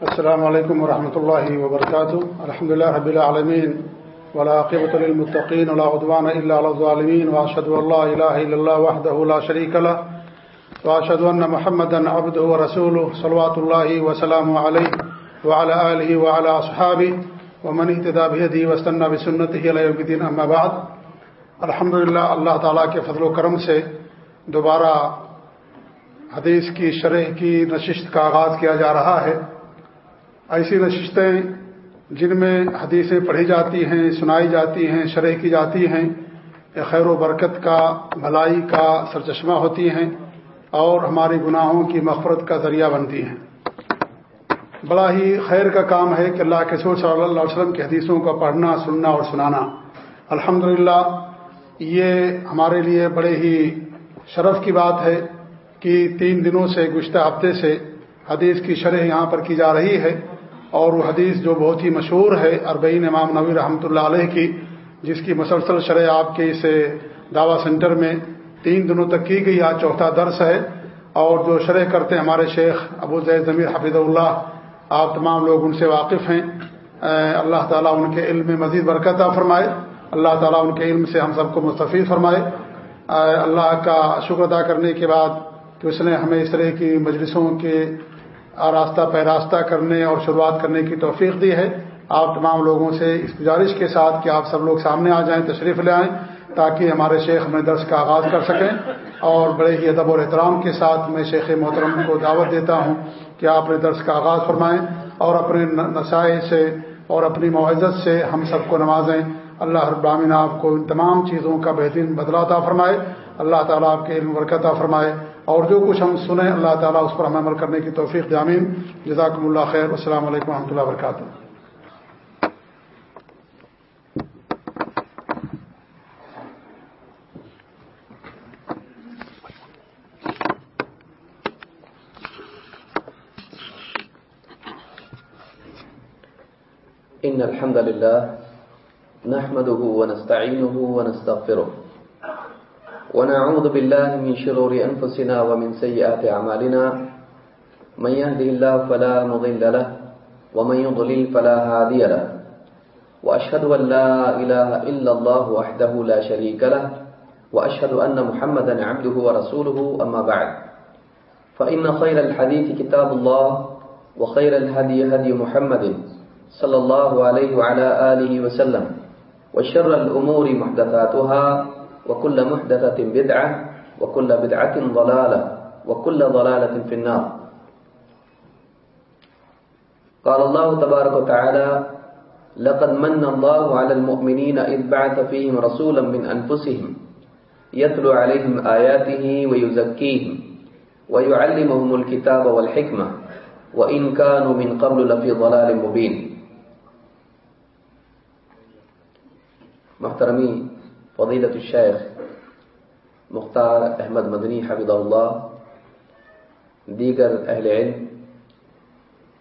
السلام علیکم ورحمۃ اللہ وبرکاتہ الحمد لله رب العالمين. ولا عاقبة للمتقين ولا عدوان إلا على الظالمين. وأشهد أن لا إله إلا الله وحده لا شريك له. وأشهد أن محمدا عبده ورسوله صلوات الله وسلامه عليه وعلى آله وعلى أصحابه ومن اهتدى بهديه واستنى بسنته إلى يوم الدين. أما بعد، الحمد لله اللہ تعالیٰ کے فضل و کرم سے دوبارہ حدیث کی شرح کی نشست کا آغاز کیا جا رہا ہے۔ ایسی نشستیں جن میں حدیثیں پڑھی جاتی ہیں، سنائی جاتی ہیں، شرح کی جاتی ہیں خیر و برکت کا، بھلائی کا سرچشمہ ہوتی ہیں اور ہماری گناہوں کی مغفرت کا ذریعہ بنتی ہیں۔ بڑا ہی خیر کا کام ہے کہ اللہ کے سور صلی اللہ علیہ وسلم کی حدیثوں کا پڑھنا، سننا اور سنانا۔ الحمد یہ ہمارے لیے بڑے ہی شرف کی بات ہے کہ تین دنوں سے گزشتہ ہفتے سے حدیث کی شرح یہاں پر کی جا رہی ہے۔ اور وہ حدیث جو بہت ہی مشہور ہے، اربعین امام نبی رحمۃ اللہ علیہ کی، جس کی مسلسل شرح آپ کے اس دعوی سینٹر میں تین دنوں تک کی گئی، آج چوتھا درس ہے۔ اور جو شرح کرتے ہیں ہمارے شیخ ابو زید ضمیر حفیظ اللہ، آپ تمام لوگ ان سے واقف ہیں۔ اللہ تعالیٰ ان کے علم میں مزید برکت فرمائے۔ اللہ تعالیٰ ان کے علم سے ہم سب کو مستفید فرمائے۔ اللہ کا شکر ادا کرنے کے بعد کہ اس نے ہمیں اس طرح کی مجلسوں کے آراستہ پیراستہ کرنے اور شروعات کرنے کی توفیق دی ہے۔ آپ تمام لوگوں سے اس گزارش کے ساتھ کہ آپ سب لوگ سامنے آ جائیں، تشریف لے آئیں تاکہ ہمارے شیخ ہمیں درس کا آغاز کر سکیں۔ اور بڑے ہی ادب اور احترام کے ساتھ میں شیخ محترم کو دعوت دیتا ہوں کہ آپ اپنے درس کا آغاز فرمائیں اور اپنے نسائے سے اور اپنی معزت سے ہم سب کو نوازیں۔ اللہ ہر آپ کو ان تمام چیزوں کا بہترین بدلاتا فرمائے۔ اللہ تعالیٰ آپ کے علم برکتہ فرمائے۔ اور جو کچھ ہم سنیں اللہ تعالیٰ اس پر ہمیں عمل کرنے کی توفیق جامین جزاکم اللہ خیر۔ السلام علیکم و رحمۃ اللہ وبرکاتہ۔ إن الحمد لله نحمده ونستعينه ونستغفره ونعوذ بالله من شرور أنفسنا ومن سيئات أعمالنا. من يهده الله فلا مضل له، ومن يضلل فلا هادي له. وأشهد أن لا إله إلا الله وحده لا شريك له، وأشهد أن محمدا عبده ورسوله، أما بعد. فإن خير الحديث كتاب الله، وخير الهدي هدي محمد صلى الله عليه وعلى آله وسلم، وشر الأمور محدثاتها وكل محدثة بدعة وكل بدعة ضلالة وكل ضلالة في النار. قال الله تبارك وتعالى لقد من الله على المؤمنين إذ بعث فيهم رسولا من أنفسهم يتلو عليهم آياته ويزكيهم ويعلمهم الكتاب والحكمة وإن كانوا من قبل لفي ضلال مبين. محترمين فضیلت الشیخ مختار احمد مدنی حفظ اللہ دیگر اہل علم،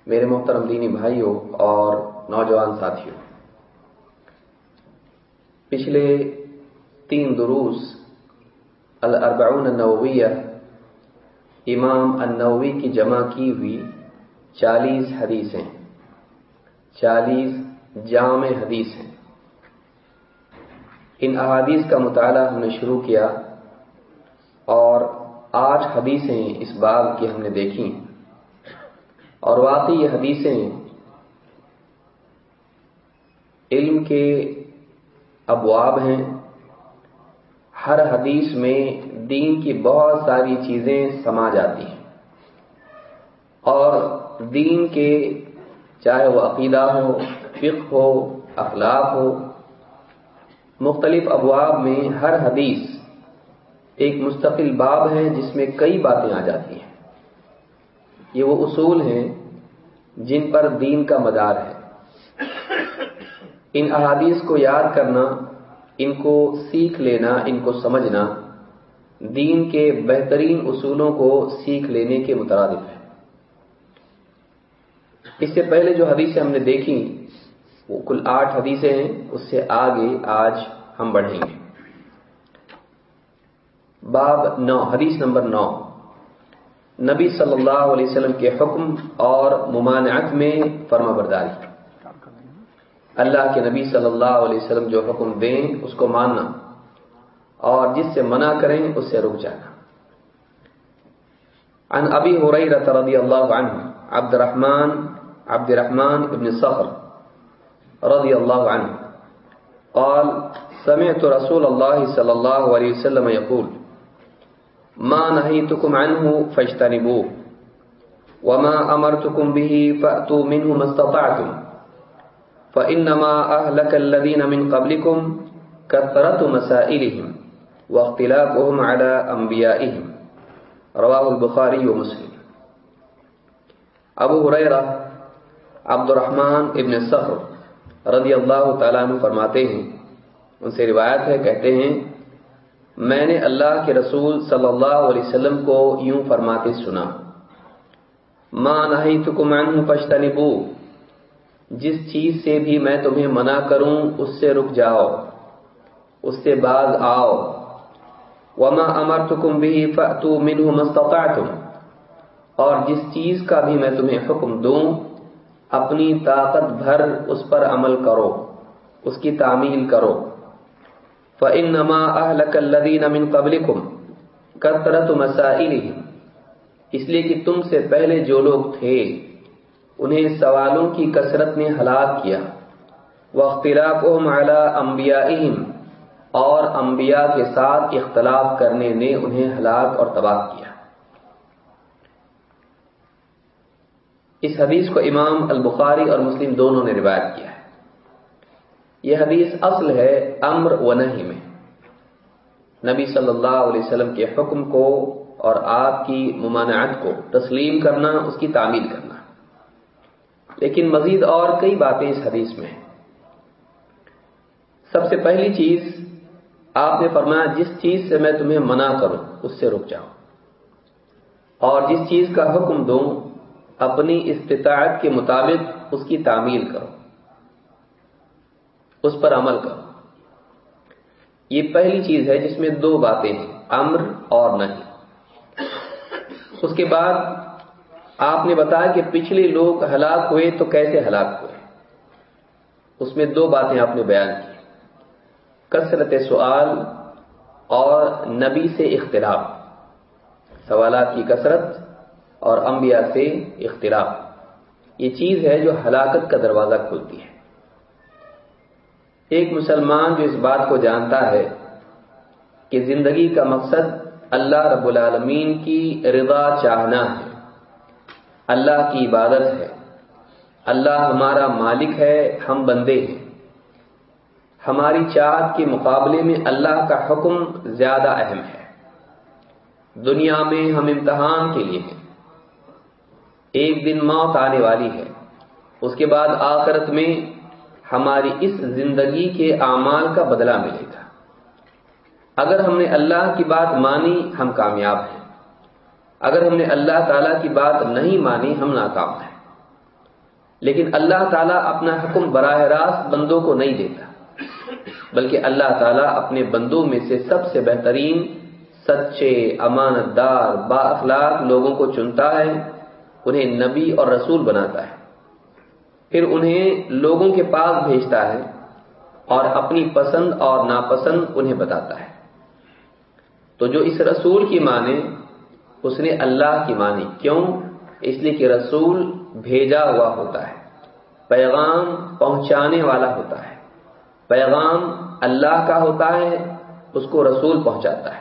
میرے محترم دینی بھائیوں اور نوجوان ساتھیوں، پچھلے تین دروس الاربعون النوویہ، امام النووی کی جمع کی ہوئی چالیس حدیثیں، چالیس جامع حدیث ہیں ان احادیث کا مطالعہ ہم نے شروع کیا اور آٹھ حدیثیں اس باب کی ہم نے دیکھی اور واقعی یہ حدیثیں علم کے ابواب ہیں۔ ہر حدیث میں دین کی بہت ساری چیزیں سما جاتی ہیں۔ اور دین کے چاہے وہ عقیدہ ہو، فقہ ہو، اخلاق ہو مختلف ابواب میں ہر حدیث ایک مستقل باب ہے جس میں کئی باتیں آ جاتی ہیں۔ یہ وہ اصول ہیں جن پر دین کا مدار ہے۔ ان احادیث کو یاد کرنا، ان کو سیکھ لینا، ان کو سمجھنا دین کے بہترین اصولوں کو سیکھ لینے کے مترادف ہے۔ اس سے پہلے جو حدیثیں ہم نے دیکھی وہ کل آٹھ حدیثیں ہیں، اس سے آگے آج ہم بڑھیں گے۔ باب نو، حدیث نمبر نو۔ نبی صلی اللہ علیہ وسلم کے حکم اور ممانعت میں فرما برداری۔ اللہ کے نبی صلی اللہ علیہ وسلم جو حکم دیں، اس کو ماننا۔ اور جس سے منع کریں، اس سے رک جانا۔ عن ابی حریرہ رضی اللہ عنہ عبد الرحمن عبد الرحمن ابن صخر رضی اللہ عنہ۔ قال، سمعت رسول الله صلى الله عليه وسلم يقول ما نهيتكم عنه فاجتنبوه، وما أمرتكم به فأتوا منه ما استطعتم، فإنما أهلك الذين من قبلكم كثرة مسائلهم واختلافهم على أنبيائهم رواه البخاري ومسلم ابو حریرہ عبد الرحمن ابن صخر۔ رضی اللہ تعالیٰ عنہ فرماتے ہیں۔ ان سے روایت ہے، کہتے ہیں، میں نے اللہ کے رسول صلی اللہ علیہ وسلم کو یوں فرماتے سنا۔ ماں نہیں تو کمان جس چیز سے بھی میں تمہیں منع کروں، اس سے رک جاؤ۔ اس سے باز آؤ۔ وما امر تم بھی فتو منہ مستقا اور جس چیز کا بھی میں تمہیں حکم دوں اپنی طاقت بھر اس پر عمل کرو، اس کی تعمیل کرو۔ فَإِنَّمَا أَهْلَكَ الَّذِينَ مِن قَبْلِكُمْ كَثْرَةُ مَسَائِلِهِمْ۔ اس لیے کہ تم سے پہلے جو لوگ تھے، انہیں سوالوں کی کثرت نے ہلاک کیا۔ وَاخْتِلَافُهُمْ عَلَىٰ أَنْبِيَائِهِمْ۔ اور انبیاء کے ساتھ اختلاف کرنے نے انہیں ہلاک اور تباہ کیا۔ اس حدیث کو امام البخاری اور مسلم دونوں نے روایت کیا ہے۔ یہ حدیث اصل ہے امر و نہیں میں۔ نبی صلی اللہ علیہ وسلم کے حکم کو اور آپ کی ممانعت کو تسلیم کرنا، اس کی تعمیل کرنا۔ لیکن مزید اور کئی باتیں اس حدیث میں ہیں۔ سب سے پہلی چیز، آپ نے فرمایا، جس چیز سے میں تمہیں منع کروں، اس سے رک جاؤ۔ اور جس چیز کا حکم دوں اپنی استطاعت کے مطابق اس کی تعمیل کرو۔ اس پر عمل کرو۔ یہ پہلی چیز ہے جس میں دو باتیں ہیں، امر اور نہیں اس کے بعد آپ نے بتایا کہ پچھلے لوگ ہلاک ہوئے تو کیسے ہلاک ہوئے؟ اس میں دو باتیں آپ نے بیان کی۔ کثرت سوال اور نبی سے اختلاف۔ سوالات کی کثرت اور انبیاء سے اختلاف یہ چیز ہے جو ہلاکت کا دروازہ کھولتی ہے۔ ایک مسلمان جو اس بات کو جانتا ہے کہ زندگی کا مقصد اللہ رب العالمین کی رضا چاہنا ہے، اللہ کی عبادت ہے، اللہ ہمارا مالک ہے، ہم بندے ہیں۔ ہماری چاہت کے مقابلے میں اللہ کا حکم زیادہ اہم ہے۔ دنیا میں ہم امتحان کے لیے ہیں۔ ایک دن موت آنے والی ہے۔ اس کے بعد آخرت میں ہماری اس زندگی کے اعمال کا بدلہ ملے گا۔ اگر ہم نے اللہ کی بات مانی، ہم کامیاب ہیں۔ اگر ہم نے اللہ تعالی کی بات نہیں مانی، ہم ناکام ہیں۔ لیکن اللہ تعالیٰ اپنا حکم براہ راست بندوں کو نہیں دیتا، بلکہ اللہ تعالیٰ اپنے بندوں میں سے سب سے بہترین، سچے امانت دار با اخلاق لوگوں کو چنتا ہے۔ انہیں نبی اور رسول بناتا ہے۔ پھر انہیں لوگوں کے پاس بھیجتا ہے اور اپنی پسند اور ناپسند انہیں بتاتا ہے۔ تو جو اس رسول کی مانے، اس نے اللہ کی مانی۔ کیوں؟ اس لیے کہ رسول بھیجا ہوا ہوتا ہے، پیغام پہنچانے والا ہوتا ہے۔ پیغام اللہ کا ہوتا ہے، اس کو رسول پہنچاتا ہے۔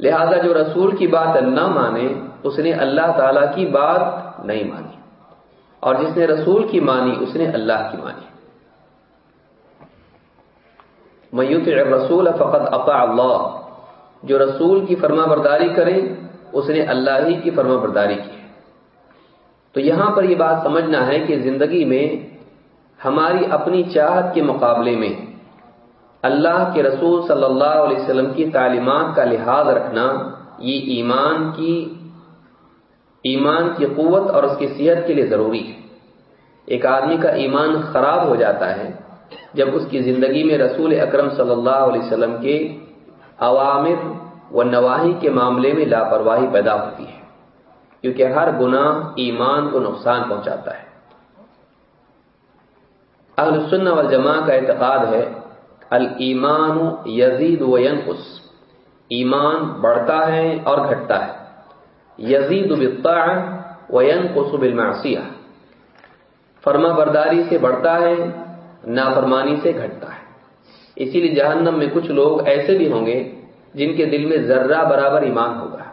لہذا جو رسول کی بات نہ مانے، اس نے اللہ تعالی کی بات نہیں مانی۔ اور جس نے رسول کی مانی، اس نے اللہ کی مانی۔ میوت رسول فقط اقا اللہ۔ جو رسول کی فرما برداری کرے، اس نے اللہ ہی کی فرما برداری کی۔ تو یہاں پر یہ بات سمجھنا ہے کہ زندگی میں ہماری اپنی چاہت کے مقابلے میں اللہ کے رسول صلی اللہ علیہ وسلم کی تعلیمات کا لحاظ رکھنا، یہ ایمان کی ایمان کی قوت اور اس کی صحت کے لیے ضروری ہے۔ ایک آدمی کا ایمان خراب ہو جاتا ہے جب اس کی زندگی میں رسول اکرم صلی اللہ علیہ وسلم کے عوامر و نواحی کے معاملے میں لاپرواہی پیدا ہوتی ہے، کیونکہ ہر گناہ ایمان کو نقصان پہنچاتا ہے۔ اہل السنہ والجماع کا اعتقاد ہے المان یزید و ینقص۔ ایمان بڑھتا ہے اور گھٹتا ہے۔ یزید بالطاعہ و ینقص بالمعصیہ۔ فرما برداری سے بڑھتا ہے، نافرمانی سے گھٹتا ہے۔ اسی لیے جہنم میں کچھ لوگ ایسے بھی ہوں گے جن کے دل میں ذرہ برابر ایمان ہوگا۔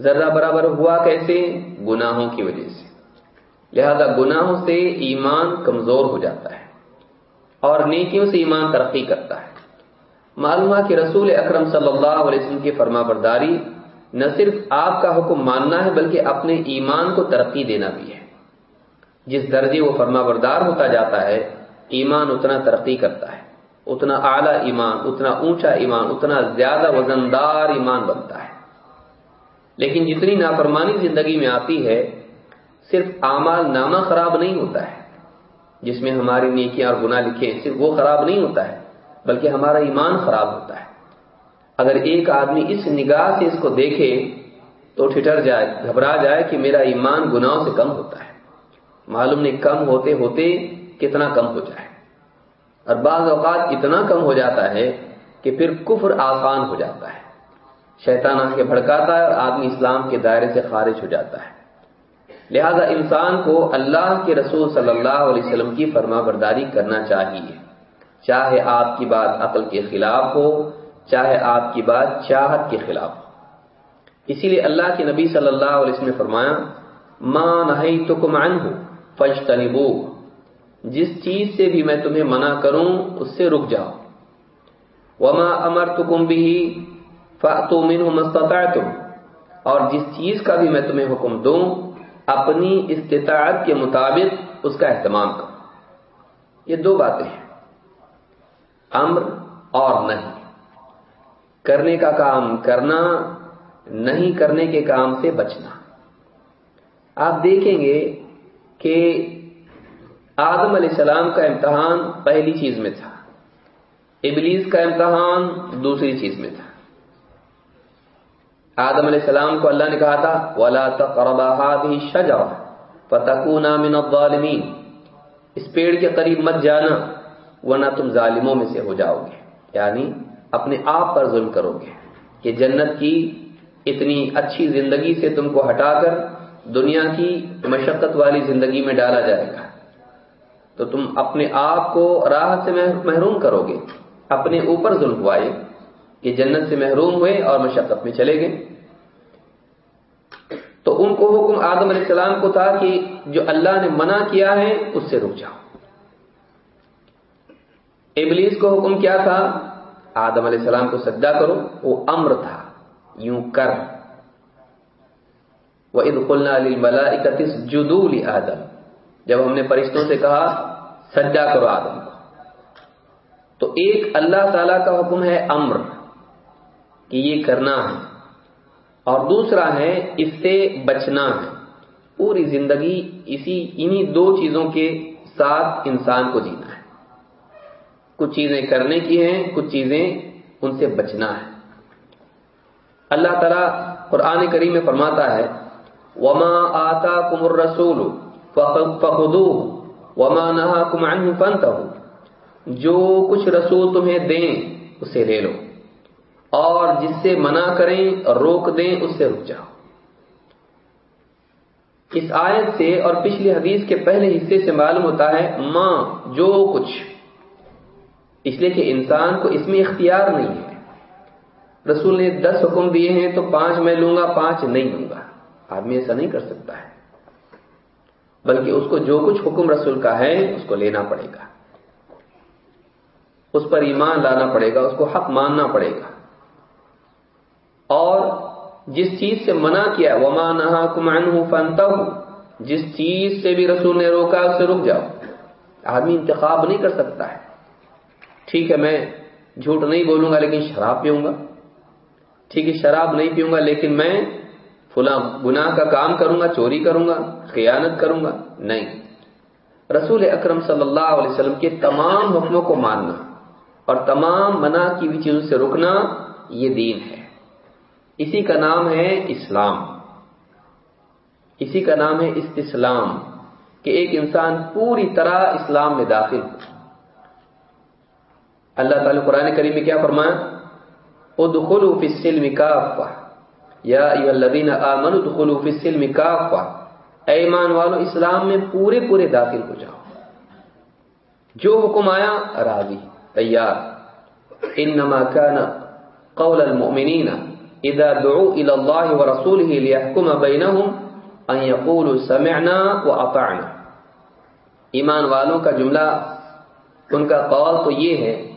ذرہ برابر ہوا کیسے؟ گناہوں کی وجہ سے۔ لہذا گناہوں سے ایمان کمزور ہو جاتا ہے۔ اور نیکیوں سے ایمان ترقی کرتا ہے۔ معلوم کہ رسول اکرم صلی اللہ علیہ وسلم کی فرما برداری نہ صرف آپ کا حکم ماننا ہے، بلکہ اپنے ایمان کو ترقی دینا بھی ہے۔ جس درجے وہ فرما بردار ہوتا جاتا ہے، ایمان اتنا ترقی کرتا ہے۔ اتنا اعلیٰ ایمان، اتنا اونچا ایمان، اتنا زیادہ وزندار ایمان بنتا ہے۔ لیکن جتنی نافرمانی زندگی میں آتی ہے، صرف اعمال نامہ خراب نہیں ہوتا ہے۔ جس میں ہماری نیکیاں اور گناہ لکھے ہیں، صرف وہ خراب نہیں ہوتا ہے، بلکہ ہمارا ایمان خراب ہوتا ہے۔ اگر ایک آدمی اس نگاہ سے اس کو دیکھے تو ٹھٹر جائے، گھبرا جائے کہ میرا ایمان گناہوں سے کم ہوتا ہے۔ معلوم نہیں کم ہوتے ہوتے کتنا کم ہو جائے۔ اور بعض اوقات اتنا کم ہو جاتا ہے کہ پھر کفر آسان ہو جاتا ہے۔ شیطان آ کے بھڑکاتا ہے اور آدمی اسلام کے دائرے سے خارج ہو جاتا ہے۔ لہذا انسان کو اللہ کے رسول صلی اللہ علیہ وسلم کی فرما برداری کرنا چاہیے۔ چاہے آپ کی بات عقل کے خلاف ہو، چاہے آپ کی بات چاہت کے خلاف ہو۔ اسی لیے اللہ کے نبی صلی اللہ علیہ وسلم نے فرمایا ماں نہ تو کمان ہو فج جس چیز سے بھی میں تمہیں منع کروں، اس سے رک جاؤ۔ وما امر تو کم بھی فاتو من اور جس چیز کا بھی میں تمہیں حکم دوں اپنی استطاعت کے مطابق اس کا اہتمام کرو۔ یہ دو باتیں ہیں۔ امر اور نہیں۔ کرنے کا کام کرنا، نہیں کرنے کے کام سے بچنا۔ آپ دیکھیں گے کہ آدم علیہ السلام کا امتحان پہلی چیز میں تھا۔ ابلیس کا امتحان دوسری چیز میں تھا۔ آدم علیہ السلام کو اللہ نے کہا تھا، ولا تقربا بھی شجا فتکونا من الظالمین اس پیڑ کے قریب مت جانا، ورنہ تم ظالموں میں سے ہو جاؤ گے۔ یعنی اپنے آپ پر ظلم کرو گے۔ کہ جنت کی اتنی اچھی زندگی سے تم کو ہٹا کر دنیا کی مشقت والی زندگی میں ڈالا جائے گا۔ تو تم اپنے آپ کو راہ سے محروم کرو گے، اپنے اوپر ظلم ہوائے۔ کہ جنت سے محروم ہوئے اور مشقت میں چلے گئے۔ تو ان کو حکم آدم علیہ السلام کو تھا کہ جو اللہ نے منع کیا ہے، اس سے رک جاؤ۔ ابلیس کو حکم کیا تھا، آدم علیہ السلام کو سجدہ کرو، وہ امر تھا، یوں کر۔ وہ عید قلنا علی ملا اکتیس جدول آدم جب ہم نے فرشتوں سے کہا سجا کرو آدم کو۔ تو ایک اللہ تعالی کا حکم ہے امر۔ کہ یہ کرنا ہے۔ اور دوسرا ہے، اس سے بچنا ہے۔ پوری زندگی اسی، انہی دو چیزوں کے ساتھ انسان کو جینا ہے۔ کچھ چیزیں کرنے کی ہیں، کچھ چیزیں ان سے بچنا ہے۔ اللہ تعالیٰ قرآن کریم میں فرماتا ہے، وما آتا کمر رسول فخدو وما نہا کم فنت جو کچھ رسول تمہیں دیں، اسے لے لو۔ اور جس سے منع کریں روک دیں، اس سے رک جاؤ۔ اس آیت سے اور پچھلی حدیث کے پہلے حصے سے معلوم ہوتا ہے، ماں جو کچھ۔ اس لیے کہ انسان کو اس میں اختیار نہیں ہے۔ رسول نے دس حکم دیے ہیں تو پانچ میں لوں گا، پانچ نہیں لوں گا۔ آدمی ایسا نہیں کر سکتا ہے۔ بلکہ اس کو جو کچھ حکم رسول کا ہے، اس کو لینا پڑے گا۔ اس پر ایمان لانا پڑے گا، اس کو حق ماننا پڑے گا۔ اور جس چیز سے منع کیا وما نہا کمان ہوں جس چیز سے بھی رسول نے روکا اس سے رک جاؤ۔ آدمی انتخاب نہیں کر سکتا ہے۔ ٹھیک ہے، میں جھوٹ نہیں بولوں گا، لیکن شراب پیوں گا۔ ٹھیک ہے، شراب نہیں پیوں گا، لیکن میں فلاں گناہ کا کام کروں گا، چوری کروں گا، خیانت کروں گا۔ نہیں۔ رسول اکرم صلی اللہ علیہ وسلم کے تمام حکموں کو ماننا اور تمام منع کی بھی چیزوں سے رکنا، یہ دین ہے۔ اسی کا نام ہے اسلام۔ اسی کا نام ہے استسلام، کہ ایک انسان پوری طرح اسلام میں داخل ہو۔ اللہ تعالیٰ قرآن کریم میں کیا فرمایا؟ ادخلوا فی السلم کافہ۔ یا ایوہ الذین آمنوا ادخلوا فی السلم کافہ۔ اے ایمان والو، اسلام میں پورے پورے داخل ہو جاؤ۔ جو حکم آیا، راضی، تیار۔ انما كان قول المؤمنین۔ اذا دعوا الى الله ورسوله ليحكم بينهم ان يقولوا سمعنا واطعنا ایمان والوں کا جملہ، ان کا قول تو یہ ہے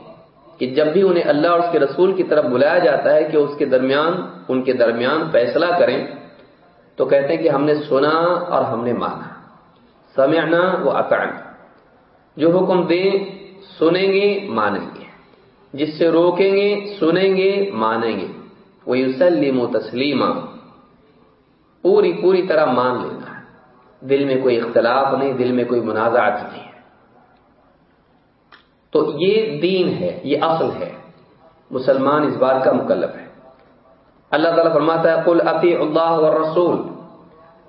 کہ جب بھی انہیں اللہ اور اس کے رسول کی طرف بلایا جاتا ہے کہ اس کے درمیان، ان کے درمیان فیصلہ کریں، تو کہتے ہیں کہ ہم نے سنا اور ہم نے مانا۔ سمعنا و اطعنا جو حکم دیں، سنیں گے، مانیں گے۔ جس سے روکیں گے، سنیں گے، مانیں گے۔ وہ یوسلیم و تسلیمہ پوری پوری طرح مان لینا ہے۔ دل میں کوئی اختلاف نہیں، دل میں کوئی منازعات نہیں تو یہ دین ہے، یہ اصل ہے۔ مسلمان اس بات کا مکلب ہے۔ اللہ تعالیٰ فرماتا ہے، قل اطیع اللہ والرسول،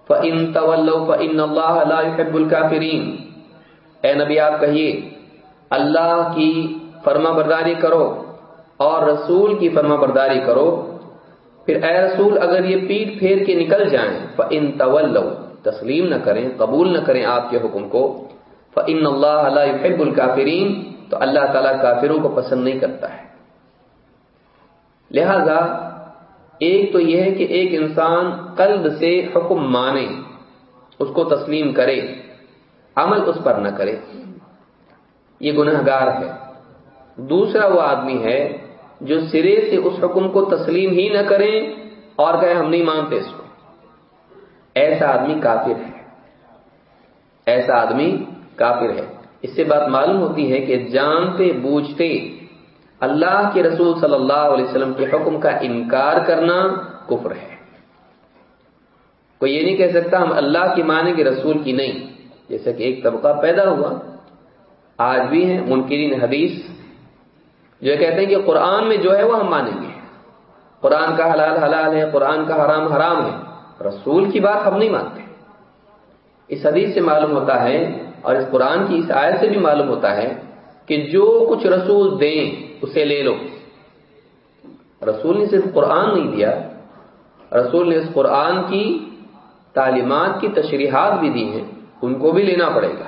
فَإِن تَوَلَّوْا فَإِنَّ اللَّهَ لَا يُحِبُّ الْكَافِرِينَ۔ اے نبی، آپ کہیے، اللہ کی فرما برداری کرو اور رسول کی فرما برداری کرو۔ پھر اے رسول، اگر یہ پیٹ پھیر کے نکل جائیں، فَإِن تَوَلَّوْا، تسلیم نہ کریں، قبول نہ کریں آپ کے حکم کو، فَإِنَّ اللَّهَ لَا يُحِبُّ الْكَافِرِينَ، تو اللہ تعالیٰ کافروں کو پسند نہیں کرتا ہے۔ لہذا، ایک تو یہ ہے کہ ایک انسان قلب سے حکم مانے، اس کو تسلیم کرے، عمل اس پر نہ کرے۔ یہ گناہ گار ہے۔ دوسرا وہ آدمی ہے جو سرے سے اس حکم کو تسلیم ہی نہ کرے اور کہے ہم نہیں مانتے اس کو۔ ایسا آدمی کافر ہے۔ ایسا آدمی کافر ہے۔ اس سے بات معلوم ہوتی ہے کہ جانتے بوجھتے اللہ کے رسول صلی اللہ علیہ وسلم کے حکم کا انکار کرنا کفر ہے۔ کوئی یہ نہیں کہہ سکتا ہم اللہ کی مانیں گے، رسول کی نہیں۔ جیسا کہ ایک طبقہ پیدا ہوا، آج بھی ہیں، منکرین حدیث جو کہتے ہیں کہ قرآن میں جو ہے وہ ہم مانیں گے۔ قرآن کا حلال حلال ہے، قرآن کا حرام حرام ہے۔ رسول کی بات ہم نہیں مانتے۔ اس حدیث سے معلوم ہوتا ہے اور اس قرآن کی اس آیت سے بھی معلوم ہوتا ہے کہ جو کچھ رسول دیں، اسے لے لو۔ رسول نے صرف قرآن نہیں دیا، رسول نے اس قرآن کی تعلیمات کی تشریحات بھی دی ہیں۔ ان کو بھی لینا پڑے گا۔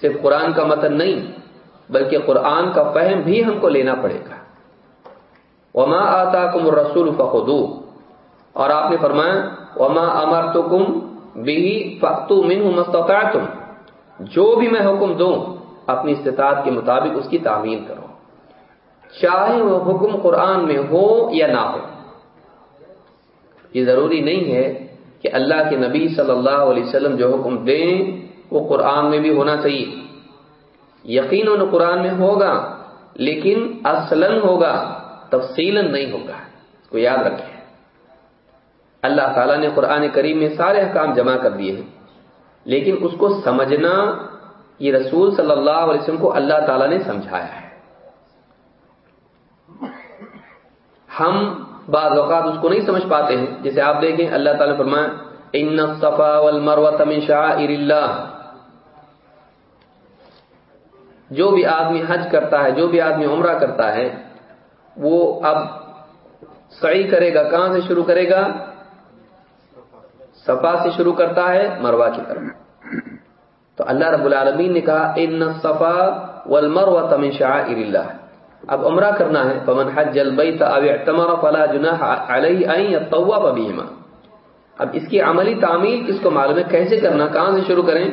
صرف قرآن کا متن نہیں بلکہ قرآن کا فہم بھی ہم کو لینا پڑے گا۔ وما آتا کم رسول فخو اور آپ نے فرمایا، وما امر تو کم بھی فختو من تم جو بھی میں حکم دوں، اپنی استطاعت کے مطابق اس کی تعمیل کرو۔ چاہے وہ حکم قرآن میں ہو یا نہ ہو۔ یہ ضروری نہیں ہے کہ اللہ کے نبی صلی اللہ علیہ وسلم جو حکم دیں، وہ قرآن میں بھی ہونا چاہیے۔ یقیناً قرآن میں ہوگا، لیکن اصلاً ہوگا تفصیل نہیں ہوگا۔ اس کو یاد رکھیں۔ اللہ تعالیٰ نے قرآن کریم میں سارے حکام جمع کر دیے ہیں، لیکن اس کو سمجھنا یہ رسول صلی اللہ علیہ وسلم کو اللہ تعالی نے سمجھایا ہے۔ ہم بعض اوقات اس کو نہیں سمجھ پاتے ہیں۔ جیسے آپ دیکھیں، اللہ تعالی فرمایا ان صفا والمروہ من شعائر اللہ جو بھی آدمی حج کرتا ہے، جو بھی آدمی عمرہ کرتا ہے، وہ اب سعی کرے گا، کہاں سے شروع کرے گا؟ صفا سے شروع کرتا ہے مروا کی طرف۔ تو اللہ رب العالمین نے کہا، ان صفا والمروہ من شعائر اللہ اب عمرہ کرنا ہے، فمن حج البیت او اعتمر فلا جناح علیہ ان یطوف بهما۔ اب اس کی عملی تعمیل کس کو معلوم ہے؟ کیسے کرنا؟ کہاں سے شروع کریں؟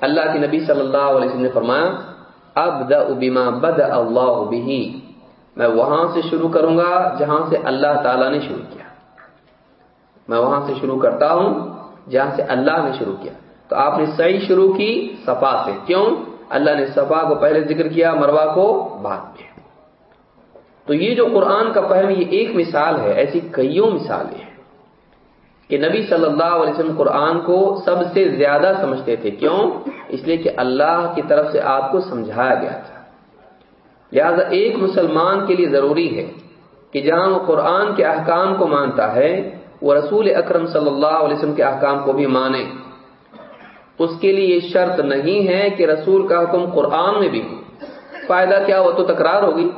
اللہ کے نبی صلی اللہ علیہ وسلم نے فرمایا ابدا بما بدا اللہ به. میں وہاں سے شروع کروں گا جہاں سے اللہ تعالی نے شروع کیا۔ میں وہاں سے شروع کرتا ہوں جہاں سے اللہ نے شروع کیا۔ تو آپ نے صحیح شروع کی صفا سے۔ کیوں؟ اللہ نے صفا کو پہلے ذکر کیا، مروا کو بعد میں۔ تو یہ جو قرآن کا فہم یہ ایک مثال ہے، ایسی کئیوں مثالیں ہیں۔ کہ نبی صلی اللہ علیہ وسلم قرآن کو سب سے زیادہ سمجھتے تھے۔ کیوں؟ اس لیے کہ اللہ کی طرف سے آپ کو سمجھایا گیا تھا۔ لہذا ایک مسلمان کے لیے ضروری ہے کہ جہاں وہ قرآن کے احکام کو مانتا ہے، وہ رسول اکرم صلی اللہ علیہ وسلم کے احکام کو بھی مانے۔ اس کے لیے یہ شرط نہیں ہے کہ رسول کا حکم قرآن میں بھی ہو۔ فائدہ کیا ہو تو تکرار ہوگی۔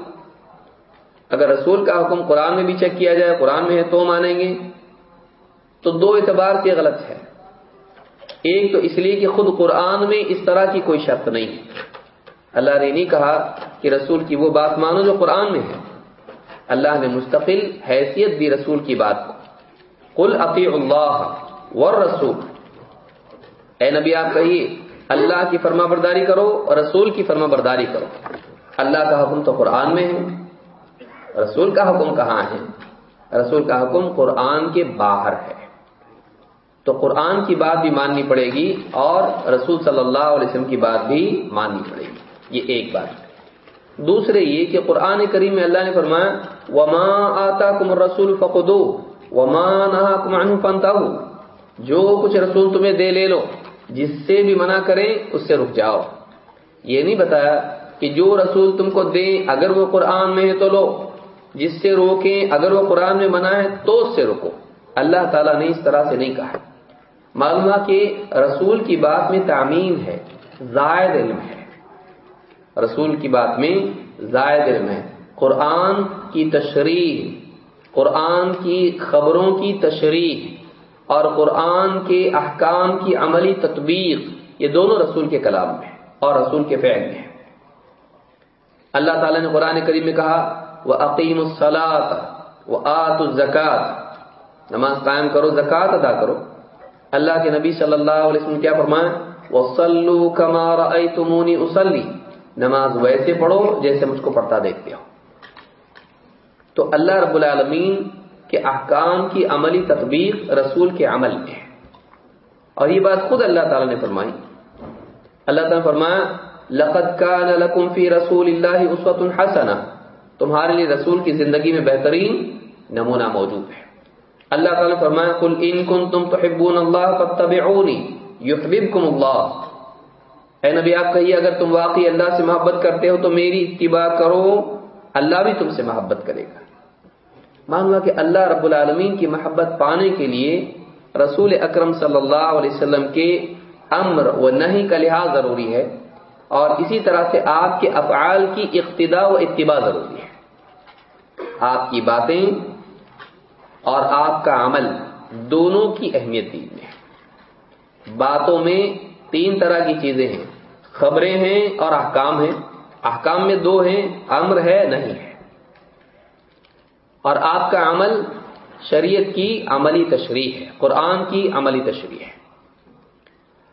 اگر رسول کا حکم قرآن میں بھی چیک کیا جائے، قرآن میں ہے تو مانیں گے۔ تو دو اعتبار سے غلط ہے ایک تو اس لیے کہ خود قرآن میں اس طرح کی کوئی شرط نہیں۔ ہے اللہ نے نہیں کہا کہ رسول کی وہ بات مانو جو قرآن میں ہے۔ اللہ نے مستقل حیثیت دی رسول کی بات کو۔ کل عقی اللہ ور رسول اے نبی، آپ کہیے، اللہ کی فرما برداری کرو اور رسول کی فرما برداری کرو۔ اللہ کا حکم تو قرآن میں ہے۔ رسول کا حکم کہاں ہے؟ رسول کا حکم قرآن کے باہر ہے۔ تو قرآن کی بات بھی ماننی پڑے گی اور رسول صلی اللہ علیہ وسلم کی بات بھی ماننی پڑے گی۔ یہ ایک بات۔ دوسرے یہ کہ قرآن کریم میں اللہ نے فرمایا، وما آتا کم رسول فقدو وما نہا کم فنتا جو کچھ رسول تمہیں دے لے لو، جس سے بھی منع کریں، اس سے رک جاؤ۔ یہ نہیں بتایا کہ جو رسول تم کو دیں، اگر وہ قرآن میں ہے تو لو۔ جس سے روکیں، اگر وہ قرآن میں منع ہے تو اس سے رکو۔ اللہ تعالیٰ نے اس طرح سے نہیں کہا۔ معلوم کہ رسول کی بات میں تعمیم ہے، زائد علم ہے۔ رسول کی بات میں زائد علم ہے۔ قرآن کی تشریح، قرآن کی خبروں کی تشریح اور قرآن کے احکام کی عملی تطبیق، یہ دونوں رسول کے کلام میں اور رسول کے فعل میں اللہ تعالیٰ نے قرآن کریم میں کہا وہ عقیم الصلاط وہ آت الزکات نماز قائم کرو زکات ادا کرو۔ اللہ کے نبی صلی اللہ علیہ وسلم کیا فرمائیں وہ کمار تمونی اسلی نماز ویسے پڑھو جیسے مجھ کو پڑھتا دیکھتے ہو۔ تو اللہ رب العالمین کہ احکام کی عملی تطبیق رسول کے عمل میں ہے۔ اور یہ بات خود اللہ تعالی نے فرمائی۔ اللہ تعالیٰ نے فرمایا، لقد كان لكم في رسول الله اسوه حسنه تمہارے لیے رسول کی زندگی میں بہترین نمونہ موجود ہے۔ اللہ تعالیٰ فرمایا، قل ان کنتم تحبون اللہ فاتبعوني يحببكم اللہ اے نبی، آپ کہیے، اگر تم واقعی اللہ سے محبت کرتے ہو تو میری اتباع کرو، اللہ بھی تم سے محبت کرے گا۔ مان کہ اللہ رب العالمین کی محبت پانے کے لیے رسول اکرم صلی اللہ علیہ وسلم کے امر و نہیں کا لحاظ ضروری ہے، اور اسی طرح سے آپ کے افعال کی اقتدا و اتباع ضروری ہے۔ آپ کی باتیں اور آپ کا عمل دونوں کی اہمیت دی ہے۔ باتوں میں تین طرح کی چیزیں ہیں۔ خبریں ہیں اور احکام ہیں۔ احکام میں دو ہیں، امر ہے، نہیں ہے۔ اور آپ کا عمل شریعت کی عملی تشریح ہے، قرآن کی عملی تشریح ہے۔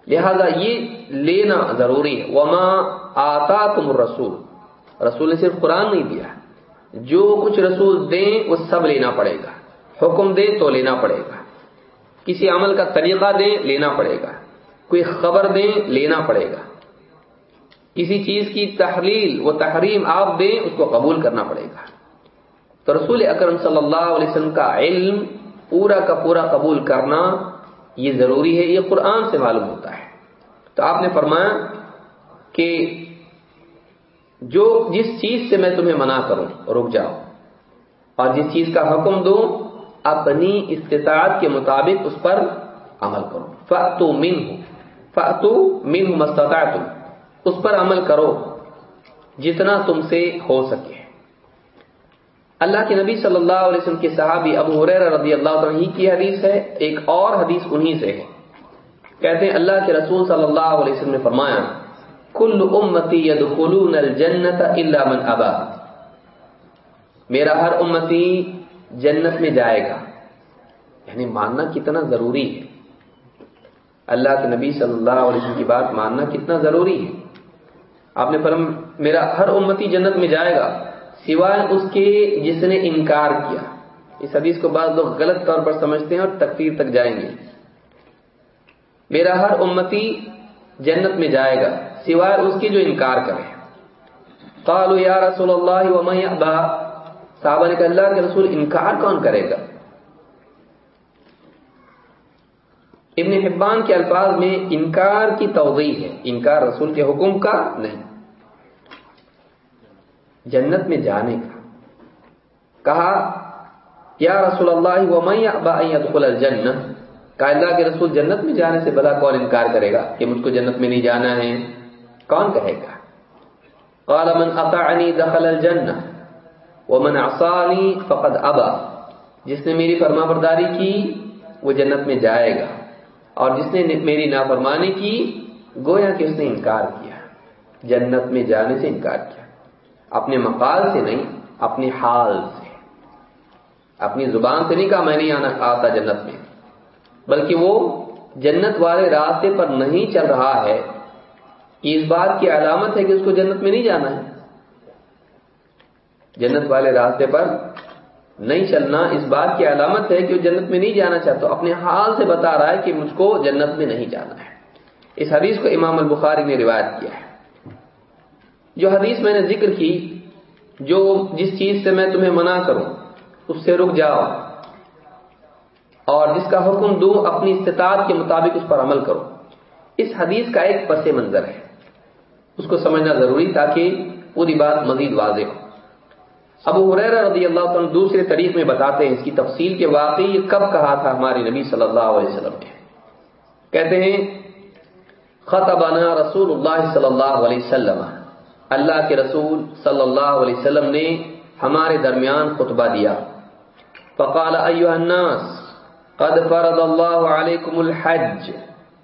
لہذا یہ لینا ضروری ہے۔ وما آتا تم رسول رسول نے صرف قرآن نہیں دیا۔ جو کچھ رسول دیں، وہ سب لینا پڑے گا۔ حکم دیں تو لینا پڑے گا۔ کسی عمل کا طریقہ دیں لینا پڑے گا۔ کوئی خبر دیں لینا پڑے گا۔ کسی چیز کی تحلیل وہ تحریم آپ دیں اس کو قبول کرنا پڑے گا۔ تو رسول اکرم صلی اللہ علیہ وسلم کا علم پورا کا پورا قبول کرنا یہ ضروری ہے، یہ قرآن سے معلوم ہوتا ہے۔ تو آپ نے فرمایا کہ جو جس چیز سے میں تمہیں منع کروں، رک جاؤ۔ اور جس چیز کا حکم دوں اپنی استطاعت کے مطابق اس پر عمل کرو۔ فتو من ہوں فتو من ہوں اس پر عمل کرو جتنا تم سے ہو سکے۔ اللہ کے نبی صلی اللہ علیہ وسلم کے صحابی ابو حریر رضی اللہ عنہ کی حدیث ہے، ایک اور حدیث انہی سے ہے۔ کہتے ہیں، اللہ کے رسول صلی اللہ علیہ وسلم نے فرمایا، کل امتی يدخلون الجنت الا من ابا۔ میرا ہر امتی جنت میں جائے گا۔ یعنی ماننا کتنا ضروری ہے۔ اللہ کے نبی صلی اللہ علیہ وسلم کی بات ماننا کتنا ضروری ہے۔ آپ نے فرم، میرا ہر امتی جنت میں جائے گا، سوائے اس کے جس نے انکار کیا۔ اس حدیث کو بعض لوگ غلط طور پر سمجھتے ہیں اور تکفیر تک جائیں گے۔ میرا ہر امتی جنت میں جائے گا، سوائے اس کی جو انکار کرے۔ قالوا یا رسول اللہ ومن صحابہ نے کہا، اللہ کے رسول انکار کون کرے گا؟ ابن حبان کے الفاظ میں انکار کی توضیح ہے۔ انکار رسول کے حکم کا نہیں۔ جنت میں جانے کا۔ کہا، یا رسول اللہ ادخل الجنہ کہ اللہ کے رسول جنت میں جانے سے بلا کون انکار کرے گا؟ کہ مجھ کو جنت میں نہیں جانا ہے۔ کون کہے گا؟ قال، من اطاعنی دخل الجنہ ومن عصانی فقد ابا جس نے میری فرما برداری کی، وہ جنت میں جائے گا۔ اور جس نے میری نافرمانی کی، گویا کہ اس نے انکار کیا۔ جنت میں جانے سے انکار کیا۔ اپنے مقال سے نہیں، اپنے حال سے۔ اپنی زبان سے نہیں کہا میں نہیں آنا آتا جنت میں۔ بلکہ وہ جنت والے راستے پر نہیں چل رہا ہے۔ کہ اس بات کی علامت ہے کہ اس کو جنت میں نہیں جانا ہے۔ جنت والے راستے پر نہیں چلنا اس بات کی علامت ہے کہ وہ جنت میں نہیں جانا چاہتا، اپنے حال سے بتا رہا ہے کہ مجھ کو جنت میں نہیں جانا ہے۔ اس حدیث کو امام البخاری نے روایت کیا ہے۔ جو حدیث میں نے ذکر کی، جو جس چیز سے میں تمہیں منع کروں، اس سے رک جاؤ۔ اور جس کا حکم دوں اپنی استطاعت کے مطابق اس پر عمل کرو۔ اس حدیث کا ایک پس منظر ہے۔ اس کو سمجھنا ضروری تاکہ پوری بات مزید واضح ہو۔ ابو حریر رضی اللہ عنہ دوسرے طریق میں بتاتے ہیں اس کی تفصیل کے واقعی یہ کب کہا تھا ہمارے نبی صلی اللہ علیہ وسلم نے۔ کہتے ہیں، خطبنا رسول اللہ صلی اللہ علیہ وسلم۔ اللہ کے رسول صلی اللہ علیہ وسلم نے ہمارے درمیان خطبہ دیا۔ فقال ایوہ الناس، قد فرض اللہ علیکم الحج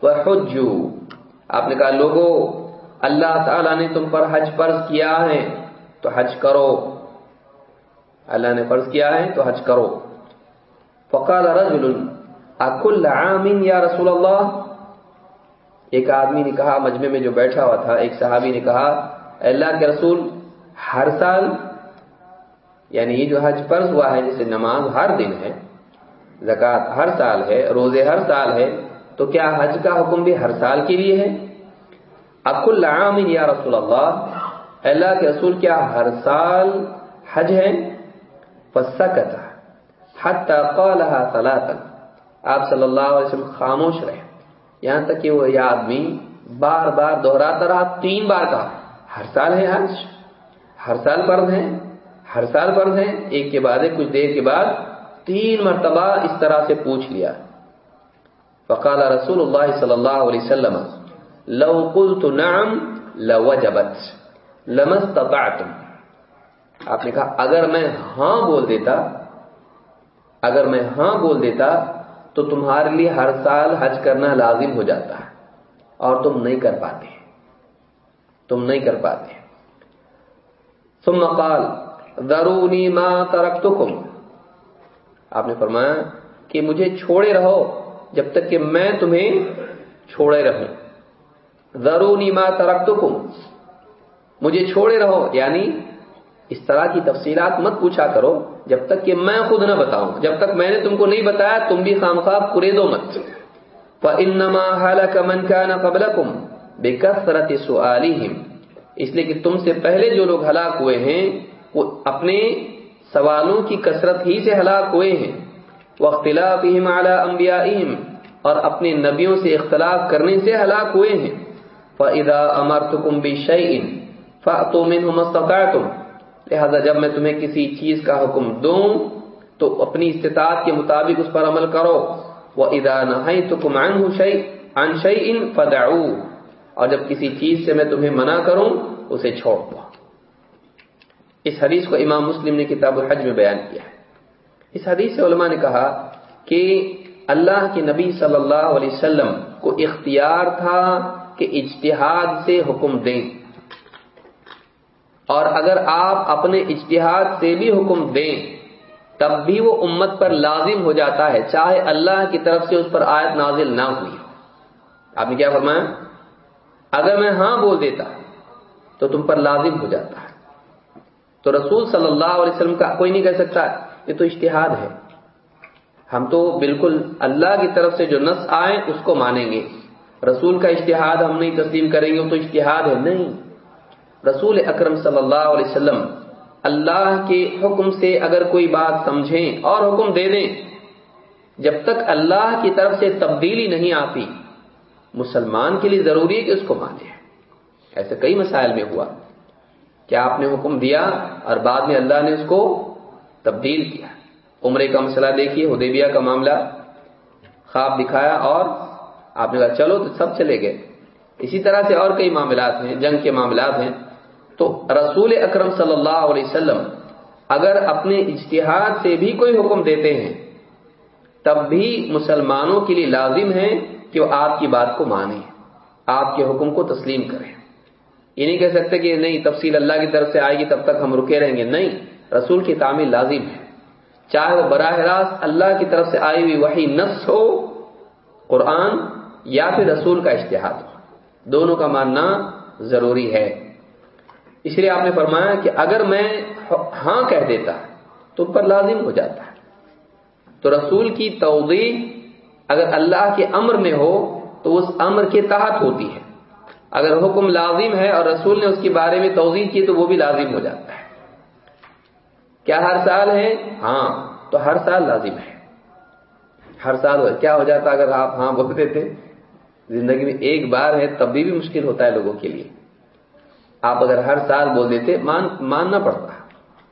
وحجو۔ آپ نے کہا، لوگو، اللہ تعالیٰ نے تم پر حج فرض کیا ہے، تو حج کرو۔ اللہ نے فرض کیا ہے تو حج کرو۔ فقال رجل، اکل عام یا رسول اللہ ایک آدمی نے کہا، مجمع میں جو بیٹھا ہوا تھا، ایک صحابی نے کہا اللہ کے رسول، ہر سال یعنی یہ جو حج فرض ہوا ہے، جیسے نماز ہر دن ہے زکات ہر سال ہے، روزے ہر سال ہے، تو کیا حج کا حکم بھی ہر سال کے لیے ہے؟ اکل عام یا رسول اللہ اللہ کے رسول، کیا ہر سال حج ہے؟ فسکت حتی قالها ثلاثا۔ آپ صلی اللہ علیہ وسلم خاموش رہے۔ یہاں تک کہ وہ یہ آدمی بار بار دہراتا رہا، تین بار کہا، ہر سال ہے حج، ہر سال فرض ہے، ہر سال فرض ہے، ایک کے بعد، کچھ دیر کے بعد تین مرتبہ اس طرح سے پوچھ لیا۔ فقال رسول اللہ صلی اللہ علیہ وسلم، لو قلت نعم لوجبت، لما استطعتم۔ آپ نے کہا، اگر میں ہاں بول دیتا، اگر میں ہاں بول دیتا، تو تمہارے لیے ہر سال حج کرنا لازم ہو جاتا ہے اور تم نہیں کر پاتے تم نہیں کر پاتے ثم قال، ذرونی ما ترکتکم۔ آپ نے فرمایا کہ مجھے چھوڑے رہو جب تک کہ میں تمہیں چھوڑے رہوں۔ ذرونی ما ترکتکم۔ مجھے چھوڑے رہو یعنی اس طرح کی تفصیلات مت پوچھا کرو جب تک کہ میں خود نہ بتاؤں۔ جب تک میں نے تم کو نہیں بتایا، تم بھی خام خواب پورے دو مت۔ فَإِنَّمَا هَلَكَ مَنْ كَانَ قَبْلَكُمْ بِكَثْرَةِ سُؤَالِهِمْ۔ اس لیے کہ تم سے پہلے جو لوگ ہلاک ہوئے ہیں، وہ اپنے سوالوں کی کثرت ہی سے ہلاک ہوئے ہیں۔ وَاخْتِلَافِهِمْ عَلَىٰ أَنْبِيَائِهِمْ۔ اور اپنے نبیوں سے اختلاف کرنے سے ہلاک ہوئے ہیں۔ فَإِذَا أَمَرْتُكُمْ بِشَيْءٍ فَأْتُوا مِنْهُ مَسْتَطَعْتُمْ لہذا جب میں تمہیں کسی چیز کا حکم دوں تو اپنی استطاعت کے مطابق اس پر عمل کرو۔ وہ ادا نہ اور جب کسی چیز سے میں تمہیں منع کروں، اسے چھوڑ دو۔ اس حدیث کو امام مسلم نے کتاب الحج میں بیان کیا ہے۔ اس حدیث سے علماء نے کہا کہ اللہ کے نبی صلی اللہ علیہ وسلم کو اختیار تھا کہ اجتہاد سے حکم دیں۔ اور اگر آپ اپنے اجتہاد سے بھی حکم دیں، تب بھی وہ امت پر لازم ہو جاتا ہے، چاہے اللہ کی طرف سے اس پر آیت نازل نہ ہوئی آپ نے کیا فرمایا؟ اگر میں ہاں بول دیتا، تو تم پر لازم ہو جاتا ہے۔ تو رسول صلی اللہ علیہ وسلم کا کوئی نہیں کہہ سکتا، یہ تو اشتہاد ہے۔ ہم تو بالکل اللہ کی طرف سے جو نس آئے، اس کو مانیں گے۔ رسول کا اشتہاد ہم نہیں تسلیم کریں گے، وہ تو اشتہاد ہے۔ نہیں۔ رسول اکرم صلی اللہ علیہ وسلم، اللہ کے حکم سے اگر کوئی بات سمجھیں اور حکم دے دیں، جب تک اللہ کی طرف سے تبدیلی نہیں آتی، مسلمان کے لیے ضروری ہے کہ اس کو مانے ایسے کئی مسائل میں ہوا۔ کہ آپ نے حکم دیا اور بعد میں اللہ نے اس کو تبدیل کیا؟ عمرے کا مسئلہ دیکھیے، حدیبیہ کا معاملہ۔ خواب دکھایا اور آپ نے کہا، چلو تو سب چلے گئے۔ اسی طرح سے اور کئی معاملات ہیں، جنگ کے معاملات ہیں۔ تو رسول اکرم صلی اللہ علیہ وسلم اگر اپنے اجتہاد سے بھی کوئی حکم دیتے ہیں، تب بھی مسلمانوں کے لیے لازم ہے کہ وہ آپ کی بات کو مانیں آپ کے حکم کو تسلیم کریں۔ یہ نہیں کہہ سکتے کہ نہیں، تفصیل اللہ کی طرف سے آئے گی تب تک ہم رکے رہیں گے۔ نہیں، رسول کی تعمیل لازم ہے۔ چاہے وہ براہ راست اللہ کی طرف سے آئی ہوئی وہی نفس ہو، قرآن یا پھر رسول کا اشتہاد ہو۔ دونوں کا ماننا ضروری ہے۔ اس لیے آپ نے فرمایا کہ اگر میں ہاں کہہ دیتا تو پر لازم ہو جاتا ہے۔ تو رسول کی توضیح اگر اللہ کے امر میں ہو تو اس امر کے تحت ہوتی ہے۔ اگر حکم لازم ہے اور رسول نے اس کے بارے میں توضیح کی تو وہ بھی لازم ہو جاتا ہے۔ کیا ہر سال ہے؟ ہاں تو ہر سال لازم ہے۔ ہر سال کیا ہو جاتا اگر آپ ہاں بولتے تھے زندگی میں ایک بار ہے تب بھی, بھی مشکل ہوتا ہے لوگوں کے لیے۔ آپ اگر ہر سال بول دیتے، مان، ماننا پڑتا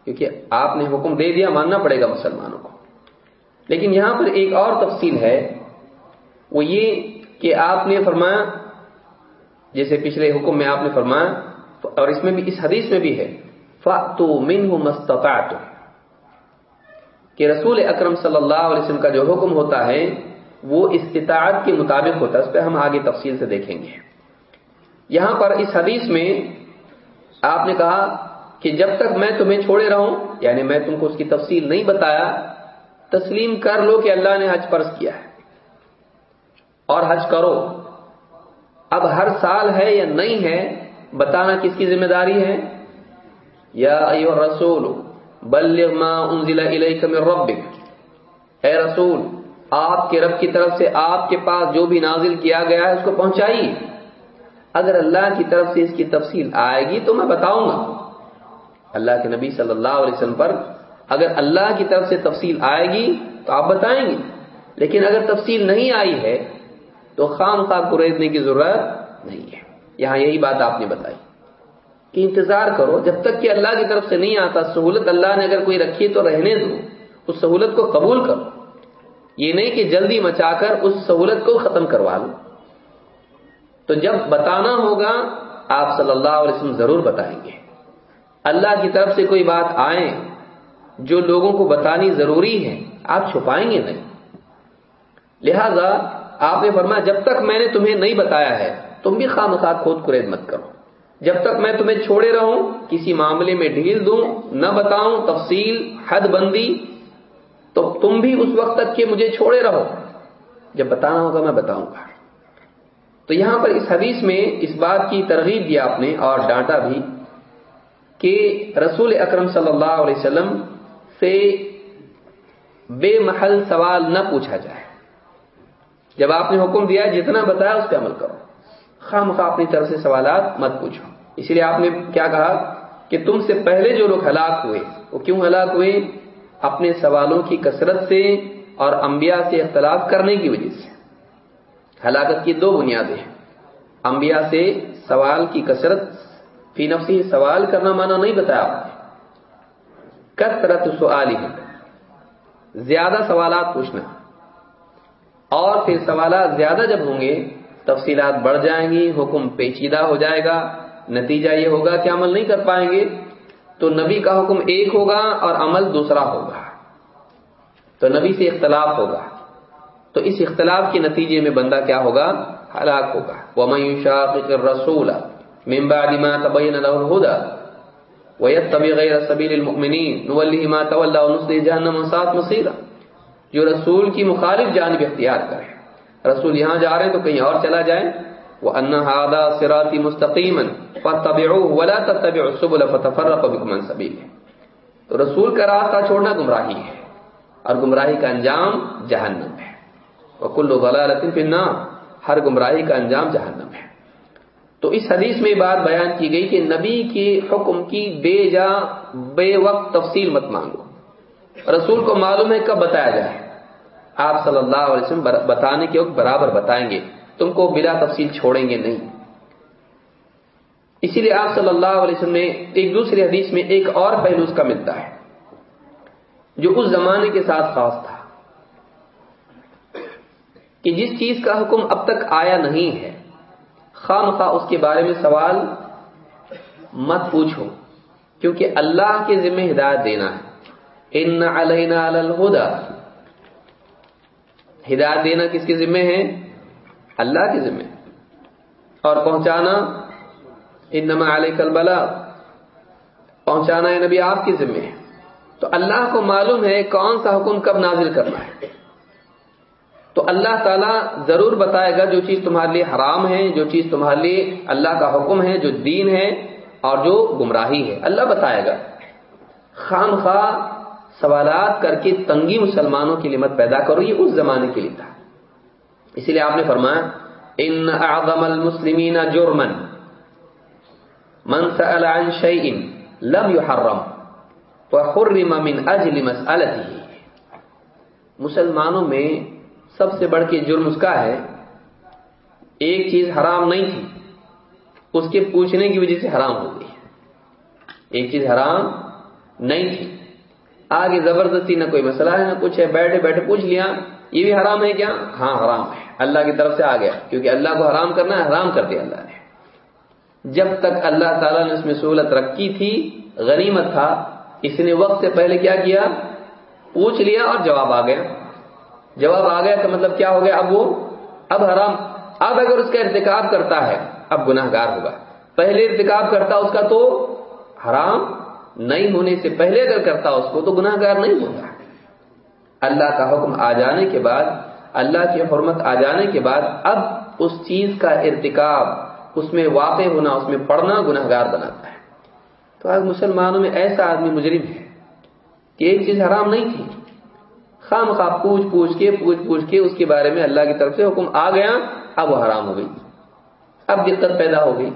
کیونکہ آپ نے حکم دے دیا، ماننا پڑے گا مسلمانوں کو۔ لیکن یہاں پر ایک اور تفصیل ہے۔ وہ یہ کہ آپ نے فرمایا، جیسے پچھلے حکم میں آپ نے فرمایا، اور اس میں بھی، اس حدیث میں بھی ہے فاتو من مستطاعت کہ رسول اکرم صلی اللہ علیہ وسلم کا جو حکم ہوتا ہے، وہ استطاعت کے مطابق ہوتا ہے۔ اس پہ ہم آگے تفصیل سے دیکھیں گے۔ یہاں پر اس حدیث میں آپ نے کہا کہ جب تک میں تمہیں چھوڑے رہوں یعنی میں تم کو اس کی تفصیل نہیں بتایا، تسلیم کر لو کہ اللہ نے حج فرض کیا ہے۔ اور حج کرو۔ اب ہر سال ہے یا نہیں ہے، بتانا کس کی ذمہ داری ہے؟ یا ایو رسول بلغ ما انزل الیک من ربک۔ اے رسول، آپ کے رب کی طرف سے آپ کے پاس جو بھی نازل کیا گیا ہے، اس کو پہنچائیے اگر اللہ کی طرف سے اس کی تفصیل آئے گی تو میں بتاؤں گا۔ اللہ کے نبی صلی اللہ علیہ وسلم پر اگر اللہ کی طرف سے تفصیل آئے گی تو آپ بتائیں گے۔ لیکن اگر تفصیل نہیں آئی ہے تو خام خواہ کو ریدنے کی ضرورت نہیں ہے۔ یہاں یہی بات آپ نے بتائی۔ کہ انتظار کرو، جب تک کہ اللہ کی طرف سے نہیں آتا سہولت، اللہ نے اگر کوئی رکھی تو رہنے دو۔ اس سہولت کو قبول کرو۔ یہ نہیں کہ جلدی مچا کر اس سہولت کو ختم کروا لو۔ تو جب بتانا ہوگا، آپ صلی اللہ علیہ وسلم ضرور بتائیں گے۔ اللہ کی طرف سے کوئی بات آئے جو لوگوں کو بتانی ضروری ہے، آپ چھپائیں گے نہیں۔ لہذا آپ نے فرمایا، جب تک میں نے تمہیں نہیں بتایا ہے، تم بھی خواہ مخواہ کھود کرید مت کرو۔ جب تک میں تمہیں چھوڑے رہوں، کسی معاملے میں ڈھیل دوں، نہ بتاؤں، تفصیل، حد بندی، تو تم بھی اس وقت تک کہ مجھے چھوڑے رہو۔ جب بتانا ہوگا، میں بتاؤں گا۔ تو یہاں پر اس حدیث میں اس بات کی ترغیب دیا آپ نے اور ڈانٹا بھی کہ رسول اکرم صلی اللہ علیہ وسلم سے بے محل سوال نہ پوچھا جائے۔ جب آپ نے حکم دیا جتنا بتایا اس پہ عمل کرو۔ خام خواہ اپنی طرف سے سوالات مت پوچھو۔ اسی لیے آپ نے کیا کہا کہ تم سے پہلے جو لوگ ہلاک ہوئے، وہ کیوں ہلاک ہوئے؟ اپنے سوالوں کی کثرت سے اور انبیاء سے اختلاف کرنے کی وجہ سے۔ ہلاکت کی دو بنیادیں ہیں۔ انبیاء سے سوال کی کثرت فی نفسی سوال کرنا مانا نہیں بتایا آپ نے۔ کثرت سوالی زیادہ سوالات پوچھنا۔ اور پھر سوالات زیادہ جب ہوں گے، تفصیلات بڑھ جائیں گی، حکم پیچیدہ ہو جائے گا، نتیجہ یہ ہوگا کہ عمل نہیں کر پائیں گے۔ تو نبی کا حکم ایک ہوگا اور عمل دوسرا ہوگا۔ تو نبی سے اختلاف ہوگا۔ تو اس اختلاف کے نتیجے میں بندہ کیا ہوگا؟ ہلاک ہوگا۔ وَمَن يُشَاقِقِ الرَّسُولَ مِن بَعْدِ مَا تَبَيَّنَ لَهُ الْهُدَى وَيَتَّبِعْ غَيْرَ سَبِيلِ الْمُؤْمِنِينَ نُوَلِّهِ مَا تَوَلَّى وَنُصْلِهِ جَهَنَّمَ وَسَاءَتْ مَصِيرًا۔ جو رسول کی مخالف جانب اختیار کرے۔ رسول یہاں جا رہے ہیں تو کہیں اور چلا جائے۔ وَأَنَّ هَذَا صِرَاطِ مُسْتَقِيمًا فَاتَّبِعُوهُ وَلَا تَتَّبِعُوا السُّبُلَ فَتَفَرَّقَ بِكُمْ عَن سَبِيلِهِ۔ تو رسول کا راستہ چھوڑنا گمراہی ہے اور گمراہی کا انجام جہنم۔ وکل ضلالت فی النار، ہر گمراہی کا انجام جہنم ہے۔ تو اس حدیث میں بات بیان کی گئی کہ نبی کے حکم کی بے جا بے وقت تفصیل مت مانگو۔ رسول کو معلوم ہے کب بتایا جائے۔ آپ صلی اللہ علیہ وسلم بتانے کے وقت برابر بتائیں گے۔ تم کو بلا تفصیل چھوڑیں گے نہیں۔ اسی لیے آپ صلی اللہ علیہ وسلم نے ایک دوسری حدیث میں ایک اور پہلو اس کا ملتا ہے، جو اس زمانے کے ساتھ خاص تھا۔ کہ جس چیز کا حکم اب تک آیا نہیں ہے خام خواہ اس کے بارے میں سوال مت پوچھو، کیونکہ اللہ کے ذمہ ہدایت دینا ہے۔ ان علینا الہدا ہدایت دینا کس کے ذمہ ہے؟ اللہ کے ذمہ۔ اور پہنچانا، انما علیک البلا پہنچانا ہے نبی، آپ کے ذمہ ہے۔ تو اللہ کو معلوم ہے کون سا حکم کب نازل کرنا ہے۔ تو اللہ تعالیٰ ضرور بتائے گا جو چیز تمہارے لیے حرام ہے، جو چیز تمہارے لیے اللہ کا حکم ہے، جو دین ہے اور جو گمراہی ہے۔ اللہ بتائے گا۔ خام خواہ سوالات کر کے تنگی مسلمانوں کی لمت پیدا کرو، یہ اس زمانے کے لیے تھا۔ اسی لیے آپ نے فرمایا، ان اعظم المسلمین جرمن من سأل عن شيء لم يحرم وحرم من اجل مسألته. مسلمانوں میں سب سے بڑھ کے جرم اس کا ہے، ایک چیز حرام نہیں تھی، اس کے پوچھنے کی وجہ سے حرام ہو گئی۔ ایک چیز حرام نہیں تھی۔ آگے زبردستی نہ کوئی مسئلہ ہے، نہ کچھ ہے، بیٹھے بیٹھے پوچھ لیا، یہ بھی حرام ہے کیا؟ ہاں حرام ہے۔ اللہ کی طرف سے آ گیا، کیونکہ اللہ کو حرام کرنا ہے، حرام کر دیا اللہ نے۔ جب تک اللہ تعالیٰ نے اس میں سہولت رکھی تھی، غنیمت تھا، اس نے وقت سے پہلے کیا کیا؟ پوچھ لیا اور جواب آ گیا۔ جواب آ گیا تو مطلب کیا ہو گیا اب وہ اب حرام. اب اگر اس کا ارتکاب کرتا ہے، اب گناہ گار ہوگا. پہلے ارتکاب کرتا اس کا تو حرام نہیں ہونے سے پہلے اگر کرتا اس کو تو گناہ گار نہیں ہوگا اللہ کا حکم آ جانے کے بعد، اللہ کی حرمت آ جانے کے بعد، اب اس چیز کا ارتکاب، اس میں واقع ہونا، اس میں پڑھنا گناہ گار بناتا ہے. تو آج مسلمانوں میں ایسا آدمی مجرم ہے کہ ایک چیز حرام نہیں تھی خام خواہ پوچھ پوچھ کے، پوچھ پوچھ کے اس کے بارے میں اللہ کی طرف سے حکم آ گیا، اب وہ حرام ہو گئی۔ اب دقت پیدا ہو گئی۔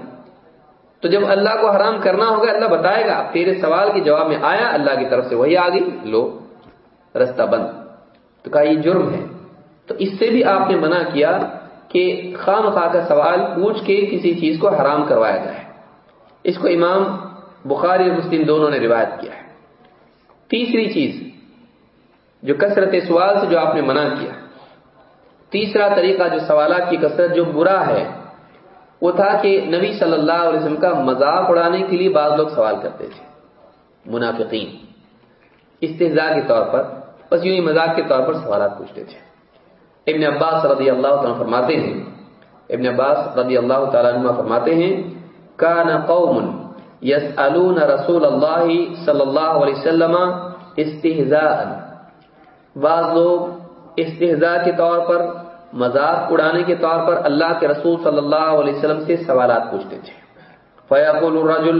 تو جب اللہ کو حرام کرنا ہوگا، اللہ بتائے گا، تیرے سوال کے جواب میں آیا، اللہ کی طرف سے وہی آ گئی، لو، رستہ بند۔ تو کہا، یہ جرم ہے۔ تو اس سے بھی آپ نے منع کیا کہ خام خواہ کا سوال پوچھ کے کسی چیز کو حرام کروایا جائے۔ اس کو امام بخاری اور مسلم دونوں نے روایت کیا ہے۔ تیسری چیز جو کثرت سوال سے جو آپ نے منع کیا۔ تیسرا طریقہ جو سوالات کی کثرت جو برا ہے، وہ تھا کہ نبی صلی اللہ علیہ وسلم کا مذاق اڑانے کے لیے بعض لوگ سوال کرتے تھے۔ منافقین۔ استحزا کے طور پر، بس یوں ہی مذاق کے طور پر سوالات پوچھتے تھے۔ ابن عباس رضی اللہ تعالیٰ فرماتے ہیں، ابن عباس رضی اللہ تعالیٰ عنہ فرماتے ہیں، کان قوم یسألون رسول اللہ صلی اللہ علیہ وسلم استحزاء بعض لوگ استحزاء کے طور پر، مذاق اڑانے کے طور پر اللہ کے رسول صلی اللہ علیہ وسلم سے سوالات پوچھتے تھے۔ فیاقول الرجل،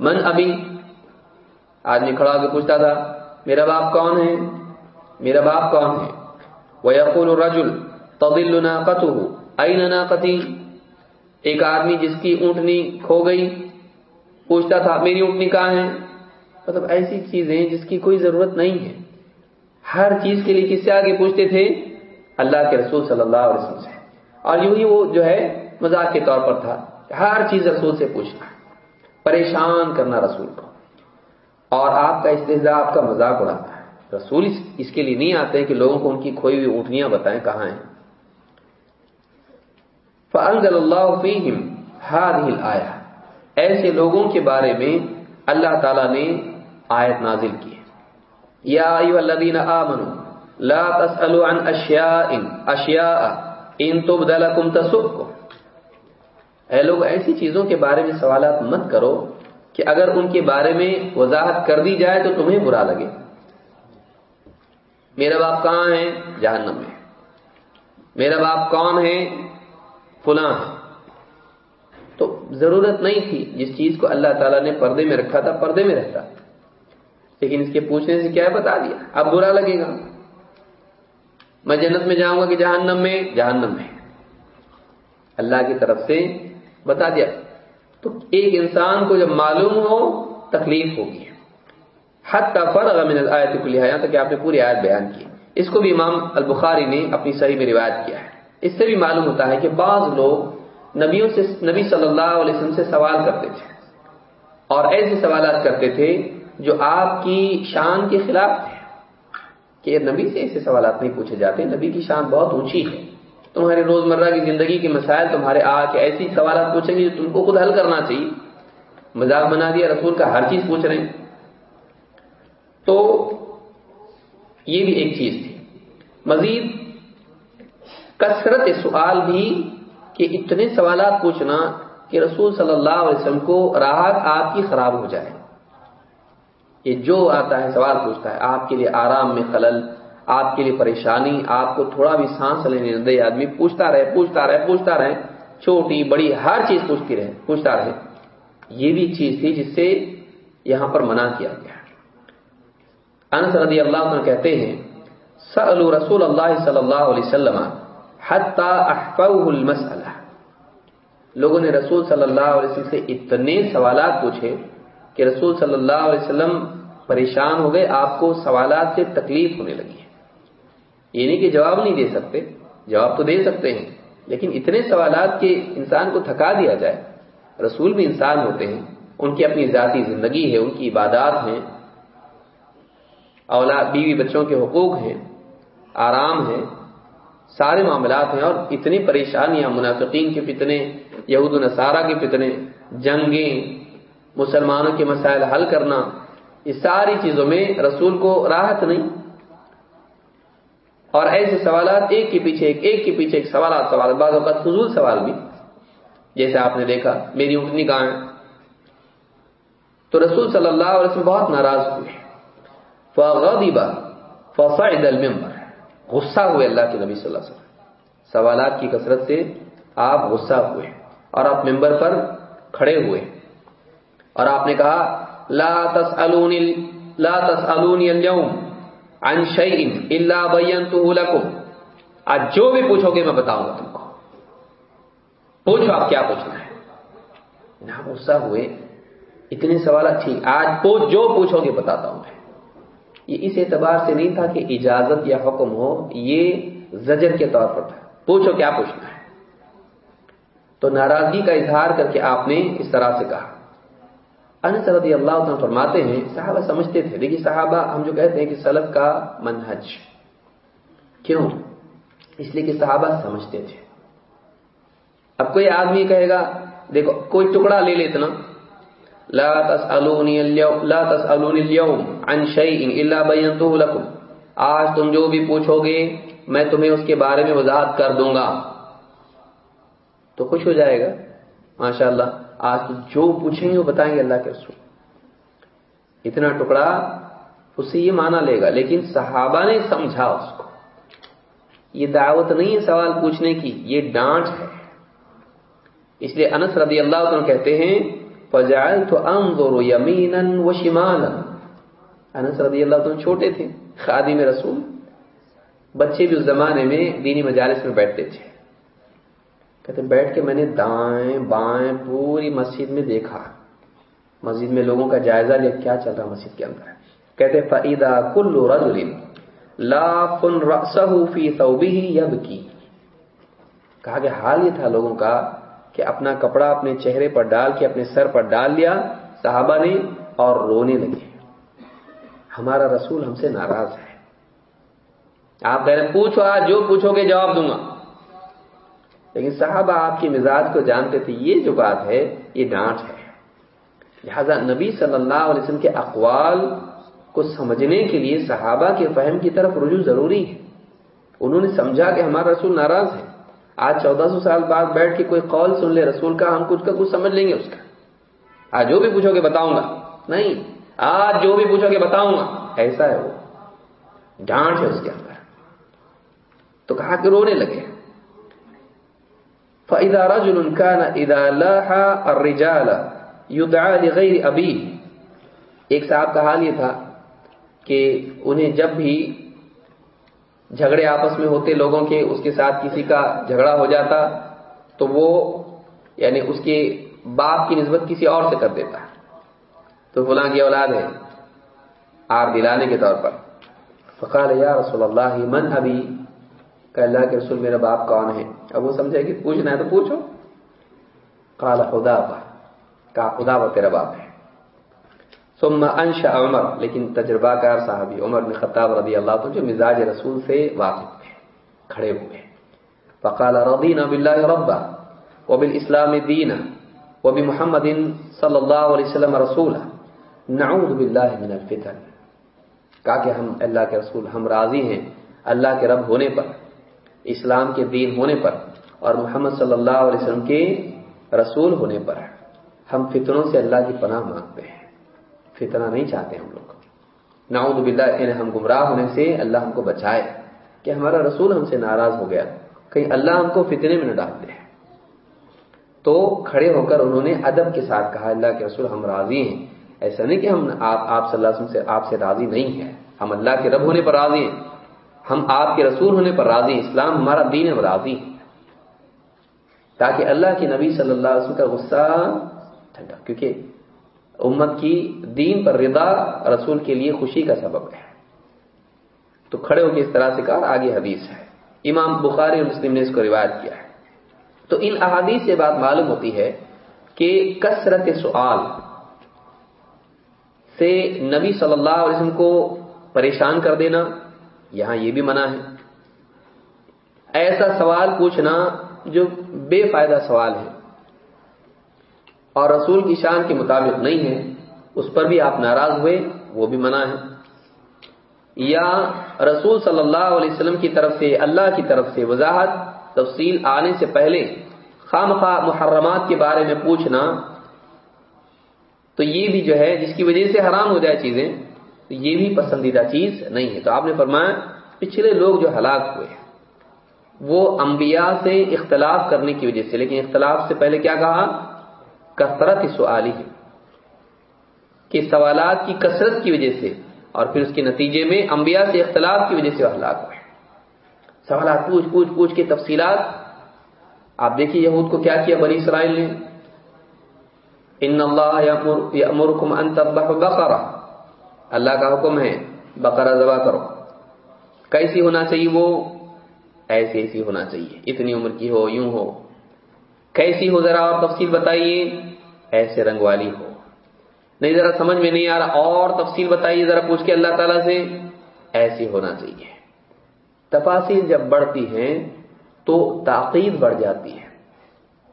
من ابھی آدمی کھڑا ہو کے پوچھتا تھا، میرا باپ کون ہے؟ میرا باپ کون ہے؟ ویقول الرجل طبل ناقته این ناقتی ایک آدمی جس کی اونٹنی کھو گئی، پوچھتا تھا، میری اونٹنی کہاں ہے؟ مطلب ایسی چیزیں جس کی کوئی ضرورت نہیں ہے۔ ہر چیز کے لیے کس سے آگے پوچھتے تھے؟ اللہ کے رسول صلی اللہ علیہ وسلم سے۔ اور یوں ہی وہ جو ہے مذاق کے طور پر تھا۔ ہر چیز رسول سے پوچھنا پریشان کرنا رسول کو۔ اور آپ کا استحضاء آپ کا مذاق اڑاتا ہے۔ رسول اس کے لیے نہیں آتے کہ لوگوں کو ان کی کھوئی ہوئی اونٹنیاں بتائیں کہاں ہیں۔ فانزل اللہ فیہم ہادہ آیا ایسے لوگوں کے بارے میں اللہ تعالیٰ نے آیت نازل کی۔ یا ایوہ الذین آمنوا لا تسألوا عن اشیاء اشیاء ان تبد لکم تسؤکم اے لوگ، ایسی چیزوں کے بارے میں سوالات مت کرو کہ اگر ان کے بارے میں وضاحت کر دی جائے تو تمہیں برا لگے۔ میرا باپ کہاں ہے؟ جہنم میں۔ میرا باپ کون ہے؟ فلاں ہے۔ تو ضرورت نہیں تھی جس چیز کو اللہ تعالیٰ نے پردے میں رکھا تھا، پردے میں رہتا۔ لیکن اس کے پوچھنے سے کیا بتا دیا؟ اب برا لگے گا۔ میں جنت میں جاؤں گا کہ جہنم میں؟ جہنم میں۔ اللہ کی طرف سے بتا دیا۔ تو ایک انسان کو جب معلوم ہو، تکلیف ہوگی۔ حتی فرغ من الآیت کلیہ یہاں تک آپ نے پوری آیت بیان کی۔ اس کو بھی امام البخاری نے اپنی صحیح میں روایت کیا ہے۔ اس سے بھی معلوم ہوتا ہے کہ بعض لوگ نبیوں سے، نبی صلی اللہ علیہ وسلم سے سوال کرتے تھے۔ اور ایسے سوالات کرتے تھے جو آپ کی شان کے خلاف تھے کہ نبی سے ایسے سوالات نہیں پوچھے جاتے، نبی کی شان بہت اونچی ہے۔ تمہارے روزمرہ کی زندگی کے مسائل تمہارے آ کے ایسی سوالات پوچھیں گے جو تم کو خود حل کرنا چاہیے۔ مذاق بنا دیا، رسول کا ہر چیز پوچھ رہے ہیں۔ تو یہ بھی ایک چیز تھی۔ مزید کثرت سوال بھی کہ اتنے سوالات پوچھنا کہ رسول صلی اللہ علیہ وسلم کو راحت آپ کی خراب ہو جائے۔ یہ جو آتا ہے سوال پوچھتا ہے، آپ کے لیے آرام میں خلل، آپ کے لیے پریشانی، آپ کو تھوڑا بھی سانس لینے دے، آدمی پوچھتا رہے پوچھتا رہے پوچھتا رہے، چھوٹی بڑی ہر چیز پوچھتی رہے، پوچھتا رہے۔ یہ بھی چیز تھی جس سے یہاں پر منع کیا گیا۔ انس رضی اللہ عنہ کہتے ہیں، سألوا رسول اللہ صلی اللہ علیہ وسلم حتی احفوه المسئلہ۔ لوگوں نے رسول صلی اللہ علیہ وسلم سے اتنے سوالات پوچھے کہ رسول صلی اللہ علیہ وسلم پریشان ہو گئے، آپ کو سوالات سے تکلیف ہونے لگی ہے۔ یہ نہیں کہ جواب نہیں دے سکتے، جواب تو دے سکتے ہیں، لیکن اتنے سوالات کے انسان کو تھکا دیا جائے۔ رسول بھی انسان ہوتے ہیں، ان کی اپنی ذاتی زندگی ہے، ان کی عبادات ہیں۔ اولاد، بیوی بچوں کے حقوق ہیں، آرام ہے سارے معاملات ہیں۔ اور اتنی پریشانیاں، منافقین کے فتنے، یہود و نصارہ کے فتنے، جنگیں مسلمانوں کے مسائل حل کرنا، یہ ساری چیزوں میں رسول کو راحت نہیں۔ اور ایسے سوالات، ایک کے پیچھے ایک ایک کے پیچھے ایک سوالات سوال بعض اوقات فضول سوال بھی۔ جیسے آپ نے دیکھا، میری اٹھنی کہاں تو رسول صلی اللہ علیہ وسلم بہت ناراض ہوئے۔ فغضب، فصعد المنبر۔ غصہ ہوئے اللہ کے نبی صلی اللہ علیہ وسلم۔ سوالات کی کثرت سے آپ غصہ ہوئے اور آپ ممبر پر کھڑے ہوئے۔ اور آپ نے کہا، لا تسألونی لا تسألونی اليوم عن شيء الا بينته لكم آج جو بھی پوچھو گے میں بتاؤں گا تم کو۔ پوچھو آپ کیا پوچھنا ہے۔ نہ غصہ ہوئے۔ اتنے سوالات ٹھیک آج پوچھ جو پوچھو گے بتاتا ہوں میں۔ یہ اس اعتبار سے نہیں تھا کہ اجازت یا حکم ہو، یہ زجر کے طور پر تھا۔ پوچھو کیا پوچھنا ہے۔ تو ناراضگی کا اظہار کر کے آپ نے اس طرح سے کہا۔ انس رضی اللہ عنہ فرماتے ہیں، صحابہ سمجھتے تھے، دیکھیے صحابہ ہم جو کہتے ہیں کہ سلف کا منہج کیوں؟ اس لیے کہ صحابہ سمجھتے تھے۔ اب کوئی آدمی کہے گا، دیکھو، کوئی ٹکڑا لے لے اتنا۔ لا تسألونی اليوم، لا تسألونی اليوم عن شيء الا بينته لكم آج تم جو بھی پوچھو گے، میں تمہیں اس کے بارے میں وضاحت کر دوں گا۔ تو خوش ہو جائے گا، ماشاءاللہ۔ آج جو پوچھیں گے وہ بتائیں گے اللہ کے رسول۔ اتنا ٹکڑا اس سے یہ مانا لے گا، لیکن صحابہ نے سمجھا اس کو۔ یہ دعوت نہیں ہے سوال پوچھنے کی، یہ ڈانٹ ہے۔ اس لیے انس رضی اللہ عنہ کہتے ہیں، فجعلت انظر یمینا و شمالا. انس رضی اللہ عنہ چھوٹے تھے، خادم رسول۔ بچے بھی اس زمانے میں دینی مجالس میں بیٹھتے تھے۔ کہتے بیٹھ کے میں نے دائیں بائیں پوری مسجد میں دیکھا۔ مسجد میں لوگوں کا جائزہ لیا، کیا چل رہا مسجد کے اندر؟ کہتے فعیدہ کل رجل لا فن رأسه فی ثوبه یبکی کہا کہ حال یہ تھا لوگوں کا کہ اپنا کپڑا اپنے چہرے پر ڈال کے، اپنے سر پر ڈال لیا، صحابہ نے اور رونے لگے۔ ہمارا رسول ہم سے ناراض ہے۔ آپ کہہ رہے پوچھو آج، جو پوچھو گے جواب دوں گا۔ لیکن صحابہ آپ کی مزاج کو جانتے تھے، یہ جو بات ہے، یہ ڈانٹ ہے۔ لہذا نبی صلی اللہ علیہ وسلم کے اقوال کو سمجھنے کے لیے صحابہ کے فہم کی طرف رجوع ضروری ہے۔ انہوں نے سمجھا کہ ہمارا رسول ناراض ہے۔ آج چودہ سو سال بعد بیٹھ کے کوئی قول سن لے، رسول کا ہم کچھ کا کچھ سمجھ لیں گے اس کا۔ آج جو بھی پوچھو گے بتاؤں گا۔ نہیں، آج جو بھی پوچھو گے بتاؤں گا۔ ایسا ہے وہ۔ ڈانٹ ہے اس کے اندر۔ تو کہا کہ رونے لگے۔ فَإِذَا رَجُلٌ كَانَ إِذَا لَاحَ الرِّجَالَ يُدْعَى لِغَيْرِ أَبِيهِ ایک صاحب کا حال یہ تھا کہ انہیں جب بھی جھگڑے آپس میں ہوتے لوگوں کے، اس کے ساتھ کسی کا جھگڑا ہو جاتا، تو وہ یعنی اس کے باپ کی نسبت کسی اور سے کر دیتا۔ تو فلاں کی اولاد ہے، آر دلانے کے طور پر۔ فقال، یا رسول اللہ، من ابھی کہ اللہ کے رسول میرا باپ کون ہے؟ اب وہ سمجھے کہ پوچھنا ہے تو پوچھو۔ قال خدا با کہا خدا با تیرا باپ ہے۔ ثم انشا عمر۔ لیکن تجربہ کار صاحبی عمر بن خطاب رضی اللہ عنہ جو مزاج رسول سے واقف تھے، کھڑے ہوئے فقال، رضینا باللہ ربا وبالاسلام دینا وبمحمد صلی اللہ علیہ وسلم رسولا نعوذ باللہ من الفتن۔ کہا کہ ہم، اللہ کے رسول ہم راضی ہیں۔ اللہ کے رب ہونے پر اسلام کے دین ہونے پر اور محمد صلی اللہ علیہ وسلم کے رسول ہونے پر ہم فتنوں سے اللہ کی پناہ مانگتے ہیں۔ فتنہ نہیں چاہتے ہم لوگ۔ نعوذ باللہ یعنی ہم گمراہ ہونے سے اللہ ہم کو بچائے کہ ہمارا رسول ہم سے ناراض ہو گیا۔ کہیں اللہ ہم کو فتنے میں نہ ڈالتے۔ ہیں تو کھڑے ہو کر انہوں نے ادب کے ساتھ کہا، اللہ کے رسول ہم راضی ہیں۔ ایسا نہیں کہ ہم آپ آپ صلی اللہ علیہ وسلم سے، آپ سے راضی نہیں ہیں۔ ہم اللہ کے رب ہونے پر راضی ہیں۔ ہم آپ کے رسول ہونے پر راضی اسلام ہمارا دین ہے راضی ہیں۔ تاکہ اللہ کے نبی صلی اللہ علیہ وسلم کا غصہ ٹھنڈا، کیونکہ امت کی دین پر رضا رسول کے لیے خوشی کا سبب ہے۔ تو کھڑے ہو کے اس طرح سے کہا آگے حدیث ہے۔ امام بخاری اور مسلم نے اس کو روایت کیا ہے۔ تو ان احادیث سے بات معلوم ہوتی ہے کہ کثرت سوال سے نبی صلی اللہ علیہ وسلم کو پریشان کر دینا یہاں یہ بھی منع ہے۔ ایسا سوال پوچھنا جو بے فائدہ سوال ہے۔ اور رسول کی شان کے مطابق نہیں ہے، اس پر بھی آپ ناراض ہوئے، وہ بھی منع ہے۔ یا رسول صلی اللہ علیہ وسلم کی طرف سے، اللہ کی طرف سے وضاحت، تفصیل آنے سے پہلے خام خواہ محرمات کے بارے میں پوچھنا، تو یہ بھی جو ہے، جس کی وجہ سے حرام ہو جائے چیزیں تو یہ بھی پسندیدہ چیز نہیں ہے۔ تو آپ نے فرمایا پچھلے لوگ جو ہلاک ہوئے وہ انبیاء سے اختلاف کرنے کی وجہ سے، لیکن اختلاف سے پہلے کیا کہا؟ کثرت سوالی ہے کہ سوالات کی کثرت کی وجہ سے، اور پھر اس کے نتیجے میں انبیاء سے اختلاف کی وجہ سے وہ ہلاک ہوئے۔ سوالات پوچھ پوچھ پوچھ کے تفصیلات، آپ دیکھیے یہود کو کیا کیا بنی اسرائیل نے؟ ان اللہ یامرکم ان تذبحوا بقرہ۔ اللہ کا حکم ہے، بقرہ ذبح کرو۔ کیسی ہونا چاہیے وہ؟ ایسی ایسی ہونا چاہیے۔ اتنی عمر کی ہو، یوں ہو۔ کیسی ہو ذرا اور تفصیل بتائیے، ایسے رنگ والی ہو۔ نہیں ذرا سمجھ میں نہیں آ رہا، اور تفصیل بتائیے ذرا پوچھ کے اللہ تعالیٰ سے۔ ایسی ہونا چاہیے۔ تفاصیل جب بڑھتی ہیں تو تاقید بڑھ جاتی ہے،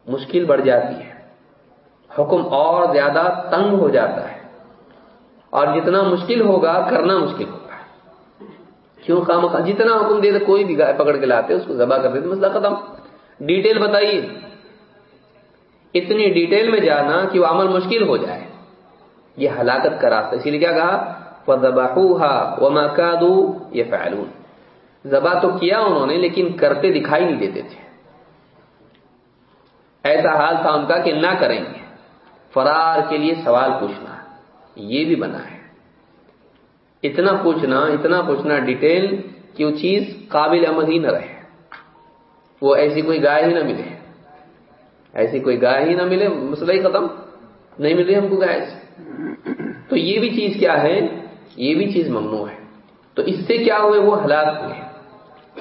مشکل بڑھ جاتی ہے۔ حکم اور زیادہ تنگ ہو جاتا ہے۔ اور جتنا مشکل ہوگا کرنا مشکل ہوگا۔ کیوں خام جتنا حکم دے تو کوئی بھی گائے پکڑ کے لاتے، اس کو ذبح کر دیتے، مسئلہ ختم۔ ڈیٹیل بتائیے۔ اتنی ڈیٹیل میں جانا کہ وہ عمل مشکل ہو جائے۔ یہ ہلاکت کا راستہ۔ اسی لیے کیا کہا؟ فَذَبَحُوهَا وَمَا كَادُوا يَفْعَلُونَ۔ ذبح تو کیا انہوں نے، لیکن کرتے دکھائی نہیں دیتے تھے۔ ایسا حال تھا ان کا کہ نہ کریں گے۔ فرار کے لیے سوال پوچھنا۔ یہ بھی بنا ہے۔ اتنا پوچھنا اتنا پوچھنا ڈیٹیل کہ وہ چیز قابل عمل ہی نہ رہے۔ وہ ایسی کوئی گائے ہی نہ ملے۔ ایسی کوئی گائے ہی نہ ملے، مسئلہ ہی ختم۔ نہیں مل رہی ہم کو گائے۔ سے تو یہ بھی چیز کیا ہے؟ یہ بھی چیز ممنوع ہے۔ تو اس سے کیا ہوئے؟ وہ ہلاک ہوئے۔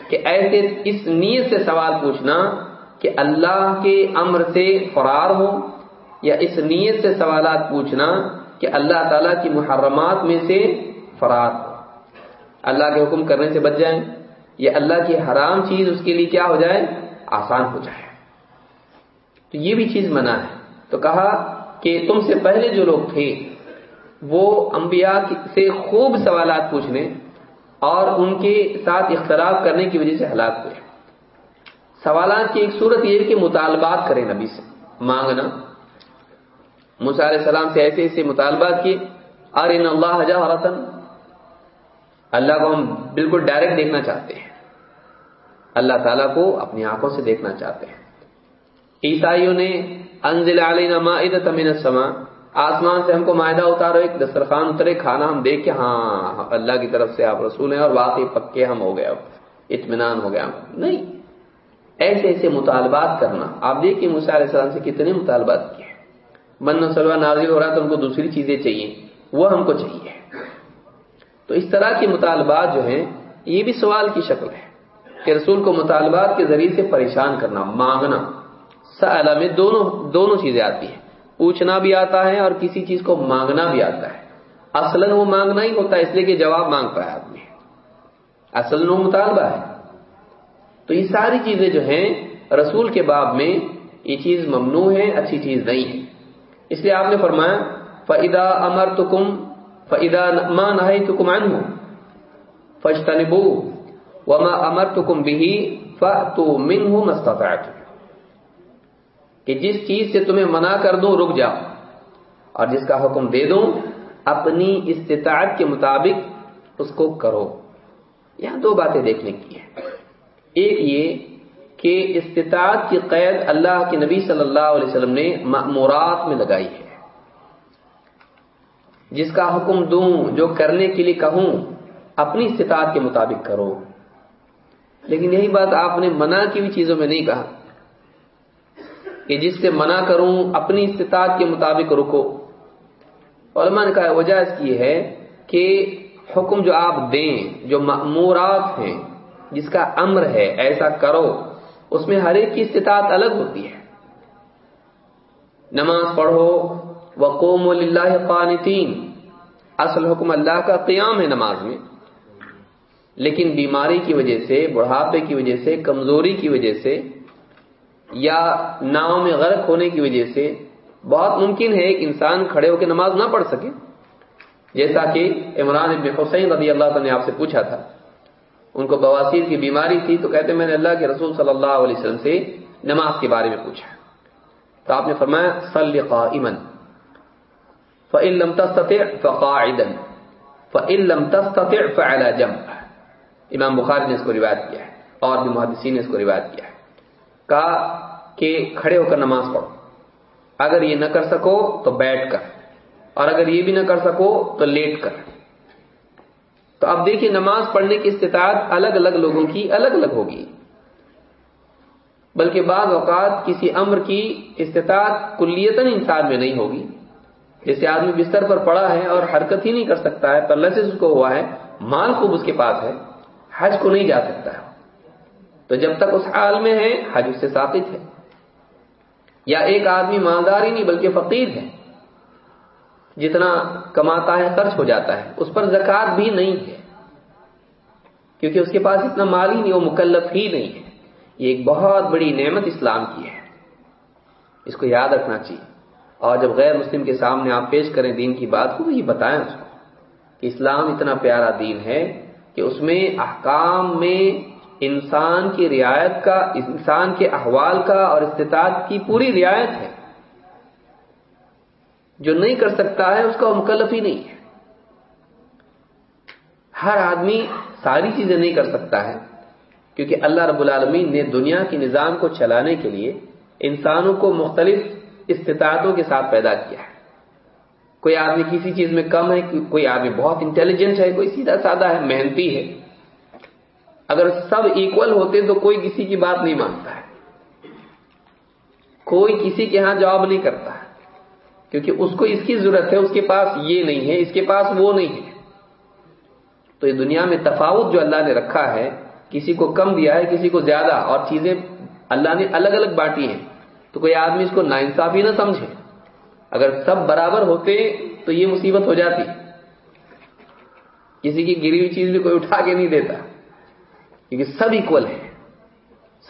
کہ ایسے اس نیت سے سوال پوچھنا کہ اللہ کے امر سے فرار ہو یا اس نیت سے سوالات پوچھنا کہ اللہ تعالیٰ کی محرمات میں سے فرار ہو۔ اللہ کے حکم کرنے سے بچ جائیں۔ یا اللہ کی حرام چیز اس کے لیے کیا ہو جائے؟ آسان ہو جائے۔ تو یہ بھی چیز منع ہے۔ تو کہا کہ تم سے پہلے جو لوگ تھے، وہ انبیاء سے خوب سوالات پوچھنے اور ان کے ساتھ اختلاف کرنے کی وجہ سے ہلاک ہوئے۔ سوالات کی ایک صورت یہ ہے کہ مطالبات کریں نبی سے، مانگنا۔ علیہ السلام سے ایسے ایسے مطالبات کیے اور ان اللہ جہرتن اللہ کو ہم بالکل ڈائریکٹ دیکھنا چاہتے ہیں۔ اللہ تعالیٰ کو اپنی آنکھوں سے دیکھنا چاہتے ہیں۔ عیسائیوں نے انزل علینا مائدۃ من السماء۔ آسمان سے ہم کو معاہدہ اتارو، ایک دسترخوان اترے، کھانا ہم دیکھ کے ہاں اللہ کی طرف سے آپ رسول ہیں اور واقعی پکے ہم ہو گئے اب اطمینان ہو گیا نہیں، ایسے ایسے مطالبات کرنا۔ آپ دیکھیے موسیٰ علیہ السلام سے کتنے مطالبات کیے۔ من و سلوہ نازل ہو رہا ہے تو ہم کو دوسری چیزیں چاہیے، وہ ہم کو چاہیے۔ تو اس طرح کے مطالبات جو ہیں، یہ بھی سوال کی شکل ہے کہ رسول کو مطالبات کے ذریعے سے پریشان کرنا، مانگنا، سألہ میں دونوں دونوں چیزیں آتی ہیں۔ پوچھنا بھی آتا ہے اور کسی چیز کو مانگنا بھی آتا ہے۔ اصل وہ مانگنا ہی ہوتا ہے، اس لیے کہ جواب مانگتا ہے آدمی اصل وہ مطالبہ ہے۔ تو یہ ساری چیزیں جو ہیں، رسول کے باب میں یہ چیز ممنوع ہے، اچھی چیز نہیں۔ ہے اس لیے آپ نے فرمایا فعدا امر تو کم فعدا ماں نہ تو کمان ہو فشتنبو وما امر تو کم بھی تو من ہوں کہ جس چیز سے تمہیں منع کر دوں، رک جاؤ اور جس کا حکم دے دوں، اپنی استطاعت کے مطابق اس کو کرو۔ یہاں دو باتیں دیکھنے کی ہے ایک یہ کہ استطاعت کی قید اللہ کے نبی صلی اللہ علیہ وسلم نے معمورات میں لگائی ہے۔ جس کا حکم دوں، جو کرنے کے لیے کہوں، اپنی استطاعت کے مطابق کرو۔ لیکن یہی بات آپ نے منع کی بھی چیزوں میں نہیں کہا کہ جس سے منع کروں، اپنی استطاعت کے مطابق رکو۔ علماء نے کہا وجہ اس کی ہے کہ حکم جو آپ دیں، جو معمورات ہیں، جس کا امر ہے، ایسا کرو۔ اس میں ہر ایک کی استطاعت الگ ہوتی ہے۔ نماز پڑھو وقوم اللہ قانتین۔ اصل حکم اللہ کا قیام ہے نماز میں۔ لیکن بیماری کی وجہ سے، بڑھاپے کی وجہ سے، کمزوری کی وجہ سے یا ناؤں میں غرق ہونے کی وجہ سے بہت ممکن ہے ایک انسان کھڑے ہو کے نماز نہ پڑھ سکے۔ جیسا کہ عمران ابن حسین رضی اللہ تعالیٰ نے آپ سے پوچھا تھا۔ ان کو بواسیر کی بیماری تھی تو کہتے میں نے اللہ کے رسول صلی اللہ علیہ وسلم سے نماز کے بارے میں پوچھا۔ تو آپ نے فرمایا، صلی قائما۔ فإن لم تستطع فقاعدا۔ فإن لم تستطع فعلى جنب امام بخاری نے اس کو روایت کیا ہے، اور بھی محدثین نے اس کو روایت کیا ہے۔ کہا کہ کھڑے ہو کر نماز پڑھو۔ اگر یہ نہ کر سکو تو بیٹھ کر، اور اگر یہ بھی نہ کر سکو تو لیٹ کر۔ تو اب دیکھیے نماز پڑھنے کی استطاعت الگ الگ لوگوں کی الگ الگ ہوگی۔ بلکہ بعض اوقات کسی امر کی استطاعت کلیتن انسان میں نہیں ہوگی۔ جیسے آدمی بستر پر پڑا ہے اور حرکت ہی نہیں کر سکتا ہے پلس اس کو ہوا ہے، مال خوب اس کے پاس ہے، حج کو نہیں جا سکتا ہے۔ تو جب تک اس حال میں ہے، حج اس سے ثابت ہے۔ یا ایک آدمی مالدار ہی نہیں، بلکہ فقیر ہے۔ جتنا کماتا ہے خرچ ہو جاتا ہے، اس پر زکات بھی نہیں ہے۔ کیونکہ اس کے پاس اتنا مال ہی نہیں، وہ مکلف ہی نہیں ہے۔ یہ ایک بہت بڑی نعمت اسلام کی ہے۔ اس کو یاد رکھنا چاہیے۔ اور جب غیر مسلم کے سامنے آپ پیش کریں دین کی بات کو، تو یہ بتائیں اس کو کہ اسلام اتنا پیارا دین ہے کہ اس میں احکام میں انسان کی رعایت کا، انسان کے احوال کا اور استطاعت کی پوری رعایت ہے۔ جو نہیں کر سکتا ہے، اس کا مکلف ہی نہیں ہے۔ ہر آدمی ساری چیزیں نہیں کر سکتا ہے، کیونکہ اللہ رب العالمین نے دنیا کے نظام کو چلانے کے لیے انسانوں کو مختلف استطاعتوں کے ساتھ پیدا کیا ہے۔ کوئی آدمی کسی چیز میں کم ہے، کوئی آدمی بہت انٹیلیجنٹ ہے، کوئی سیدھا سادہ ہے محنتی ہے۔ اگر سب ایکول ہوتے تو کوئی کسی کی بات نہیں مانتا ہے۔ کوئی کسی کے ہاں جواب نہیں کرتا۔ ہے کیونکہ اس کو اس کی ضرورت ہے، اس کے پاس یہ نہیں ہے، اس کے پاس وہ نہیں ہے۔ تو یہ دنیا میں تفاوت جو اللہ نے رکھا ہے، کسی کو کم دیا ہے، کسی کو زیادہ، اور چیزیں اللہ نے الگ الگ بانٹی ہیں۔ تو کوئی آدمی اس کو ناانصافی نہ سمجھے۔ اگر سب برابر ہوتے تو یہ مصیبت ہو جاتی۔ کسی کی گری ہوئی چیز بھی کوئی اٹھا کے نہیں دیتا۔ کیونکہ سب ایکول ہے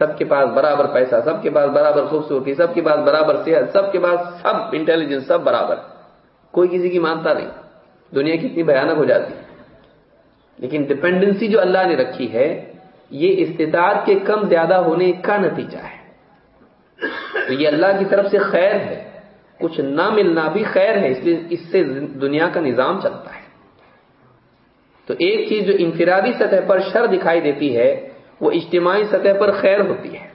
سب کے پاس برابر پیسہ، سب کے پاس برابر خوبصورتی، سب کے پاس برابر صحت، سب کے پاس سب انٹیلیجنس سب برابر۔ کوئی کسی کی مانتا نہیں۔ دنیا کتنی بھیانک ہو جاتی۔ لیکن ڈپینڈنسی جو اللہ نے رکھی ہے، یہ استطاعت کے کم زیادہ ہونے کا نتیجہ ہے۔ تو یہ اللہ کی طرف سے خیر ہے۔ کچھ نہ ملنا بھی خیر ہے، اس لیے اس سے دنیا کا نظام چلتا ہے۔ تو ایک چیز جو انفرادی سطح پر شر دکھائی دیتی ہے وہ اجتماعی سطح پر خیر ہوتی ہے۔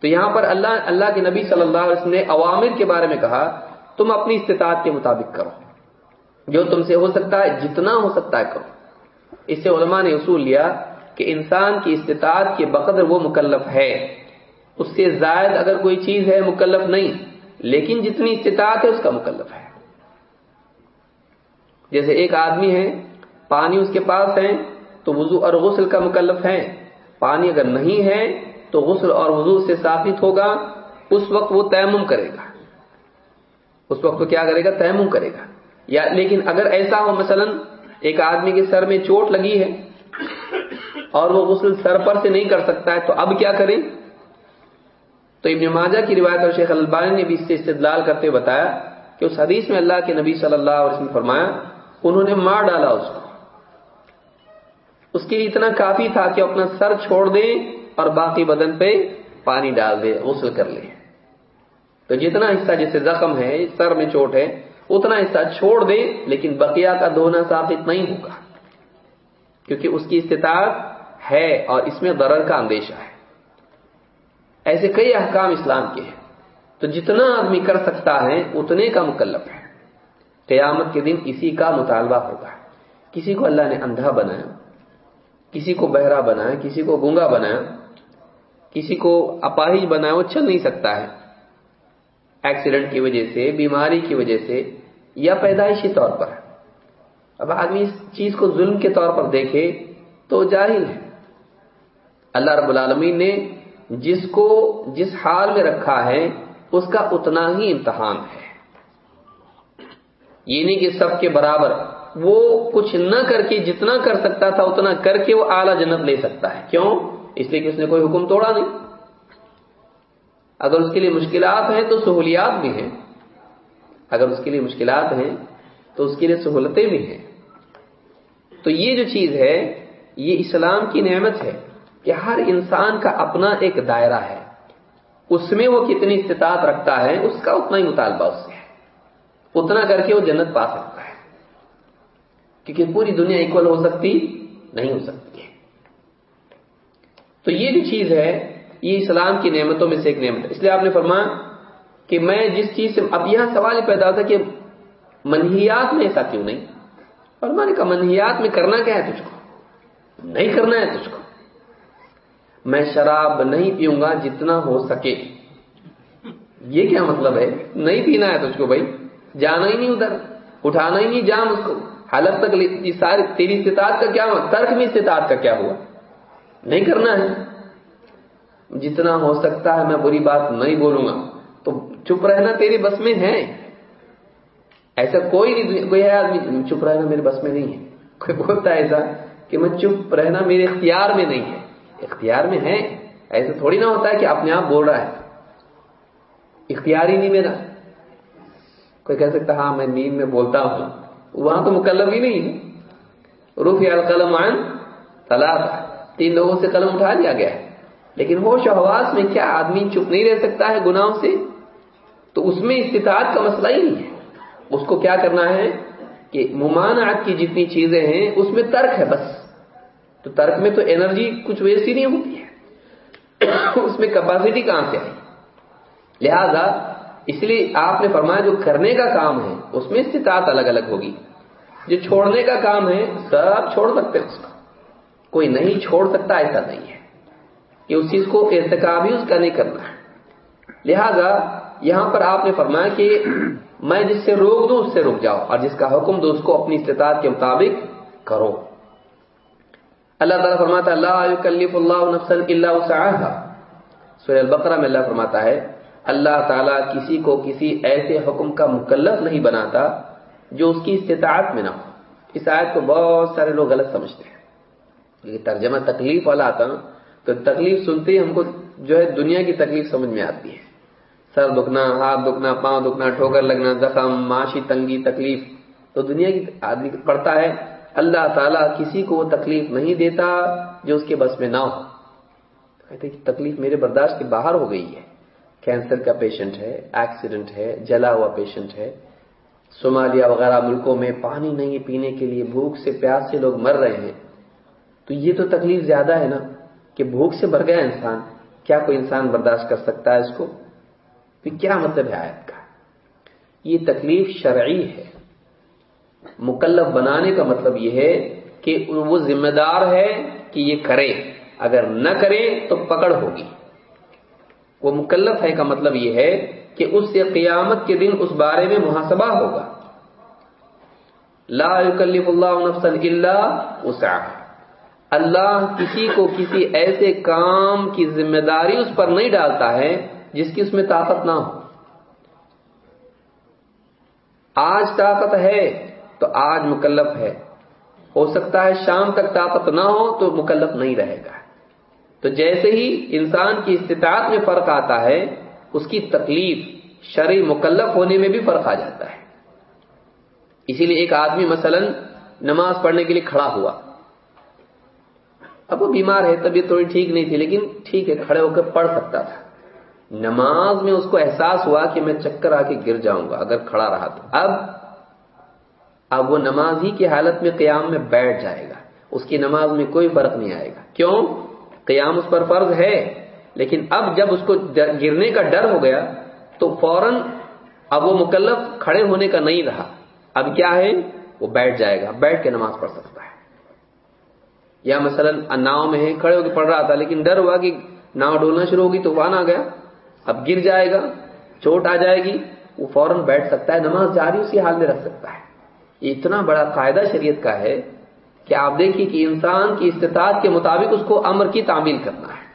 تو یہاں پر اللہ اللہ کے نبی صلی اللہ علیہ وسلم نے عوامر کے بارے میں کہا، تم اپنی استطاعت کے مطابق کرو۔ جو تم سے ہو سکتا ہے، جتنا ہو سکتا ہے کرو۔ اس سے علماء نے اصول لیا کہ انسان کی استطاعت کے بقدر وہ مکلف ہے۔ اس سے زائد اگر کوئی چیز ہے مکلف نہیں، لیکن جتنی استطاعت ہے، اس کا مکلف ہے۔ جیسے ایک آدمی ہے، پانی اس کے پاس ہے تو وضو اور غسل کا مکلف ہے پانی اگر نہیں ہے تو غسل اور وضو سے ثابت ہوگا۔ اس وقت وہ تیمم کرے گا۔ اس وقت وہ کیا کرے گا؟ تیمم کرے گا۔ یا لیکن اگر ایسا ہو، مثلا ایک آدمی کے سر میں چوٹ لگی ہے اور وہ غسل سر پر سے نہیں کر سکتا ہے، تو اب کیا کریں؟ تو ابن ماجہ کی روایت اور شیخ البانی نے بھی اس سے استدلال کرتے بتایا کہ اس حدیث میں اللہ کے نبی صلی اللہ علیہ وسلم فرمایا، انہوں نے مار ڈالا اس کو۔ اس کے لیے اتنا کافی تھا کہ اپنا سر چھوڑ دیں اور باقی بدن پہ پانی ڈال دے غسل کر لے تو جتنا حصہ جیسے زخم ہے سر میں چوٹ ہے، اتنا حصہ چھوڑ دے لیکن بقیہ کا دھونا ثابت نہیں ہوگا۔ کیونکہ اس کی استطاعت ہے اور اس میں ضرر کا اندیشہ ہے۔ ایسے کئی احکام اسلام کے ہیں۔ تو جتنا آدمی کر سکتا ہے، اتنے کا مکلف ہے۔ قیامت کے دن اسی کا مطالبہ ہوگا۔ کسی کو اللہ نے اندھا بنایا۔ کسی کو بہرا بنایا کسی کو گونگا بنایا کسی کو اپاہج بنایا وہ چل نہیں سکتا ہے۔ ایکسیڈنٹ کی وجہ سے، بیماری کی وجہ سے، یا پیدائشی طور پر۔ اب آدمی اس چیز کو ظلم کے طور پر دیکھے تو جاہل ہے۔ اللہ رب العالمین نے جس کو جس حال میں رکھا ہے، اس کا اتنا ہی امتحان ہے۔ یہ نہیں کہ سب کے برابر وہ کچھ نہ کر کے جتنا کر سکتا تھا اتنا کر کے وہ اعلی جنت لے سکتا ہے۔ کیوں؟ اس لیے کہ اس نے کوئی حکم توڑا نہیں۔ اگر اس کے لیے مشکلات ہیں تو سہولیات بھی ہیں۔ اگر اس کے لیے مشکلات ہیں تو اس کے لیے سہولتیں بھی ہیں۔ تو یہ جو چیز ہے، یہ اسلام کی نعمت ہے کہ ہر انسان کا اپنا ایک دائرہ ہے۔ اس میں وہ کتنی استطاعت رکھتا ہے، اس کا اتنا ہی مطالبہ اس سے ہے۔ اتنا کر کے وہ جنت پا سکتا ہے۔ کیونکہ پوری دنیا اکول ہو سکتی نہیں ہو سکتی ہے۔ تو یہ جو چیز ہے، یہ اسلام کی نعمتوں میں سے ایک نعمت ہے۔ اس لیے آپ نے فرمایا کہ میں جس چیز سے، اب یہاں سوال پیدا ہوتا کہ منہیات میں ایسا کیوں نہیں؟ فرمانے کا منہیات میں کرنا کیا ہے تجھ کو؟ نہیں کرنا ہے تجھ کو۔ میں شراب نہیں پیوں گا جتنا ہو سکے۔ یہ کیا مطلب ہے؟ نہیں پینا ہے تجھ کو بھائی۔ جانا ہی نہیں ادھر۔ اٹھانا ہی نہیں جام اس کو۔ حالت تک یہ ساری تیری استطاعت کا کیا ہوا؟ ترک میں استطاعت کا کیا ہوا؟ نہیں کرنا ہے۔ جتنا ہو سکتا ہے میں بری بات نہیں بولوں گا۔ تو چپ رہنا تیری بس میں ہے۔ ایسا کوئی نہیں کوئی ہے آدمی چپ رہنا میرے بس میں نہیں ہے۔ کوئی بولتا ہے ایسا کہ میں چپ رہنا میرے اختیار میں نہیں ہے۔ اختیار میں ہے۔ ایسا تھوڑی نہ ہوتا ہے کہ اپنے آپ بول رہا ہے۔ اختیار ہی نہیں میرا۔ کوئی کہہ سکتا ہاں میں نیند میں بولتا ہوں۔ وہاں تو مکلب ہی نہیں ہے۔ روف القلم عن طلاق تین لوگوں سے قلم اٹھا لیا گیا ہے۔ لیکن ہوش و حواس میں کیا آدمی چپ نہیں رہ سکتا ہے گناہوں سے؟ تو اس میں استطاعت کا مسئلہ ہی نہیں ہے۔ اس کو کیا کرنا ہے کہ ممانعت کی جتنی چیزیں ہیں، اس میں ترک ہے بس۔ تو ترک میں تو انرجی کچھ ویسی نہیں ہوتی ہے۔ اس میں کیپیسٹی کہاں سے آئی؟ لہذا اس لیے آپ نے فرمایا جو کرنے کا کام ہے، اس میں استطاعت الگ الگ ہوگی۔ جو چھوڑنے کا کام ہے سب چھوڑ سکتے ہیں اس کا۔ کوئی نہیں چھوڑ سکتا، ایسا نہیں ہے۔ کہ اس چیز کو ارتکاب ہی اس کا نہیں کرنا ہے۔ لہذا، یہاں پر آپ نے فرمایا کہ میں جس سے روک دوں، اس سے رک جاؤ، اور جس کا حکم دو، اس کو اپنی استطاعت کے مطابق کرو۔ اللہ تعالیٰ فرماتا ہے اللہ کلف اللہ نفسن اللہ سورہ البقرہ میں اللہ فرماتا ہے اللہ تعالیٰ کسی کو کسی ایسے حکم کا مکلف نہیں بناتا جو اس کی استطاعت میں نہ ہو۔ اس آیت کو بہت سارے لوگ غلط سمجھتے ہیں۔ یہ ترجمہ تکلیف والا آتا نا، تو تکلیف سنتے ہی ہم کو جو ہے دنیا کی تکلیف سمجھ میں آتی ہے۔ سر دکھنا، ہاتھ دکھنا، پاؤں دکھنا، ٹھوکر لگنا، زخم، معاشی تنگی، تکلیف۔ تو دنیا کی آدمی پڑتا ہے، اللہ تعالیٰ کسی کو وہ تکلیف نہیں دیتا جو اس کے بس میں نہ ہو۔ کہتے کہ تکلیف میرے برداشت کے باہر ہو گئی ہے۔ کینسر کا پیشنٹ ہے ایکسیڈنٹ ہے، جلا ہوا پیشنٹ ہے۔ صومالیہ وغیرہ ملکوں میں پانی نہیں پینے کے لیے بھوک سے پیاس سے لوگ مر رہے ہیں۔ تو یہ تو تکلیف زیادہ ہے نا، کہ بھوک سے بھر گیا انسان، کیا کوئی انسان برداشت کر سکتا ہے اس کو؟ پھر کیا مطلب ہے آیت کا؟ یہ تکلیف شرعی ہے۔ مکلف بنانے کا مطلب یہ ہے کہ وہ ذمہ دار ہے کہ یہ کرے۔ اگر نہ کرے تو پکڑ ہوگی۔ وہ مکلف ہے کا مطلب یہ ہے کہ اس سے قیامت کے دن اس بارے میں محاسبہ ہوگا۔ لا يكلف اللہ نفسا الا وسعها اللہ کسی کو کسی ایسے کام کی ذمہ داری اس پر نہیں ڈالتا ہے جس کی اس میں طاقت نہ ہو۔ آج طاقت ہے تو آج مکلف ہے۔ ہو سکتا ہے شام تک طاقت نہ ہو تو مکلف نہیں رہے گا۔ تو جیسے ہی انسان کی استطاعت میں فرق آتا ہے، اس کی تکلیف شرع مکلف ہونے میں بھی فرق آ جاتا ہے۔ اسی لیے ایک آدمی مثلا نماز پڑھنے کے لیے کھڑا ہوا۔ اب وہ بیمار ہے، طبیعت تھوڑی ٹھیک نہیں تھی، لیکن ٹھیک ہے، کھڑے ہو کر پڑھ سکتا تھا۔ نماز میں اس کو احساس ہوا کہ میں چکر آ کے گر جاؤں گا، اگر کھڑا رہا تو۔ اب اب وہ نماز ہی کی حالت میں قیام میں بیٹھ جائے گا۔ اس کی نماز میں کوئی فرق نہیں آئے گا۔ کیوں؟ قیام اس پر فرض ہے، لیکن اب جب اس کو گرنے کا ڈر ہو گیا، تو فوراً اب وہ مکلف کھڑے ہونے کا نہیں رہا۔ اب کیا ہے؟ وہ بیٹھ جائے گا، بیٹھ کے نماز پڑھ سکتا ہے۔ یا مثلا ناؤ میں ہے، کھڑے ہو کے پڑھ رہا تھا، لیکن ڈر ہوا کہ ناؤ ڈولنا شروع ہوگی طوفان آ گیا۔ اب گر جائے گا، چوٹ آ جائے گی، وہ فوراً بیٹھ سکتا ہے، نماز جاری اسی حال میں رکھ سکتا ہے۔ یہ اتنا بڑا قاعدہ شریعت کا ہے کہ آپ دیکھیے کہ انسان کی استطاعت کے مطابق اس کو امر کی تعمیل کرنا ہے۔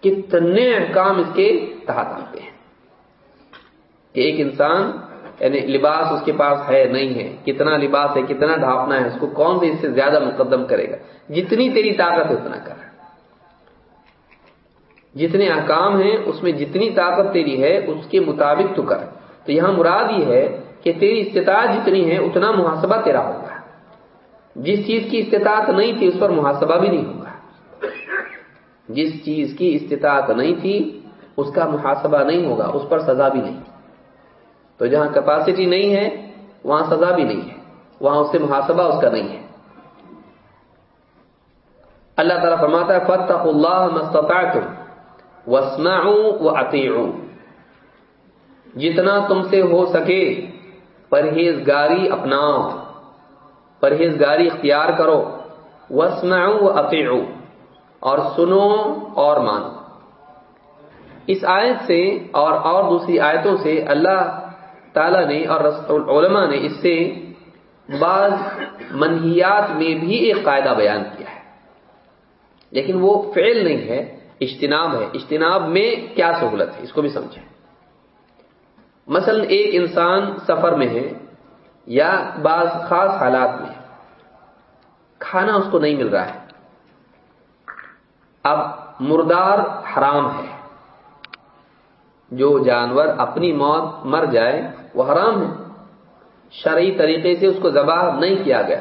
کتنے احکام اس کے تحت آتے ہیں۔ کہ ایک انسان یعنی لباس اس کے پاس ہے، نہیں ہے، کتنا لباس ہے، کتنا ڈھانپنا ہے، اس کو کون سے اس سے زیادہ مقدم کرے گا؟ جتنی تیری طاقت ہے، اتنا کر۔ جتنے احکام ہیں، اس میں جتنی طاقت تیری ہے، اس کے مطابق تو کر۔ تو یہاں مراد یہ ہے کہ تیری استطاعت جتنی ہے، اتنا محاسبہ تیرا ہوگا۔ جس چیز کی استطاعت نہیں تھی اس پر محاسبہ بھی نہیں ہوگا۔ جس چیز کی استطاعت نہیں تھی، اس کا محاسبہ نہیں ہوگا، اس پر سزا بھی نہیں۔ تو جہاں کیپیسٹی نہیں ہے، وہاں سزا بھی نہیں ہے۔ وہاں اس سے محاسبہ اس کا نہیں ہے۔ اللہ تعالیٰ فرماتا ہے فتح اللہ مستطعتم واسمعوا و جتنا تم سے ہو سکے، پرہیزگاری اپناؤ۔ پرہیزگاری اختیار کرو۔ واسمعوا و اور سنو اور مانو۔ اس آیت سے اور اور دوسری آیتوں سے اللہ تعالی نے اور علماء نے اس سے بعض منہیات میں بھی ایک قاعدہ بیان کیا ہے۔ لیکن وہ فعل نہیں ہے، اجتناب ہے۔ اجتناب میں کیا سہولت ہے؟ اس کو بھی سمجھیں۔ مثلا ایک انسان سفر میں ہے۔ یا بعض خاص حالات میں کھانا اس کو نہیں مل رہا ہے۔ اب مردار حرام ہے۔ جو جانور اپنی موت مر جائے وہ حرام ہے۔ شرعی طریقے سے اس کو ذبح نہیں کیا گیا۔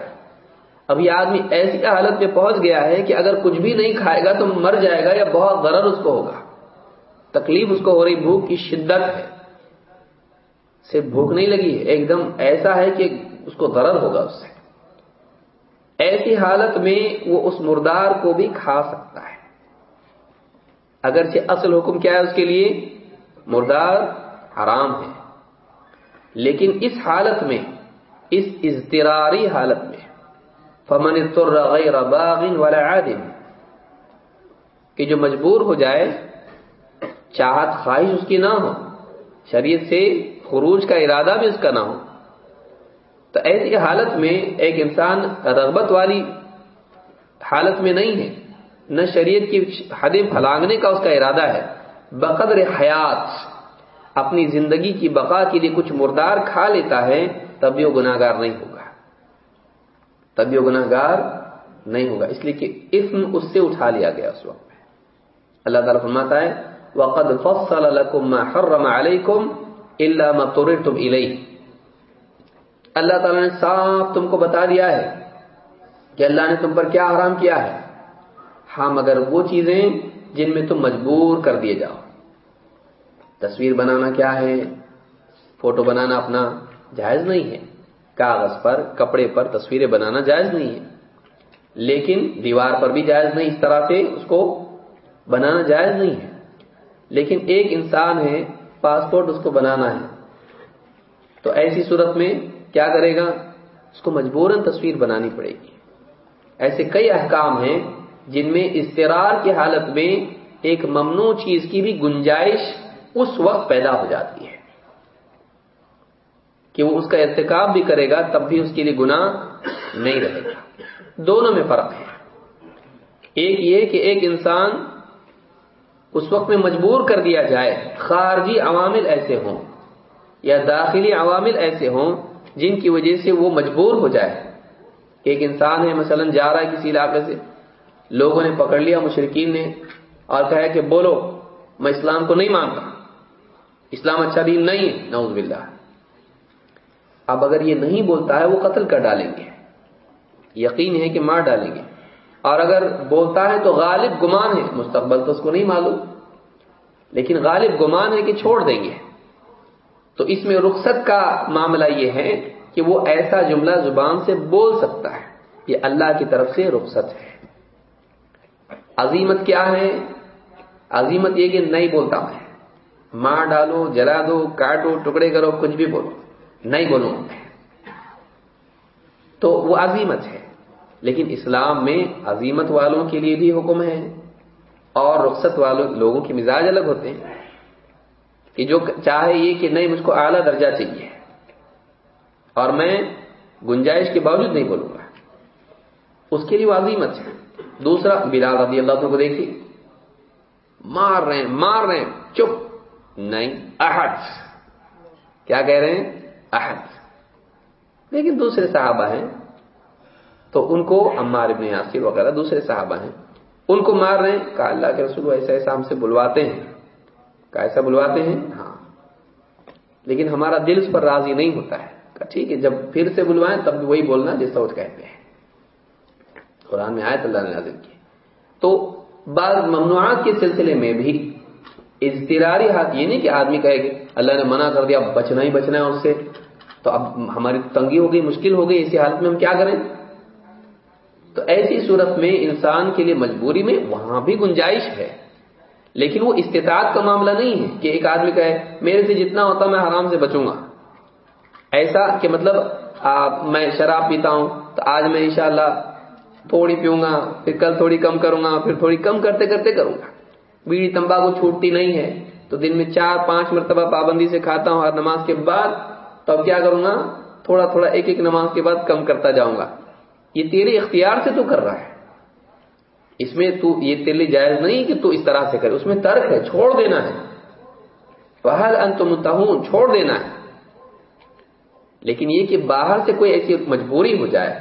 ابھی آدمی ایسی حالت میں پہنچ گیا ہے کہ اگر کچھ بھی نہیں کھائے گا تو مر جائے گا یا بہت ضرر اس کو ہوگا۔ تکلیف اس کو ہو رہی، بھوک کی شدت ہے۔ صرف بھوک نہیں لگی ہے ایک دم ایسا ہے کہ اس کو ضرر ہوگا اس سے۔ ایسی حالت میں وہ اس مردار کو بھی کھا سکتا ہے۔ اگرچہ اصل حکم کیا ہے اس کے لیے؟ مردار حرام ہے۔ لیکن اس حالت میں، اس اضطراری حالت میں، فمن غیر باغ ولا عادم کہ جو مجبور ہو جائے، چاہت خواہش اس کی نہ ہو، شریعت سے خروج کا ارادہ بھی اس کا نہ ہو۔ تو ایسی حالت میں ایک انسان رغبت والی حالت میں نہیں ہے۔ نہ شریعت کی حدیں پھلانگنے کا اس کا ارادہ ہے۔ بقدر حیات اپنی زندگی کی بقا کے لیے کچھ مردار کھا لیتا ہے، تب بھی وہ گناگار نہیں ہوگا۔ تب بھی وہ گناگار نہیں ہوگا۔ اس لیے کہ اسم اس سے اٹھا لیا گیا اس وقت۔ میں اللہ تعالیٰ فرماتا ہے، وقد فصل لكم ما حرم الا ما اضطررتم اليه اللہ تعالیٰ نے صاف تم کو بتا دیا ہے کہ اللہ نے تم پر کیا حرام کیا ہے۔ ہاں مگر وہ چیزیں جن میں تم مجبور کر دیے جاؤ۔ تصویر بنانا کیا ہے؟ فوٹو بنانا اپنا جائز نہیں ہے۔ کاغذ پر، کپڑے پر تصویریں بنانا جائز نہیں ہے۔ لیکن دیوار پر بھی جائز نہیں، اس طرح سے اس کو بنانا جائز نہیں ہے۔ لیکن ایک انسان ہے پاسپورٹ اس کو بنانا ہے۔ تو ایسی صورت میں کیا کرے گا؟ اس کو مجبوراً تصویر بنانی پڑے گی۔ ایسے کئی احکام ہیں جن میں استرار کی حالت میں ایک ممنوع چیز کی بھی گنجائش اس وقت پیدا ہو جاتی ہے۔ کہ وہ اس کا ارتکاب بھی کرے گا، تب بھی اس کے لیے گنا نہیں رہے گا۔ دونوں میں فرق ہے۔ ایک یہ کہ ایک انسان اس وقت میں مجبور کر دیا جائے، خارجی عوامل ایسے ہوں یا داخلی عوامل ایسے ہوں جن کی وجہ سے وہ مجبور ہو جائے۔ کہ ایک انسان ہے، مثلا جا رہا ہے کسی علاقے سے، لوگوں نے پکڑ لیا مشرقین نے، اور کہا کہ بولو، میں اسلام کو نہیں مانتا۔ اسلام اچھا دین نہیں ہے، نعوذ باللہ۔ اب اگر یہ نہیں بولتا ہے، وہ قتل کر ڈالیں گے۔ یقین ہے کہ مار ڈالیں گے۔ اور اگر بولتا ہے تو غالب گمان ہے، مستقبل تو اس کو نہیں معلوم۔ لیکن غالب گمان ہے کہ چھوڑ دیں گے۔ تو اس میں رخصت کا معاملہ یہ ہے کہ وہ ایسا جملہ زبان سے بول سکتا ہے۔ یہ اللہ کی طرف سے رخصت ہے۔ عظیمت کیا ہے؟ عظیمت یہ کہ نہیں بولتا میں۔ ماں ڈالو، جلا دو، کاٹو، ٹکڑے کرو، کچھ بھی بولو۔ نہیں بولوں تو وہ عظیمت ہے۔ لیکن اسلام میں عظیمت والوں کے لیے بھی حکم ہے اور رخصت والوں لوگوں کے مزاج الگ ہوتے ہیں کہ جو چاہے یہ کہ نہیں، مجھ کو اعلیٰ درجہ چاہیے۔ اور میں گنجائش کے باوجود نہیں بولوں گا۔ اس کے لیے وہ عظیمت ہے۔ دوسرا، بلال رضی اللہ عنہ کو دیکھیے۔ مار رہے ہیں، مار رہے ہیں۔ چپ۔ نہیں، احد۔ کیا کہہ رہے ہیں؟ احد۔ لیکن دوسرے صحابہ ہیں۔ تو ان کو عمار ابن یاسر وغیرہ دوسرے صحابہ ہیں۔ ان کو مار رہے ہیں۔ کہا اللہ کے رسول ایسا ایسا ہم سے بلواتے ہیں۔ کہا ایسا بلواتے ہیں؟ ہاں۔ لیکن ہمارا دل اس پر راضی نہیں ہوتا ہے۔ کہا ٹھیک ہے، جب پھر سے بلوائیں تب بھی وہی بولنا جیسا وہ کہتے ہیں۔ قرآن میں آیت اللہ نے نازل کی۔ تو بعض ممنوعات کے سلسلے میں بھی اضطراری ہاتھ یہ نہیں کہ آدمی کہے کہ اللہ نے منع کر دیا، بچنا ہی بچنا ہے اس سے۔ تو اب ہماری تنگی ہو گئی، مشکل ہو گئی، اسی حالت میں ہم کیا کریں؟ تو ایسی صورت میں انسان کے لیے مجبوری میں وہاں بھی گنجائش ہے۔ لیکن وہ استطاعت کا معاملہ نہیں ہے کہ ایک آدمی کہے، میرے سے جتنا ہوتا میں حرام سے بچوں گا۔ ایسا کہ مطلب میں شراب پیتا ہوں تو آج میں انشاءاللہ تھوڑی پیوں گا، پھر کل تھوڑی کم کروں گا، پھر تھوڑی کم کرتے کرتے کروں گا۔ بیڑی تمباکو چھوٹتی نہیں ہے۔ تو دن میں چار، پانچ مرتبہ پابندی سے کھاتا ہوں ہر نماز کے بعد، تو اب کیا کروں گا؟ تھوڑا تھوڑا ایک ایک نماز کے بعد کم کرتا جاؤں گا۔ یہ تیرے اختیار سے تو کر رہا ہے۔ اس میں تو یہ تیرے لیے جائز نہیں کہ تو اس طرح سے کرے۔ اس میں ترک ہے، چھوڑ دینا ہے۔ باہر انت متحون چھوڑ دینا ہے۔ لیکن یہ کہ باہر سے کوئی ایسی مجبوری ہو جائے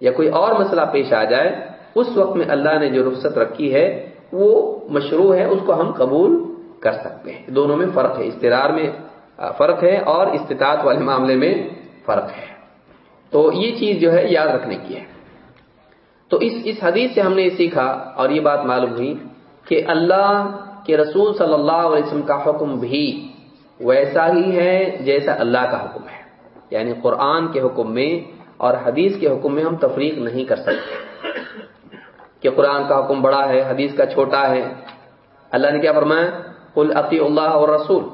یا کوئی اور مسئلہ پیش آ جائے، اس وقت میں اللہ نے جو رخصت رکھی ہے، وہ مشروع ہے، اس کو ہم قبول کر سکتے ہیں۔ دونوں میں فرق ہے۔ استرار میں فرق ہے اور استطاعت والے معاملے میں فرق ہے۔ تو یہ چیز جو ہے یاد رکھنے کی ہے۔ تو اس اس حدیث سے ہم نے یہ سیکھا اور یہ بات معلوم ہوئی کہ اللہ کے رسول صلی اللہ علیہ وسلم کا حکم بھی ویسا ہی ہے جیسا اللہ کا حکم ہے۔ یعنی قرآن کے حکم میں اور حدیث کے حکم میں ہم تفریق نہیں کر سکتے۔ کہ قرآن کا حکم بڑا ہے، حدیث کا چھوٹا ہے۔ اللہ نے کیا فرمایا؟ قل عطی اللہ اور رسول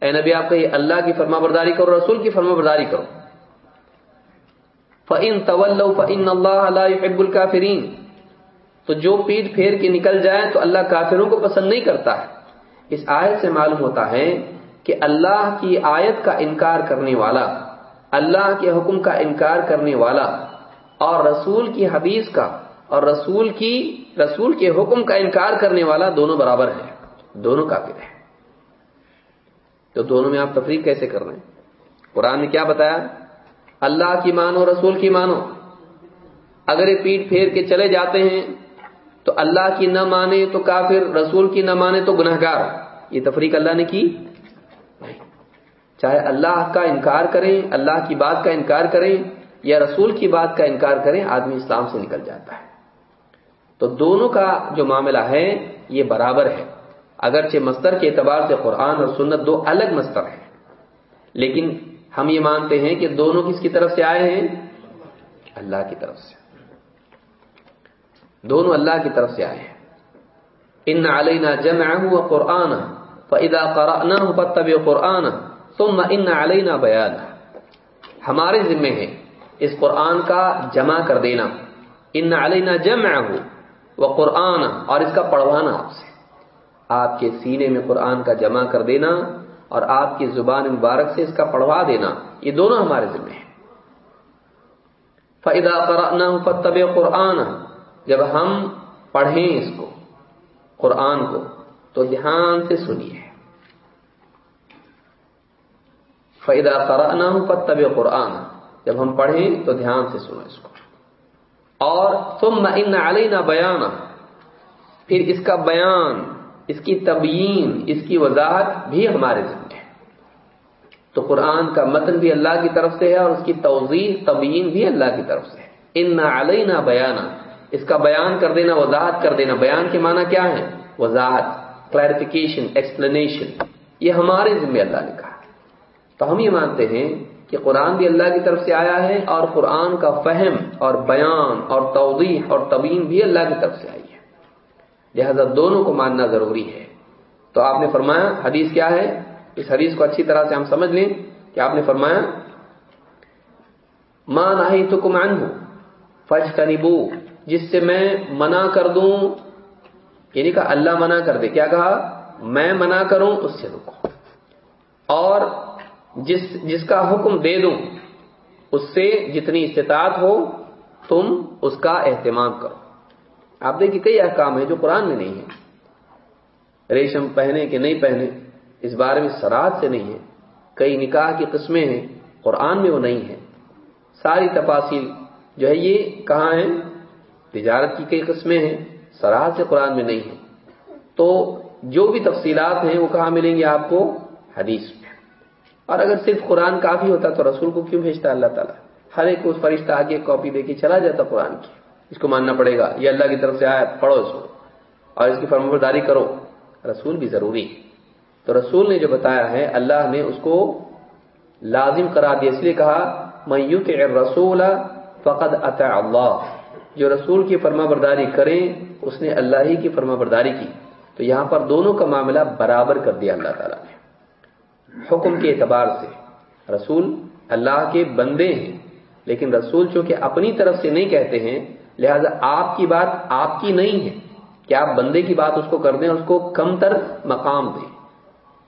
اے نبی، آپ کہیے، اللہ کی فرما برداری کرو، رسول کی فرما برداری کرو۔ فعن طول فعن اللہ يحب الكافرین تو جو پیٹ پھیر کے نکل جائے تو اللہ کافروں کو پسند نہیں کرتا ہے۔ اس آیت سے معلوم ہوتا ہے کہ اللہ کی آیت کا انکار کرنے والا، اللہ کے حکم کا انکار کرنے والا اور رسول کی حدیث کا اور رسول کی، رسول کے حکم کا انکار کرنے والا دونوں برابر ہے دونوں کافر ہیں۔ تو دونوں میں آپ تفریق کیسے کر رہے ہیں؟ قرآن نے کیا بتایا؟ اللہ کی مانو، رسول کی مانو۔ اگر یہ پیٹ پھیر کے چلے جاتے ہیں، تو اللہ کی نہ مانے تو کافر، رسول کی نہ مانے تو گناہ گار یہ تفریق اللہ نے کی۔ چاہے اللہ کا انکار کریں، اللہ کی بات کا انکار کریں، یا رسول کی بات کا انکار کریں، آدمی اسلام سے نکل جاتا ہے۔ تو دونوں کا جو معاملہ ہے، یہ برابر ہے۔ اگرچہ مستر کے اعتبار سے قرآن اور سنت دو الگ مستر ہیں، لیکن ہم یہ مانتے ہیں کہ دونوں کس کی طرف سے آئے ہیں؟ اللہ کی طرف سے۔ دونوں اللہ کی طرف سے آئے ہیں۔ ان علینا جمع قرآن فدا قرآن فتب قرآن ثم ان علینا بیان ہمارے ذمے ہے اس قرآن کا جمع کر دینا۔ ان علینا جمع ہو وہ قرآن اور اس کا پڑھوانا آپ سے۔ آپ کے سینے میں قرآن کا جمع کر دینا۔ اور آپ کی زبان مبارک سے اس کا پڑھوا دینا، یہ دونوں ہمارے ذمے ہیں۔ فعدا قرآن فتب قرآن جب ہم پڑھیں اس کو، قرآن کو، تو دھیان سے سنیے۔ فیدا قرآن پت طب قرآن جب ہم پڑھیں تو دھیان سے سنو اس کو۔ اور تم نہ ان علی نہ بیان پھر اس کا بیان اس کی تبیین، اس کی وضاحت بھی ہمارے ذمہ ہے۔ تو قرآن کا متن بھی اللہ کی طرف سے ہے اور اس کی توضیح، تبیین بھی اللہ کی طرف سے ہے۔ ان نہ علی نہ بیانہ اس کا بیان کر دینا، وضاحت کر دینا۔ بیان کے معنی کیا ہے؟ وضاحت کلیریفیکیشن ایکسپلینیشن یہ ہمارے ذمہ اللہ نے کہا۔ تو ہم یہ مانتے ہیں کہ قرآن بھی اللہ کی طرف سے آیا ہے اور قرآن کا فہم اور بیان اور توضیح اور طبین بھی اللہ کی طرف سے آئی ہے۔ لہذا دونوں کو ماننا ضروری ہے۔ تو آپ نے فرمایا، حدیث کیا ہے؟ اس حدیث کو اچھی طرح سے ہم سمجھ لیں کہ آپ نے فرمایا ماں نہ تو کمان ہوں فج کنبو جس سے میں منع کر دوں یعنی کہا اللہ منع کر دے۔ کیا کہا؟ میں منع کروں، اس سے رکو۔ اور جس جس کا حکم دے دوں، اس سے جتنی استطاعت ہو، تم اس کا اہتمام کرو۔ آپ دیکھیے کئی احکام ہیں جو قرآن میں نہیں ہے ریشم پہنے کہ نہیں پہنے، اس بارے میں سرات سے نہیں ہے۔ کئی نکاح کی قسمیں ہیں، قرآن میں وہ نہیں ہے۔ ساری تفاصیل جو ہے یہ کہاں ہیں؟ تجارت کی کئی قسمیں ہیں سراحت سے قرآن میں نہیں ہے۔ تو جو بھی تفصیلات ہیں وہ کہاں ملیں گے آپ کو؟ حدیث میں۔ اور اگر صرف قرآن کافی ہوتا تو رسول کو کیوں بھیجتا اللہ تعالیٰ؟ ہر ایک کو فرشتہ آگے کاپی دے کے چلا جاتا قرآن کی۔ اس کو ماننا پڑے گا۔ یہ اللہ کی طرف سے آیا پڑھو اس کو۔ اور اس کی فرم برداری کرو۔ رسول بھی ضروری۔ تو رسول نے جو بتایا ہے، اللہ نے اس کو لازم کرا دیا۔ اس لیے کہا میں یو کہ رسول فقد اطا اللہ جو رسول کی فرما برداری کریں اس نے اللہ ہی کی فرما برداری کی۔ تو یہاں پر دونوں کا معاملہ برابر کر دیا اللہ تعالیٰ نے۔ حکم کے اعتبار سے رسول اللہ کے بندے ہیں، لیکن رسول چونکہ اپنی طرف سے نہیں کہتے ہیں لہذا آپ کی بات آپ کی نہیں ہے کہ آپ بندے کی بات اس کو کر دیں اس کو کم تر مقام دیں۔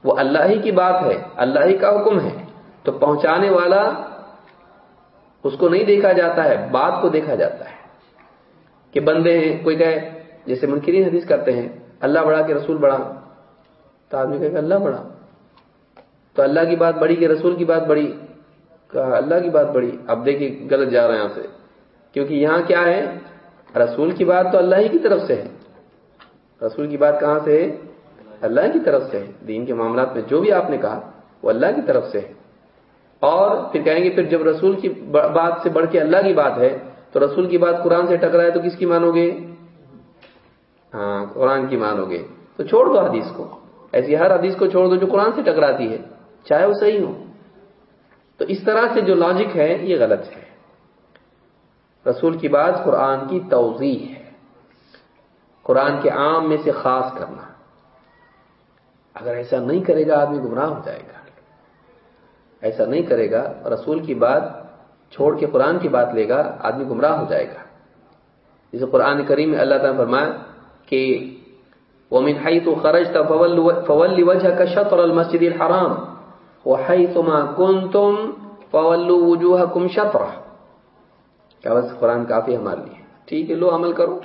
وہ اللہ ہی کی بات ہے، اللہ ہی کا حکم ہے۔ تو پہنچانے والا اس کو نہیں دیکھا جاتا ہے، بات کو دیکھا جاتا ہے۔ کہ بندے ہیں، کوئی کہے، جیسے منکرین حدیث کرتے ہیں، اللہ بڑا کہ رسول بڑا تو آدمی کہے کہ اللہ بڑا تو اللہ کی بات بڑی کہ رسول کی بات بڑی کہا، اللہ کی بات بڑی اب دیکھیے، غلط جا رہے ہیں یہاں سے۔ کیونکہ یہاں کیا ہے؟ رسول کی بات تو اللہ ہی کی طرف سے ہے۔ رسول کی بات کہاں سے ہے؟ اللہ کی طرف سے ہے۔ دین کے معاملات میں جو بھی آپ نے کہا، وہ اللہ کی طرف سے ہے۔ اور پھر کہیں گے، پھر جب رسول کی بات سے بڑھ کے اللہ کی بات ہے، تو رسول کی بات قرآن سے ٹکرائے تو کس کی مانو گے؟ ہاں قرآن کی مانو گے۔ تو چھوڑ دو حدیث کو۔ ایسی ہر حدیث کو چھوڑ دو جو قرآن سے ٹکراتی ہے، چاہے وہ صحیح ہو۔ تو اس طرح سے جو لاجک ہے، یہ غلط ہے۔ رسول کی بات قرآن کی توضیح ہے۔ قرآن کے عام میں سے خاص کرنا۔ اگر ایسا نہیں کرے گا، آدمی گمراہ ہو جائے گا۔ ایسا نہیں کرے گا، رسول کی بات چھوڑ کے قرآن کی بات لے گا، آدمی گمراہ ہو جائے گا۔ جسے قرآن کریم میں اللہ تعالیٰ فرمایا کہ ومن حيث خرجت فول وجهك شطر المسجد الحرام وحيث ما كنتم فولوا وجوهكم شطرة کیا بس قرآن کافی ہمارے لیے ٹھیک ہے، لو عمل کرو۔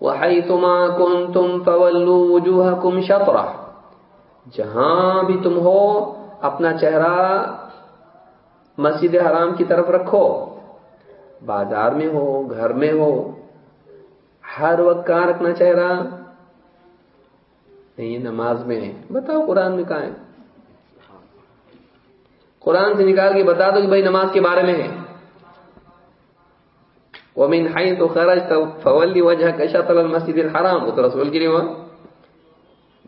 وحيث ما كنتم فولوا وجوهكم شطرة جہاں بھی تم ہو، اپنا چہرہ مسجد حرام کی طرف رکھو۔ بازار میں ہو، گھر میں ہو، ہر وقت کہاں رکھنا چاہ رہا نہیں نماز میں ہے۔ بتاؤ قرآن میں کہاں ہے۔ قرآن سے نکال کے بتا دو کہ بھائی نماز کے بارے میں ہے۔ وہ مین ہائی تو خرج فولی وجہ کشا طلب مسجد الحرام. وہ تو رسول کے لیے وہاں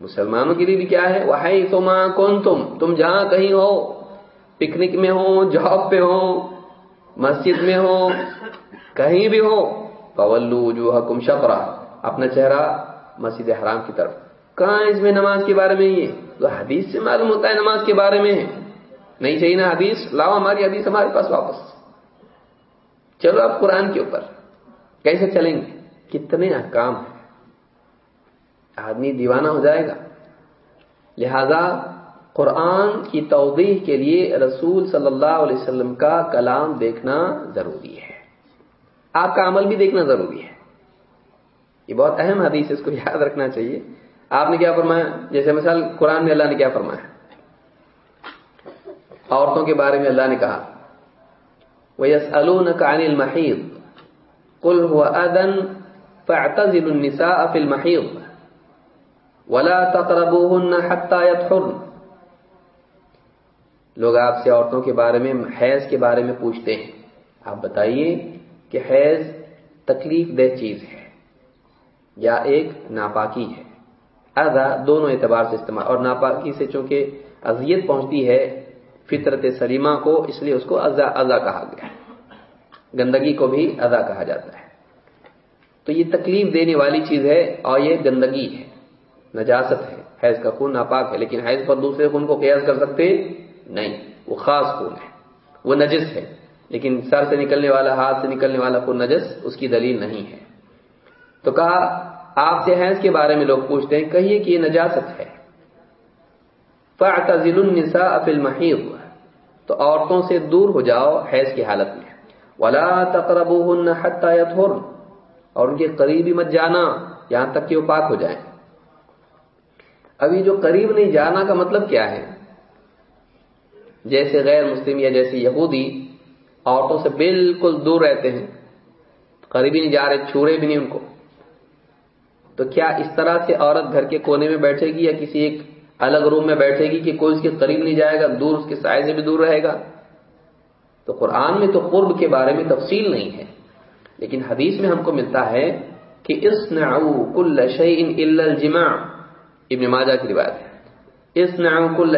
مسلمانوں کے لیے بھی کیا ہے؟ وہ ہائی تو ماں کون تم تم جہاں کہیں ہو، پکنک میں ہو، جاب پہ ہو، مسجد میں ہو، کہیں بھی ہو پولو جو حکم اپنا چہرہ مسجد حرام کی طرف. کہاں اس میں نماز کے بارے میں یہ؟ تو حدیث سے معلوم ہوتا ہے نماز کے بارے میں. نہیں چاہیے نا حدیث؟ لاؤ ہماری حدیث ہمارے پاس واپس. چلو آپ قرآن کے اوپر۔ کیسے چلیں گے؟ کتنے احکام۔ ہیں آدمی دیوانہ ہو جائے گا۔ لہذا قرآن کی توضیح کے لیے رسول صلی اللہ علیہ وسلم کا کلام دیکھنا ضروری ہے۔ آپ کا عمل بھی دیکھنا ضروری ہے۔ یہ بہت اہم حدیث اس کو یاد رکھنا چاہیے۔ آپ نے کیا فرمایا؟ جیسے مثال قرآن میں اللہ نے کیا فرمایا؟ عورتوں کے بارے میں اللہ نے کہا۔ وہ یس عن المحیط کل هو ادن فاعتزلوا النساء في المحيض ولا تقربوهن حتى يطهرن لوگ آپ سے عورتوں کے بارے میں، حیض کے بارے میں پوچھتے ہیں۔ آپ بتائیے کہ حیض تکلیف دہ چیز ہے یا ایک ناپاکی ہے۔ ادا دونوں اعتبار سے استعمال، اور ناپاکی سے چونکہ اذیت پہنچتی ہے فطرت سلیمہ کو اس لیے اس کو ازا ازا کہا گیا۔ گندگی کو بھی ادا کہا جاتا ہے۔ تو یہ تکلیف دینے والی چیز ہے اور یہ گندگی ہے۔ نجاست ہے۔ حیض کا خون ناپاک ہے، لیکن حیض پر دوسرے خون کو قیاس کر سکتے نہیں۔ وہ خاص خون ہے۔ وہ نجس ہے۔ لیکن سر سے نکلنے والا، ہاتھ سے نکلنے والا خون نجس، اس کی دلیل نہیں ہے۔ تو کہا، آپ سے حیض کے بارے میں لوگ پوچھتے ہیں، کہیے کہ یہ نجاست ہے۔ فاعتزل النساء فی المحیض تو عورتوں سے دور ہو جاؤ حیض کی حالت میں۔ ولا تقربوهن حتى اور ان کے قریب ہی مت جانا، یہاں تک کہ وہ پاک ہو جائیں۔ ابھی جو قریب نہیں جانا کا مطلب کیا ہے؟ جیسے غیر مسلم یا جیسے یہودی عورتوں سے بالکل دور رہتے ہیں، قریب ہی نہیں جا رہے، چھوڑے بھی نہیں ان کو۔ تو کیا اس طرح سے عورت گھر کے کونے میں بیٹھے گی یا کسی ایک الگ روم میں بیٹھے گی کہ کوئی اس کے قریب نہیں جائے گا، دور اس کے سائے سے بھی دور رہے گا۔ تو قرآن میں تو قرب کے بارے میں تفصیل نہیں ہے، لیکن حدیث میں ہم کو ملتا ہے کہ اس کل الا الجماع۔ ابن ماجہ کی روایت ہے۔ اس کل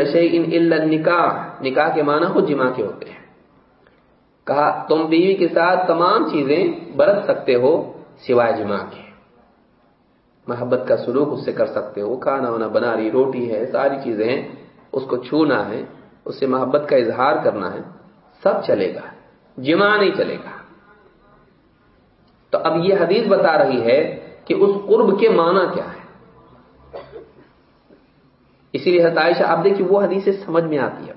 الا النکاح۔ نکاح کے معنی خود جمع کے ہوتے ہیں۔ کہا، تم بیوی کے ساتھ تمام چیزیں برت سکتے ہو سوائے جمع کے۔ محبت کا سلوک اس سے کر سکتے ہو۔ کھانا وانا بنا رہی، روٹی ہے، ساری چیزیں ہیں، اس کو چھونا ہے، اس سے محبت کا اظہار کرنا ہے، سب چلے گا، جمع نہیں چلے گا۔ تو اب یہ حدیث بتا رہی ہے کہ اس قرب کے معنی کیا ہے۔ اسی لیے حتائشہ آپ دیکھیے وہ حدیث سمجھ میں آتی ہے۔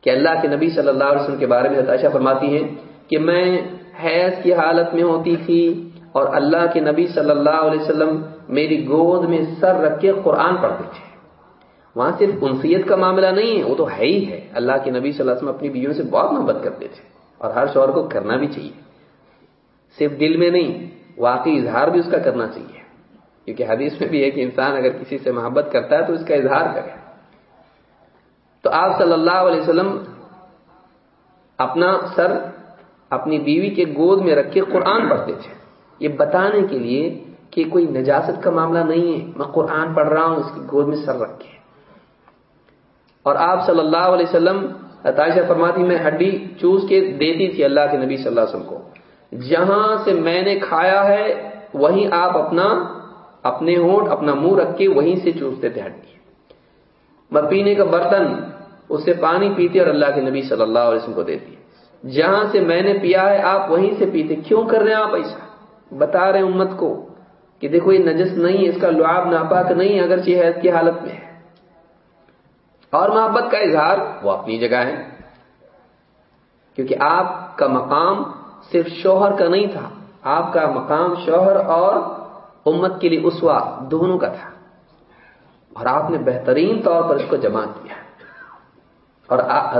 کہ اللہ کے نبی صلی اللہ علیہ وسلم کے بارے میں حتائشہ فرماتی ہے کہ میں حیض کی حالت میں ہوتی تھی اور اللہ کے نبی صلی اللہ علیہ وسلم میری گود میں سر رکھ کے قرآن پڑھتے تھے۔ وہاں صرف انسیت کا معاملہ نہیں ہے، وہ تو ہے ہی ہے۔ اللہ کے نبی صلی اللہ علیہ وسلم اپنی بیویوں سے بہت محبت کرتے تھے اور ہر شوہر کو کرنا بھی چاہیے۔ صرف دل میں نہیں، واقعی اظہار بھی اس کا کرنا چاہیے۔ کیونکہ حدیث میں بھی ہے کہ انسان اگر کسی سے محبت کرتا ہے تو اس کا اظہار کرے۔ تو آپ صلی اللہ علیہ وسلم اپنا سر اپنی بیوی کے گود میں رکھ کے قرآن پڑھتے تھے۔ یہ بتانے کے لیے کہ کوئی نجاست کا معاملہ نہیں ہے۔ میں قرآن پڑھ رہا ہوں، اس کی گود میں سر رکھ کے اور آپ صلی اللہ علیہ وسلم عطائشہ فرماتی، میں ہڈی چوس کے دیتی تھی اللہ کے نبی صلی اللہ علیہ وسلم کو۔ جہاں سے میں نے کھایا ہے، وہیں آپ اپنا، اپنے ہونٹ، اپنا منہ رکھ کے وہیں سے چوستے تھے ہڈی۔ میں پینے کا برتن، اس سے پانی پیتے اور اللہ کے نبی صلی اللہ علیہ وسلم کو دیتی۔ جہاں سے میں نے پیا ہے، آپ وہیں سے پیتے۔ کیوں کر رہے ہیں آپ ایسا؟ بتا رہے ہیں امت کو کہ دیکھو یہ نجس نہیں ہے، اس کا لعاب ناپاک نہیں اگر حیض کی حالت میں ہے۔ اور محبت کا اظہار وہ اپنی جگہ ہے۔ کیونکہ آپ کا مقام صرف شوہر کا نہیں تھا، آپ کا مقام شوہر اور امت کے لیے اسوا دونوں کا تھا۔ اور آپ نے بہترین طور پر اس کو جمع کیا اور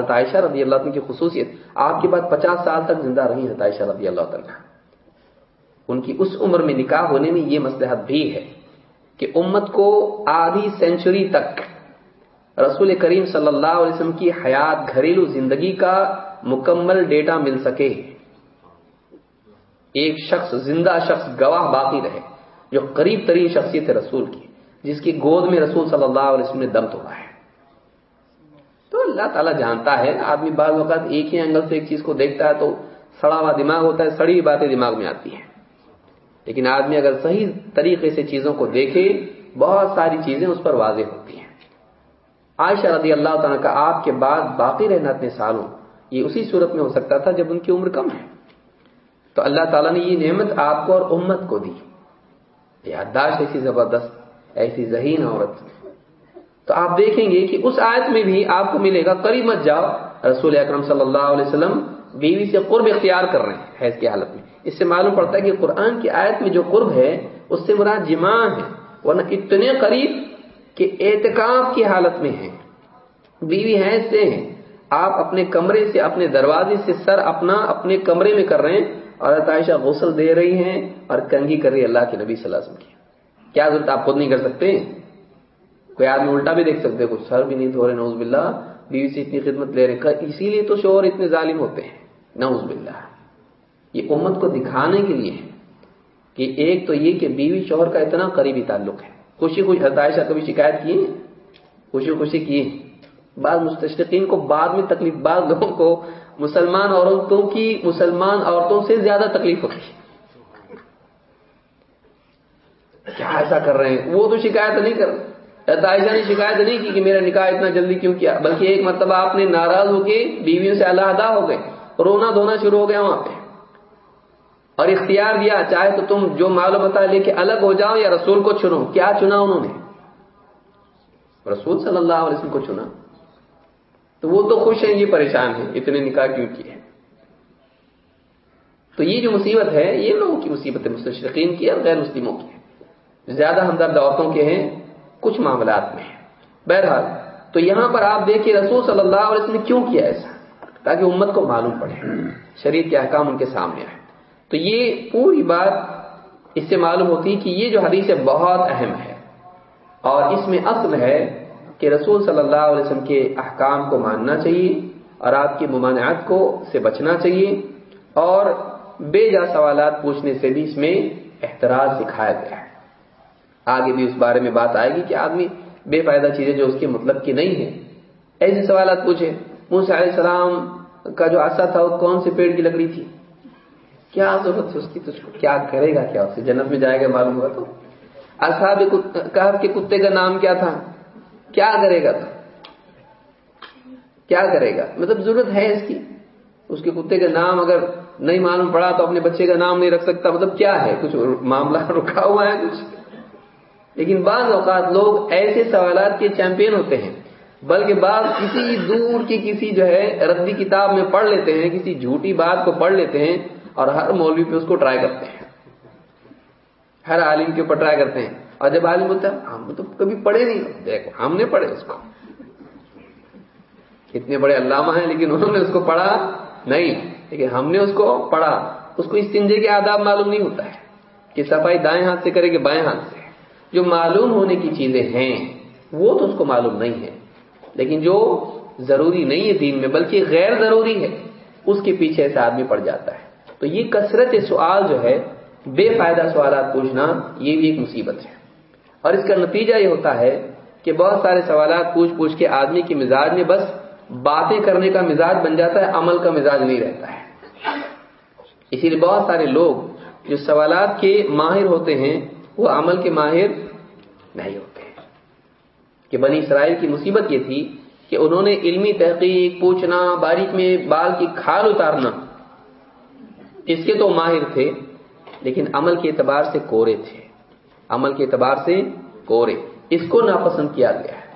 عائشہ رضی اللہ عنہ کی خصوصیت، آپ کے بعد پچاس سال تک زندہ رہی عائشہ رضی اللہ تعالیٰ ان کی اس عمر میں نکاح ہونے میں یہ مسلحت بھی ہے کہ امت کو آدھی سینچری تک رسول کریم صلی اللہ علیہ وسلم کی حیات، گھریلو زندگی کا مکمل ڈیٹا مل سکے۔ ایک شخص، زندہ شخص گواہ باقی رہے، جو قریب ترین شخصیت ہے رسول کی، جس کی گود میں رسول صلی اللہ علیہ وسلم نے دم توڑا ہے۔ تو اللہ تعالیٰ جانتا ہے، آدمی بعض وقت ایک ہی اینگل سے ایک چیز کو دیکھتا ہے تو سڑا ہوا دماغ ہوتا ہے، سڑی باتیں دماغ میں آتی ہیں۔ لیکن آدمی اگر صحیح طریقے سے چیزوں کو دیکھے، بہت ساری چیزیں اس پر واضح ہوتی ہیں۔ عائشہ رضی اللہ تعالیٰ کا آپ کے بعد باقی رہنا اتنے سالوں، یہ اسی صورت میں ہو سکتا تھا جب ان کی عمر کم ہے۔ تو اللہ تعالیٰ نے یہ نعمت آپ کو اور امت کو دی۔ یادداشت ایسی زبردست، ایسی ذہین عورت۔ تو آپ دیکھیں گے کہ اس آیت میں بھی آپ کو ملے گا، قریب مت جاؤ۔ رسول اکرم صلی اللہ علیہ وسلم بیوی سے قرب اختیار کر رہے ہیں، حیض کی حالت میں۔ اس سے معلوم پڑتا ہے کہ قرآن کی آیت میں جو قرب ہے، اس سے مراد جمع ہے۔ ورنہ اتنے قریب کہ اعتکاف کی حالت میں ہے۔ بیوی حیض سے۔ ہیں آپ اپنے کمرے سے، اپنے دروازے سے سر اپنا اپنے کمرے میں کر رہے ہیں۔ اور عائشہ غسل دے رہی ہیں اور کنگھی کر رہی ہے اللہ کے نبی صلی اللہ علیہ وسلم کی۔ کیا ضرورت آپ خود نہیں کر سکتے؟ کوئی آدمی الٹا بھی دیکھ سکتے کچھ سر بھی نہیں دھو رہے نوز باللہ۔ بیوی سے اتنی خدمت لے رہے، اسی لیے تو شوہر اتنے ظالم ہوتے ہیں۔ نوز باللہ۔ یہ امت کو دکھانے کے لیے ہے کہ ایک تو یہ کہ بیوی شوہر کا اتنا قریبی تعلق ہے۔ خوشی خوشی عائشہ کبھی شکایت کی خوشی خوشی کی بعض مستشقین کو بعد میں تکلیف، بعض لوگوں کو مسلمان عورتوں کی مسلمان عورتوں سے زیادہ تکلیف ہوتی کیا ایسا کر رہے ہیں؟ وہ تو شکایت نہیں کر عائشہ نے شکایت نہیں کی کہ میرا نکاح اتنا جلدی کیوں کیا؟ بلکہ ایک مرتبہ آپ نے ناراض ہو کے بیویوں سے علیحدہ ہو گئے۔ رونا دھونا شروع ہو گیا وہاں پہ۔ اور اختیار دیا، چاہے تو تم جو معلوم بتا لے کے الگ ہو جاؤ یا رسول کو چنو۔ کیا چنا انہوں نے؟ رسول صلی اللہ علیہ وسلم کو چنا۔ تو وہ تو خوش ہیں، یہ پریشان ہیں، اتنے نکاح کیوں کیے تو یہ جو مصیبت ہے، یہ لوگوں کی مصیبت ہے، مستشرقین کی اور غیر مسلموں کی۔ ہے زیادہ ہمدرد عورتوں کے ہیں، کچھ معاملات میں ہیں۔ بہرحال، تو یہاں پر آپ دیکھیے رسول صلی اللہ علیہ وسلم نے کیوں کیا ایسا؟ تاکہ امت کو معلوم پڑے۔ شریر کے احکام ان کے سامنے آئے تو یہ پوری بات اس سے معلوم ہوتی کہ یہ جو حدیث ہے بہت اہم ہے اور اس میں اصل ہے کہ رسول صلی اللہ علیہ وسلم کے احکام کو ماننا چاہیے اور آپ کی ممانعات کو سے بچنا چاہیے اور بے جا سوالات پوچھنے سے بھی اس میں احتراج سکھایا گیا ہے۔ آگے بھی اس بارے میں بات آئے گی کہ آدمی بے فائدہ چیزیں جو اس کے مطلب کی نہیں ہے ایسے سوالات پوچھے موسی علیہ السلام کا جو آسا تھا وہ کون سے پیڑ کی لکڑی تھی؟ کیا ضرورت ہے اس کی؟ تجھ کو کیا کرے گا؟ کیا اسے جنت میں جائے گا معلوم ہوا تو؟ اصحاب کہف کے کتے کا نام کیا تھا؟ کیا کرے گا تو؟ کیا کرے گا؟ مطلب ضرورت ہے اس کی۔ اس کے کتے کا نام اگر نہیں معلوم پڑا تو اپنے بچے کا نام نہیں رکھ سکتا۔ مطلب کیا ہے؟ کچھ معاملہ رکھا ہوا ہے کچھ؟ لیکن بعض اوقات لوگ ایسے سوالات کے چیمپئن ہوتے ہیں، بلکہ بعض کسی دور کی کسی جو ہے ردی کتاب میں پڑھ لیتے ہیں، کسی جھوٹی بات کو پڑھ لیتے ہیں اور ہر مولوی پہ اس کو ٹرائی کرتے ہیں۔ ہر عالم کے اوپر ٹرائی کرتے ہیں۔ اور جب عالم ہوتا ہے، ہم تو کبھی پڑھے نہیں۔ دیکھو، ہم نے پڑھے اس کو۔ اتنے بڑے علامہ ہیں، لیکن انہوں نے اس کو پڑھا نہیں۔ لیکن ہم نے اس کو پڑھا۔ اس کو اس تنجے کے آداب معلوم نہیں ہوتا ہے کہ صفائی دائیں ہاتھ سے کرے کہ بائیں ہاتھ سے۔ جو معلوم ہونے کی چیزیں ہیں، وہ تو اس کو معلوم نہیں ہے۔ لیکن جو ضروری نہیں ہے دین میں، بلکہ غیر ضروری ہے، اس کے پیچھے سے آدمی پڑ جاتا ہے۔ تو یہ کثرت سوال جو ہے، بے فائدہ سوالات پوچھنا یہ بھی ایک مصیبت ہے۔ اور اس کا نتیجہ یہ ہوتا ہے کہ بہت سارے سوالات پوچھ پوچھ کے آدمی کے مزاج میں بس باتیں کرنے کا مزاج بن جاتا ہے، عمل کا مزاج نہیں رہتا ہے۔ اسی لیے بہت سارے لوگ جو سوالات کے ماہر ہوتے ہیں، وہ عمل کے ماہر نہیں ہوتے کہ بنی اسرائیل کی مصیبت یہ تھی کہ انہوں نے علمی تحقیق، پوچھنا، باریک میں بال کی کھال اتارنا اس کے تو ماہر تھے، لیکن عمل کے اعتبار سے کورے تھے۔ عمل کے اعتبار سے کورے۔ اس کو ناپسند کیا گیا ہے۔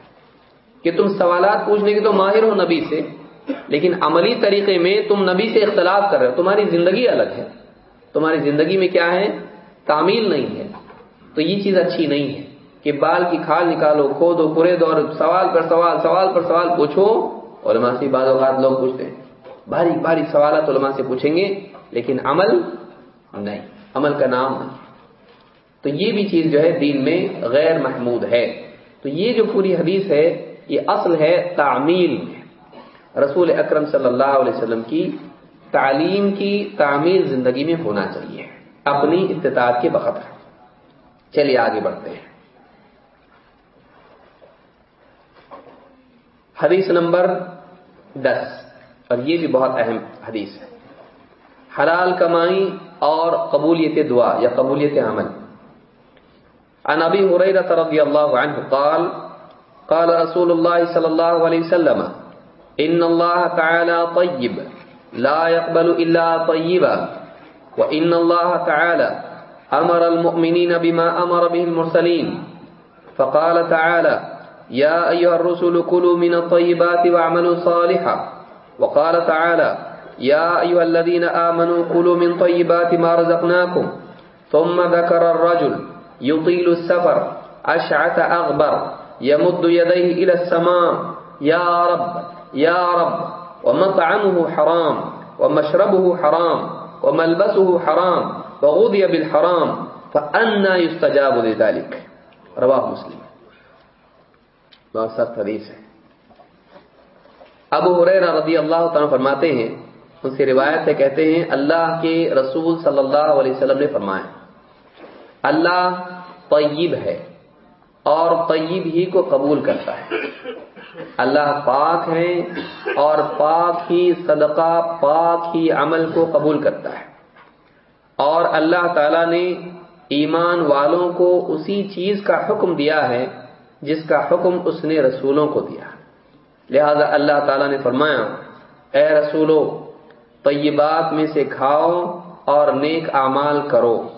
کہ تم سوالات پوچھنے کے تو ماہر ہو نبی سے، لیکن عملی طریقے میں تم نبی سے اختلاف کر رہے ہو۔ تمہاری زندگی الگ ہے۔ تمہاری زندگی میں کیا ہے؟ تعمیل نہیں ہے۔ تو یہ چیز اچھی نہیں ہے کہ بال کی کھال نکالو، کھودو پورے دور سوال پر سوال سوال پر سوال پوچھو، علماء سے بعض اوقات لوگ پوچھتے ہیں۔ باریک باریک سوالات علماء سے پوچھیں گے۔ لیکن عمل نہیں، عمل کا نام نہیں۔ تو یہ بھی چیز جو ہے دین میں غیر محمود ہے۔ تو یہ جو پوری حدیث ہے، یہ اصل ہے تعمیل رسول اکرم صلی اللہ علیہ وسلم کی تعلیم کی تعمیل زندگی میں ہونا چاہیے۔ اپنی استطاعت کے بقدر چلیے آگے بڑھتے ہیں۔ حدیث نمبر دس۔ اور یہ بھی بہت اہم حدیث ہے۔ حلال کمائی اور قبولیت دعا یا قبولیت عمل۔ عن ابي هريره رضي الله عنه قال قال رسول الله صلى الله عليه وسلم، ان الله تعالى طيب لا يقبل الا طيبا وان الله تعالى امر المؤمنين بما امر به المرسلين فقال تعالى يا أيها الرسل كلوا من الطيبات واعملوا صالحا وقال تعالى يا أيها الذين آمنوا كلوا من طيبات ما رزقناكم. ثم ذكر الرجل يطيل السفر أشعث أغبر يمد يديه إلى السماء. يا رب يا رب. ومطعمه حرام، ومشربه حرام، وملبسه حرام، وغذي بالحرام. فأنا يستجاب لذلك. رواه مسلم. بہت سخت حدیث ہے۔ ابو حریرہ رضی اللہ تعالیٰ فرماتے ہیں ان سے روایت ہے کہتے ہیں، اللہ کے رسول صلی اللہ علیہ وسلم نے فرمایا، اللہ طیب ہے اور طیب ہی کو قبول کرتا ہے۔ اللہ پاک ہے اور پاک ہی صدقہ، پاک ہی عمل کو قبول کرتا ہے۔ اور اللہ تعالی نے ایمان والوں کو اسی چیز کا حکم دیا ہے، جس کا حکم اس نے رسولوں کو دیا۔ لہذا اللہ تعالیٰ نے فرمایا، اے رسولو طیبات میں سے کھاؤ اور نیک اعمال کرو۔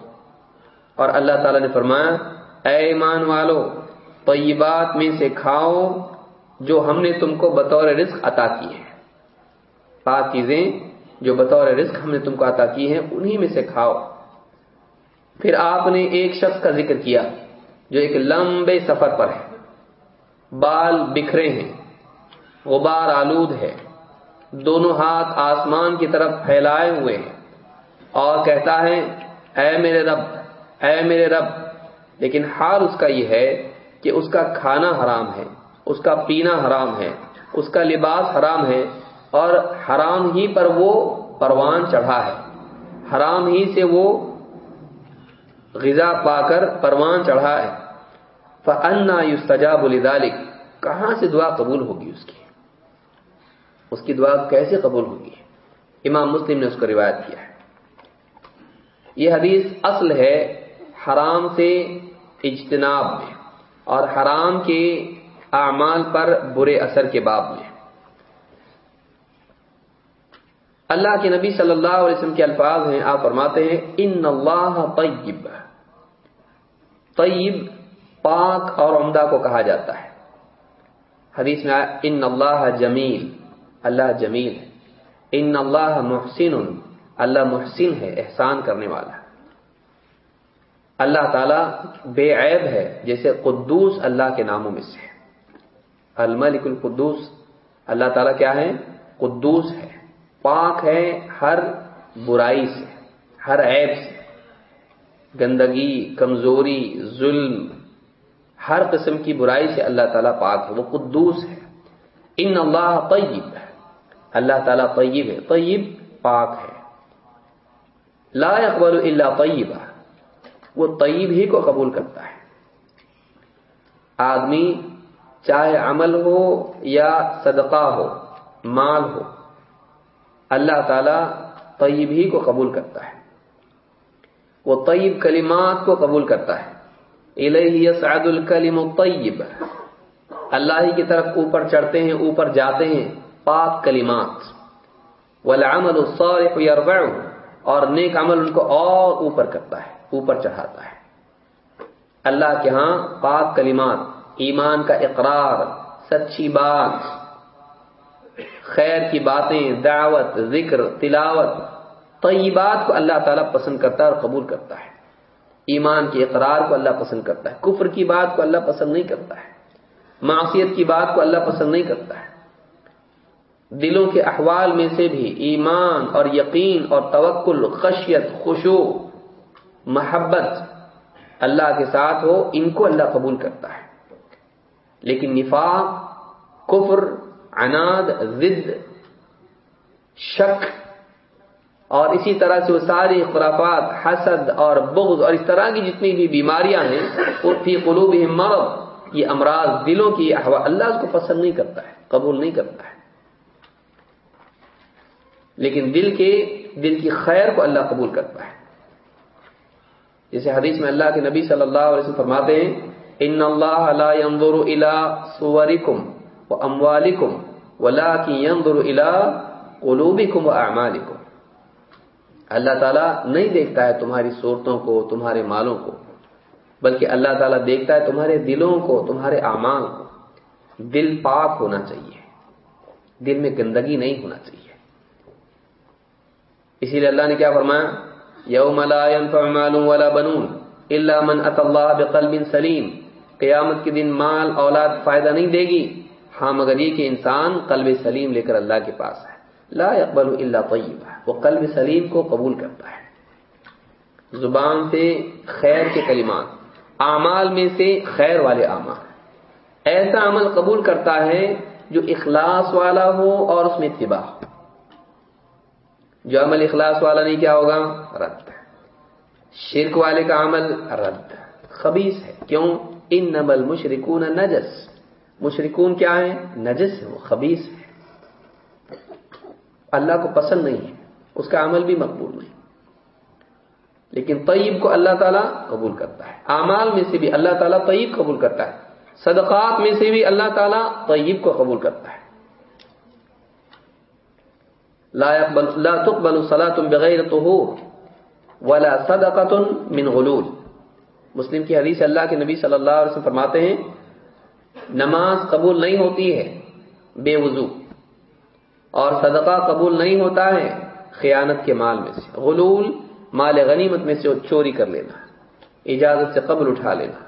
اور اللہ تعالیٰ نے فرمایا، اے ایمان والو، طیبات میں سے کھاؤ جو ہم نے تم کو بطور رزق عطا کی ہے۔ پاک چیزیں جو بطور رزق ہم نے تم کو عطا کی ہیں، انہی میں سے کھاؤ۔ پھر آپ نے ایک شخص کا ذکر کیا جو ایک لمبے سفر پر ہے۔ بال بکھرے ہیں، غبار آلود ہے۔ دونوں ہاتھ آسمان کی طرف پھیلائے ہوئے ہیں۔ اور کہتا ہے، اے میرے رب، اے میرے رب۔ لیکن حال اس کا یہ ہے کہ اس کا کھانا حرام ہے، اس کا پینا حرام ہے، اس کا لباس حرام ہے۔ اور حرام ہی پر وہ پروان چڑھا ہے۔ حرام ہی سے وہ غذا پا کر پروان چڑھا ہے۔ فنا یوستجاب الدالک کہاں سے دعا قبول ہوگی اس کی؟ اس کی دعا کیسے قبول ہوگی؟ امام مسلم نے اس کو روایت کیا ہے۔ یہ حدیث اصل ہے حرام سے اجتناب میں اور حرام کے اعمال پر برے اثر کے باب میں۔ اللہ کے نبی صلی اللہ علیہ وسلم کے الفاظ ہیں، آپ فرماتے ہیں، ان اللہ طیب طیب پاک اور عمدہ کو کہا جاتا ہے۔ حدیث میں ان اللہ جمیل اللہ جمیل ہے۔ ان اللہ محسن اللہ محسن ہے، احسان کرنے والا۔ اللہ تعالیٰ بے عیب ہے، جیسے قدوس اللہ کے ناموں میں سے الملک القدوس، اللہ تعالیٰ کیا ہے؟ قدوس ہے۔ پاک ہے ہر برائی سے، ہر عیب سے۔ گندگی، کمزوری، ظلم، ہر قسم کی برائی سے اللہ تعالیٰ پاک ہے، وہ قدوس ہے۔ ان اللہ طیب ہے۔ اللہ تعالیٰ طیب ہے۔ طیب پاک ہے۔ لا اکبر اللہ طیبہ۔ وہ طیب ہی کو قبول کرتا ہے۔ آدمی چاہے عمل ہو یا صدقہ ہو، مال ہو، اللہ تعالی طیب ہی کو قبول کرتا ہے۔ وہ طیب کلمات کو قبول کرتا ہے۔ یسعد الکلم الطیب اللہ ہی کی طرف اوپر چڑھتے ہیں، اوپر جاتے ہیں۔ پاک کلمات۔ والعمل الصالح يرفعه۔ اور نیک عمل ان کو اور اوپر کرتا ہے، اوپر چڑھاتا ہے۔ اللہ کے ہاں پاک کلمات، ایمان کا اقرار، سچی بات، خیر کی باتیں، دعوت، ذکر، تلاوت، طیبات کو اللہ تعالیٰ پسند کرتا ہے اور قبول کرتا ہے۔ ایمان کے اقرار کو اللہ پسند کرتا ہے۔ کفر کی بات کو اللہ پسند نہیں کرتا ہے۔ معصیت کی بات کو اللہ پسند نہیں کرتا ہے۔ دلوں کے احوال میں سے بھی ایمان اور یقین اور توکل، خشیت خوشو محبت اللہ کے ساتھ ہو، ان کو اللہ قبول کرتا ہے۔ لیکن نفاق، کفر، عناد، ضد، شک اور اسی طرح سے وہ ساری خرافات، حسد اور بغض اور اس طرح کی جتنی بھی بیماریاں ہیں، وہ فی قلوب مرض، یہ امراض دلوں کی احوال، اللہ اس کو پسند نہیں کرتا ہے، قبول نہیں کرتا ہے۔ لیکن دل کے دل کی خیر کو اللہ قبول کرتا ہے۔ جیسے حدیث میں اللہ کے نبی صلی اللہ علیہ وسلم فرماتے ہیں، ان اللہ لا ينظر الى صورکم واموالکم ولكن ينظر الى قلوبکم واعمالکم اللہ تعالیٰ نہیں دیکھتا ہے تمہاری صورتوں کو، تمہارے مالوں کو، بلکہ اللہ تعالیٰ دیکھتا ہے تمہارے دلوں کو، تمہارے اعمال کو۔ دل پاک ہونا چاہیے۔ دل میں گندگی نہیں ہونا چاہیے۔ اسی لیے اللہ نے کیا فرمایا؟ یوم لا ينفع مال ولا بنون الا من اتى الله بقلب سلیم۔ قیامت کے دن مال اولاد فائدہ نہیں دے گی۔ ہاں مگر یہ کہ انسان قلب سلیم لے کر اللہ کے پاس ہے۔ لا يقبل الا طیبہ۔ وہ قلب سلیم کو قبول کرتا ہے۔ زبان سے خیر کے کلمات، اعمال میں سے خیر والے اعمال۔ ایسا عمل قبول کرتا ہے جو اخلاص والا ہو اور اس میں اتباع ہو۔ جو عمل اخلاص والا نہیں، کیا ہوگا؟ رد۔ شرک والے کا عمل رد۔ خبیص ہے۔ کیوں؟ ان نبل مشرقون نجس۔ مشرقون کیا ہے نجس ہے وہ خبیص ہے اللہ کو پسند نہیں ہے۔ اس کا عمل بھی مقبول نہیں۔ لیکن طیب کو اللہ تعالیٰ قبول کرتا ہے۔ اعمال میں سے بھی اللہ تعالیٰ طیب قبول کرتا ہے۔ صدقات میں سے بھی اللہ تعالیٰ طیب کو قبول کرتا ہے۔ لا تقبل صلاة بغیر طہور ولا صدقۃ من غلول. مسلم کی حدیث اللہ کے نبی صلی اللہ علیہ وسلم فرماتے ہیں، نماز قبول نہیں ہوتی ہے، بے وضو۔ اور صدقہ قبول نہیں ہوتا ہے، خیانت کے مال میں سے۔ غلول مال غنیمت میں سے چوری کر لینا، اجازت سے قبل اٹھا لینا۔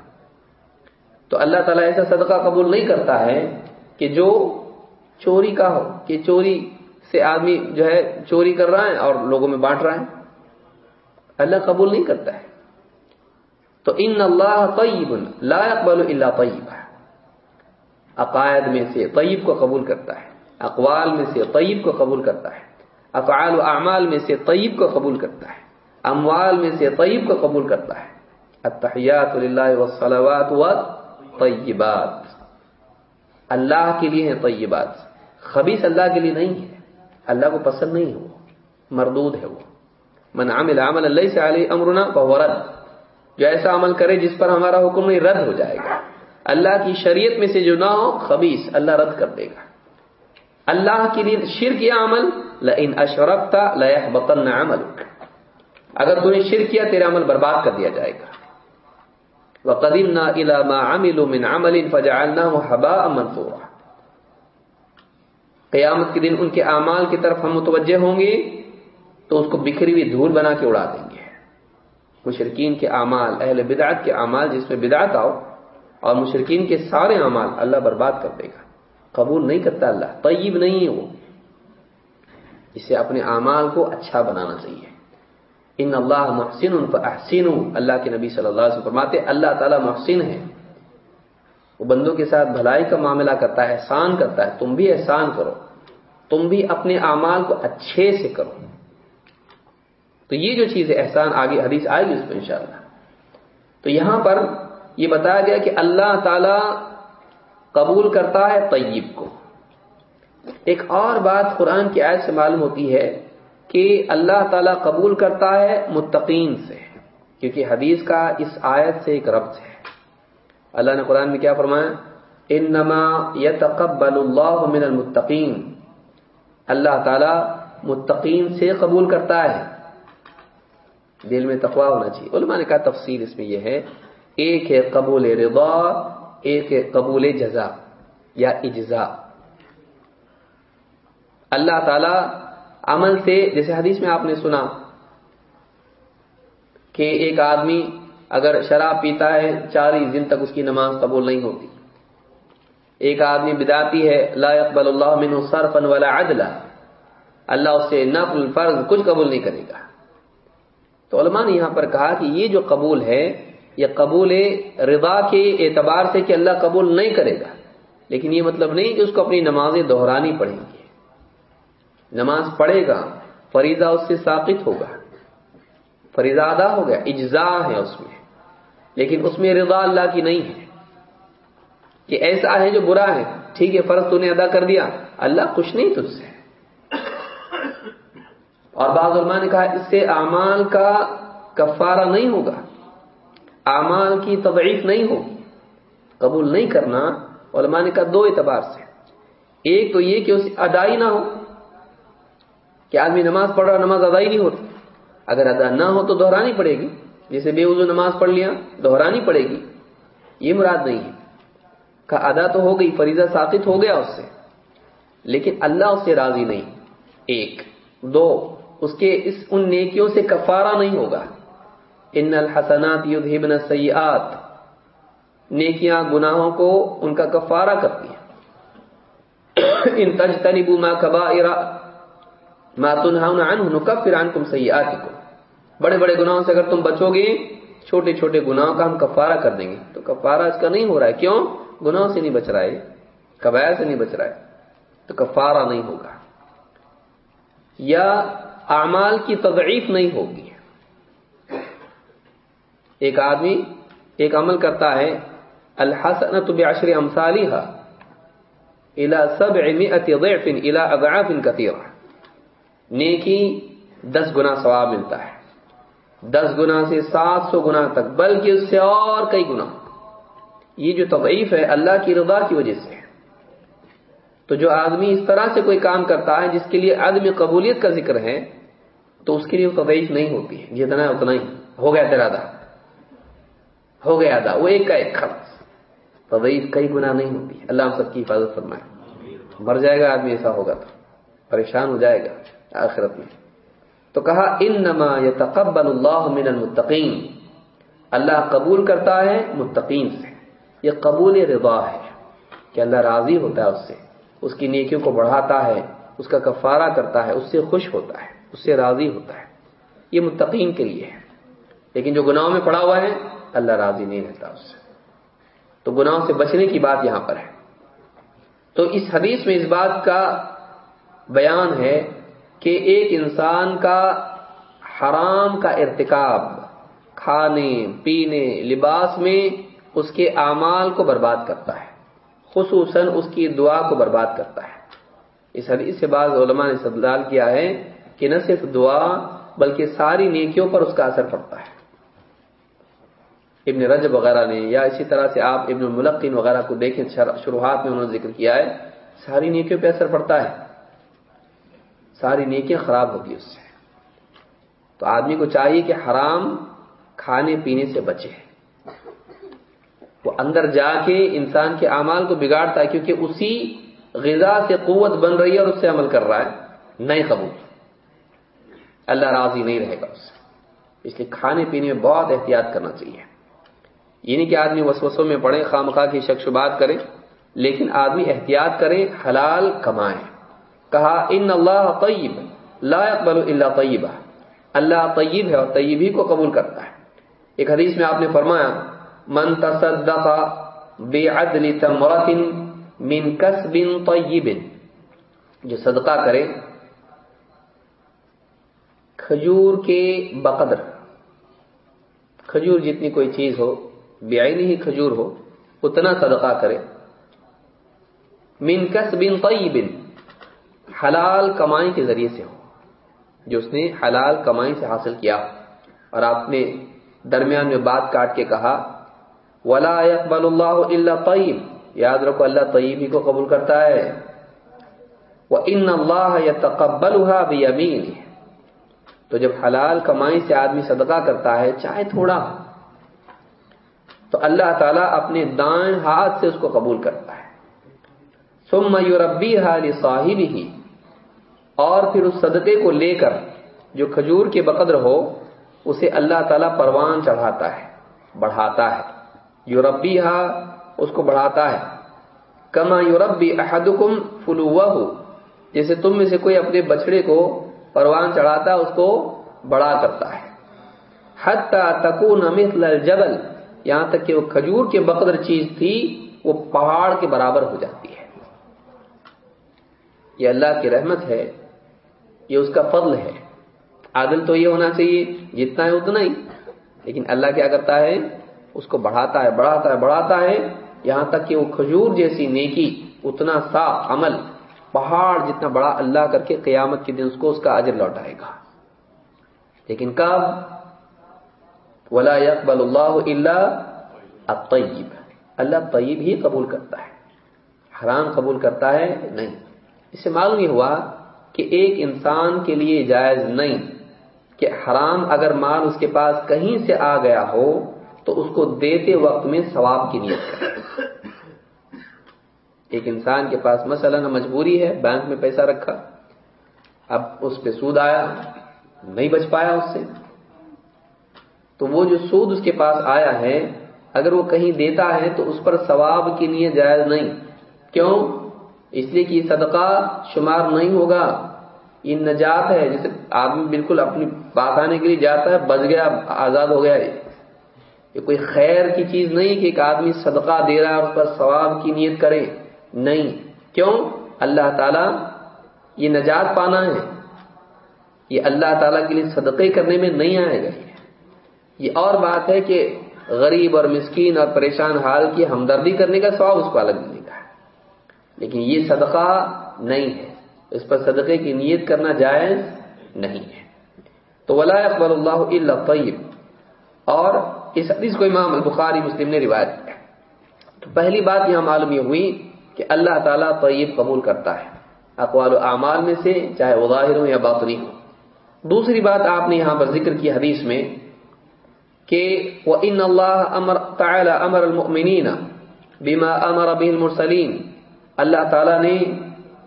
تو اللہ تعالیٰ ایسا صدقہ قبول نہیں کرتا ہے کہ جو چوری کا ہو، کہ چوری سے آدمی جو ہے چوری کر رہا ہے اور لوگوں میں بانٹ رہا ہے؟ اللہ قبول نہیں کرتا ہے۔ تو ان اللہ طیب، لا يقبل الا طیب۔ عقائد میں سے طیب کو قبول کرتا ہے، اقوال میں سے طیب کو قبول کرتا ہے، افعال و اعمال میں سے طیب کو قبول کرتا ہے، اموال میں سے طیب کو قبول کرتا ہے۔ التحیات للہ والصلوات والطیبات۔ اللہ کے لیے ہیں طیبات، خبیث اللہ کے لیے نہیں ہے۔ اللہ کو پسند نہیں ہے وہ، مردود ہے وہ۔ من عمل عمل اللہ سے علی امرنا رد۔ جو ایسا عمل کرے جس پر ہمارا حکم نہیں، رد ہو جائے گا۔ اللہ کی شریعت میں سے جو نہ ہو خبیص اللہ رد کر دے گا۔ اللہ کے لیے شرک یا عمل، لئن اشرکتا لیحبطن عملک۔ اگر تو نے شرک کیا، تیرا عمل برباد کر دیا جائے گا۔ وقدمنا الى ما عملوا من عمل فجعلناه هباء منثورا۔ قیامت کے دن ان کے اعمال کی طرف ہم متوجہ ہوں گے، تو اس کو بکھری ہوئی دھول بنا کے اڑا دیں گے۔ مشرقین کے اعمال، اہل بدعت کے اعمال، جس میں بدعت آؤ، اور مشرقین کے سارے اعمال اللہ برباد کر دے گا۔ قبول نہیں کرتا اللہ، طیب نہیں ہے وہ۔ اسے اپنے اعمال کو اچھا بنانا چاہیے۔ ان اللہ محسن ان پر احسین اللہ کے نبی صلی اللہ علیہ وسلم فرماتے اللہ تعالیٰ محسن ہے۔ وہ بندوں کے ساتھ بھلائی کا معاملہ کرتا ہے، احسان کرتا ہے۔ تم بھی احسان کرو۔ تم بھی اپنے اعمال کو اچھے سے کرو۔ تو یہ جو چیز ہے، احسان آگے حدیث آئے گی اس پہ انشاءاللہ۔ تو یہاں پر یہ بتایا گیا کہ اللہ تعالی قبول کرتا ہے طیب کو۔ ایک اور بات قرآن کی آیت سے معلوم ہوتی ہے کہ اللہ تعالی قبول کرتا ہے متقین سے، کیونکہ حدیث کا اس آیت سے ایک ربط ہے۔ اللہ نے قرآن میں کیا فرمایا؟ انما يتقبل اللہ من المتقین۔ اللہ تعالی متقین سے قبول کرتا ہے۔ دل میں تقوا ہونا چاہیے۔ علماء نے کہا تفصیل اس میں یہ ہے، ایک ہے قبول رضا، ایک ہے قبول جزا یا اجزا اللہ تعالی عمل سے، جیسے حدیث میں آپ نے سنا کہ ایک آدمی اگر شراب پیتا ہے چار ہی دن تک اس کی نماز قبول نہیں ہوتی۔ ایک آدمی بداتی ہے، لا يقبل اللہ منه صرفا ولا عدلا۔ اللہ اس سے نفل فرض کچھ قبول نہیں کرے گا۔ تو علماء نے یہاں پر کہا کہ یہ جو قبول ہے، یہ قبول رضا کے اعتبار سے کہ اللہ قبول نہیں کرے گا۔ لیکن یہ مطلب نہیں کہ اس کو اپنی نمازیں دہرانی پڑیں گی۔ نماز پڑھے گا، فریضہ اس سے ثابت ہوگا۔ فریضہ ادا ہو گیا اجزا ہے اس میں۔ لیکن اس میں رضا اللہ کی نہیں ہے۔ کہ ایسا ہے جو برا ہے۔ ٹھیک ہے، فرض تو نے ادا کر دیا۔ اللہ خوش نہیں تجھ سے۔ اور بعض علماء نے کہا، اس سے اعمال کا کفارہ نہیں ہوگا۔ اعمال کی تضعیف نہیں ہوگی قبول نہیں کرنا۔ علماء نے کہا دو اعتبار سے۔ ایک تو یہ کہ اس ادائی نہ ہو۔ کہ آدمی نماز پڑھ رہا نماز ادائی نہیں ہوتی۔ اگر ادا نہ ہو تو دہرانی پڑے گی۔ جیسے بے وضو نماز پڑھ لیا، دہرانی پڑے گی، یہ مراد نہیں ہے۔ کہ ادا تو ہو گئی، فریضہ ثابت ہو گیا اس سے۔ لیکن اللہ اس سے راضی نہیں۔ ایک۔ دو، اس کے اس ان نیکیوں سے کفارہ نہیں ہوگا۔ ان الحسنات یذهبن السیئات۔ نیکیاں، گناہوں کو ان کا کفارہ کرتی ہیں۔ ان تجتنبوا ما کبائر ماتن نکفر عنکم سیئاتکم۔ بڑے بڑے گناہوں سے اگر تم بچو گے چھوٹے چھوٹے گناہوں کا ہم کفارہ کر دیں گے۔ تو کفارہ اس کا نہیں ہو رہا ہے۔ کیوں؟ گناہوں سے نہیں بچ رہا ہے۔ کبایا سے نہیں بچ رہا ہے۔ تو کفارہ نہیں ہوگا۔ یا اعمال کی تضعیف نہیں ہوگی۔ ایک آدمی ایک عمل کرتا ہے الحسنت بعشر امثالها الى سبع ضعف الى اضعاف كثيره نیکی دس گنا ثواب ملتا ہے۔ دس گنا سے سات سو گنا تک، بلکہ اس سے اور کئی گنا یہ جو تضعیف ہے اللہ کی رضا کی وجہ سے۔ تو جو آدمی اس طرح سے کوئی کام کرتا ہے جس کے لیے عدم قبولیت کا ذکر ہے، تو اس کے لیے تضعیف نہیں ہوتی ہے۔ جتنا ہے اتنا ہی۔ ہو گیا تیرا ہو گیا دا وہ ایک کا ایک خرچ۔ تضعیف کئی گنا نہیں ہوتی۔ اللہ ہم سب کی حفاظت فرمائے۔ مر جائے گا آدمی، ایسا ہوگا تو۔ پریشان ہو جائے گا آخرت میں۔ تو کہا، انما يتقبل اللہ من المتقین. اللہ قبول کرتا ہے متقین سے. یہ قبول رضا ہے کہ اللہ راضی ہوتا ہے اس سے. اس کی نیکیوں کو بڑھاتا ہے، اس کا کفارہ کرتا ہے، اس سے خوش ہوتا ہے، اس سے راضی ہوتا ہے. یہ متقین کے لیے ہے. لیکن جو گناہوں میں پڑا ہوا ہے، اللہ راضی نہیں رہتا اس سے. تو گناہوں سے بچنے کی بات یہاں پر ہے. تو اس حدیث میں اس بات کا بیان ہے کہ ایک انسان کا حرام کا ارتکاب کھانے، پینے، لباس میں اس کے اعمال کو برباد کرتا ہے۔ خصوصاً اس کی دعا کو برباد کرتا ہے۔ اس حدیث سے بعض علماء نے استدلال کیا ہے کہ نہ صرف دعا بلکہ ساری نیکیوں پر اس کا اثر پڑتا ہے۔ ابن رجب وغیرہ نے یا اسی طرح سے آپ ابن الملقین وغیرہ کو دیکھیں شروعات میں انہوں نے ذکر کیا ہے، ساری نیکیوں پہ اثر پڑتا ہے۔ ساری نیکیاں خراب ہوگی اس سے۔ تو آدمی کو چاہیے کہ حرام کھانے پینے سے بچے۔ وہ اندر جا کے انسان کے اعمال کو بگاڑتا ہے کیونکہ اسی غذا سے قوت بن رہی ہے اور اس سے عمل کر رہا ہے۔ نہیں قبول۔ اللہ راضی نہیں رہے گا اس سے۔ اس لیے کھانے پینے میں بہت احتیاط کرنا چاہیے۔ یہ نہیں کہ آدمی وسوسوں میں پڑے خام خواہ کی شخص بات کرے، لیکن آدمی احتیاط کرے، حلال کمائے۔ کہا، ان اللہ طیب، لا يقبل الا طیبہ. اللہ طیب ہے اور طیب ہی کو قبول کرتا ہے۔ ایک حدیث میں آپ نے فرمایا، من تصدق بعدل تمرت من کسب طیب. جو صدقہ کرے، کھجور کے بقدر، کھجور جتنی کوئی چیز ہو بیائی ہی کھجور ہو، اتنا صدقہ کرے۔ من کسب طیب حلال کمائی کے ذریعے سے ہو، جو اس نے حلال کمائی سے حاصل کیا۔ اور آپ نے درمیان میں بات کاٹ کے کہا، ولا يقبل اللہ الا طیب یاد رکھو، اللہ طیب ہی کو قبول کرتا ہے۔ وہ ان اللہ يتقبلها بيمينه۔ تو جب حلال کمائی سے آدمی صدقہ کرتا ہے، چاہے تھوڑا تو اللہ تعالیٰ اپنے دائیں ہاتھ سے اس کو قبول کرتا ہے۔ ثم يربيها لصاحبه۔ اور پھر اس صدقے کو لے کر جو کھجور کے بقدر ہو، اسے اللہ تعالیٰ پروان چڑھاتا ہے، بڑھاتا ہے۔ یوربی اس کو بڑھاتا ہے۔ کما یوربی احدکم فلوا ہو جیسے تم میں سے کوئی اپنے بچڑے کو پروان چڑھاتا اس کو بڑا کرتا ہے۔ حتی تکون مثل الجبل، یہاں تک کہ وہ کھجور کے بقدر چیز تھی، وہ پہاڑ کے برابر ہو جاتی ہے۔ یہ اللہ کی رحمت ہے۔ یہ اس کا فضل ہے۔ عادل تو یہ ہونا چاہیے، جتنا ہے اتنا ہی۔ لیکن اللہ کیا کرتا ہے؟ اس کو بڑھاتا ہے بڑھاتا ہے بڑھاتا ہے۔ یہاں تک کہ وہ کھجور جیسی نیکی، اتنا صاف عمل، پہاڑ جتنا بڑا اللہ کر کے قیامت کے دن اس کو اس کا اجر لوٹائے گا۔ لیکن کب؟ ولا يقبل اللہ اللہ الطیب اللہ طیب ہی قبول کرتا ہے، حرام قبول کرتا ہے، نہیں۔ اس سے معلوم یہ ہوا کہ ایک انسان کے لیے جائز نہیں کہ حرام اگر مال اس کے پاس کہیں سے آ گیا ہو تو اس کو دیتے وقت میں ثواب کی نیت کرے۔ ایک انسان کے پاس مسئلہ نہ مجبوری ہے، بینک میں پیسہ رکھا، اب اس پہ سود آیا، نہیں بچ پایا اس سے، تو وہ جو سود اس کے پاس آیا ہے، اگر وہ کہیں دیتا ہے تو اس پر ثواب کی نیت جائز نہیں۔ کیوں؟ اس لیے کہ یہ صدقہ شمار نہیں ہوگا۔ یہ نجات ہے، جیسے آدمی بالکل اپنی بات آنے کے لیے جاتا ہے، بچ گیا، آزاد ہو گیا۔ یہ کوئی خیر کی چیز نہیں کہ ایک آدمی صدقہ دے رہا ہے، اس پر ثواب کی نیت کرے۔ نہیں۔ کیوں؟ اللہ تعالی یہ نجات پانا ہے۔ یہ اللہ تعالیٰ کے لیے صدقے کرنے میں نہیں آئے گا۔ یہ اور بات ہے کہ غریب اور مسکین اور پریشان حال کی ہمدردی کرنے کا سواب اس کو الگ ملے گا لیکن یہ صدقہ نہیں ہے۔ اس پر صدقے کی نیت کرنا جائز نہیں ہے۔ تو ولا اکبر اللہ اللہ طیب اور اس حدیث کو امام البخاری مسلم نے روایت کیا۔ تو پہلی بات یہاں معلوم یہ ہوئی کہ اللہ تعالیٰ طیب قبول کرتا ہے۔ اقوال و اعمال میں سے چاہے وہ ظاہر ہو یا باطنی ہو دوسری بات آپ نے یہاں پر ذکر کی حدیث میں کہ وہ ان اللہ امر تعالی امر المؤمنین بما امر به المرسلین اللہ تعالی نے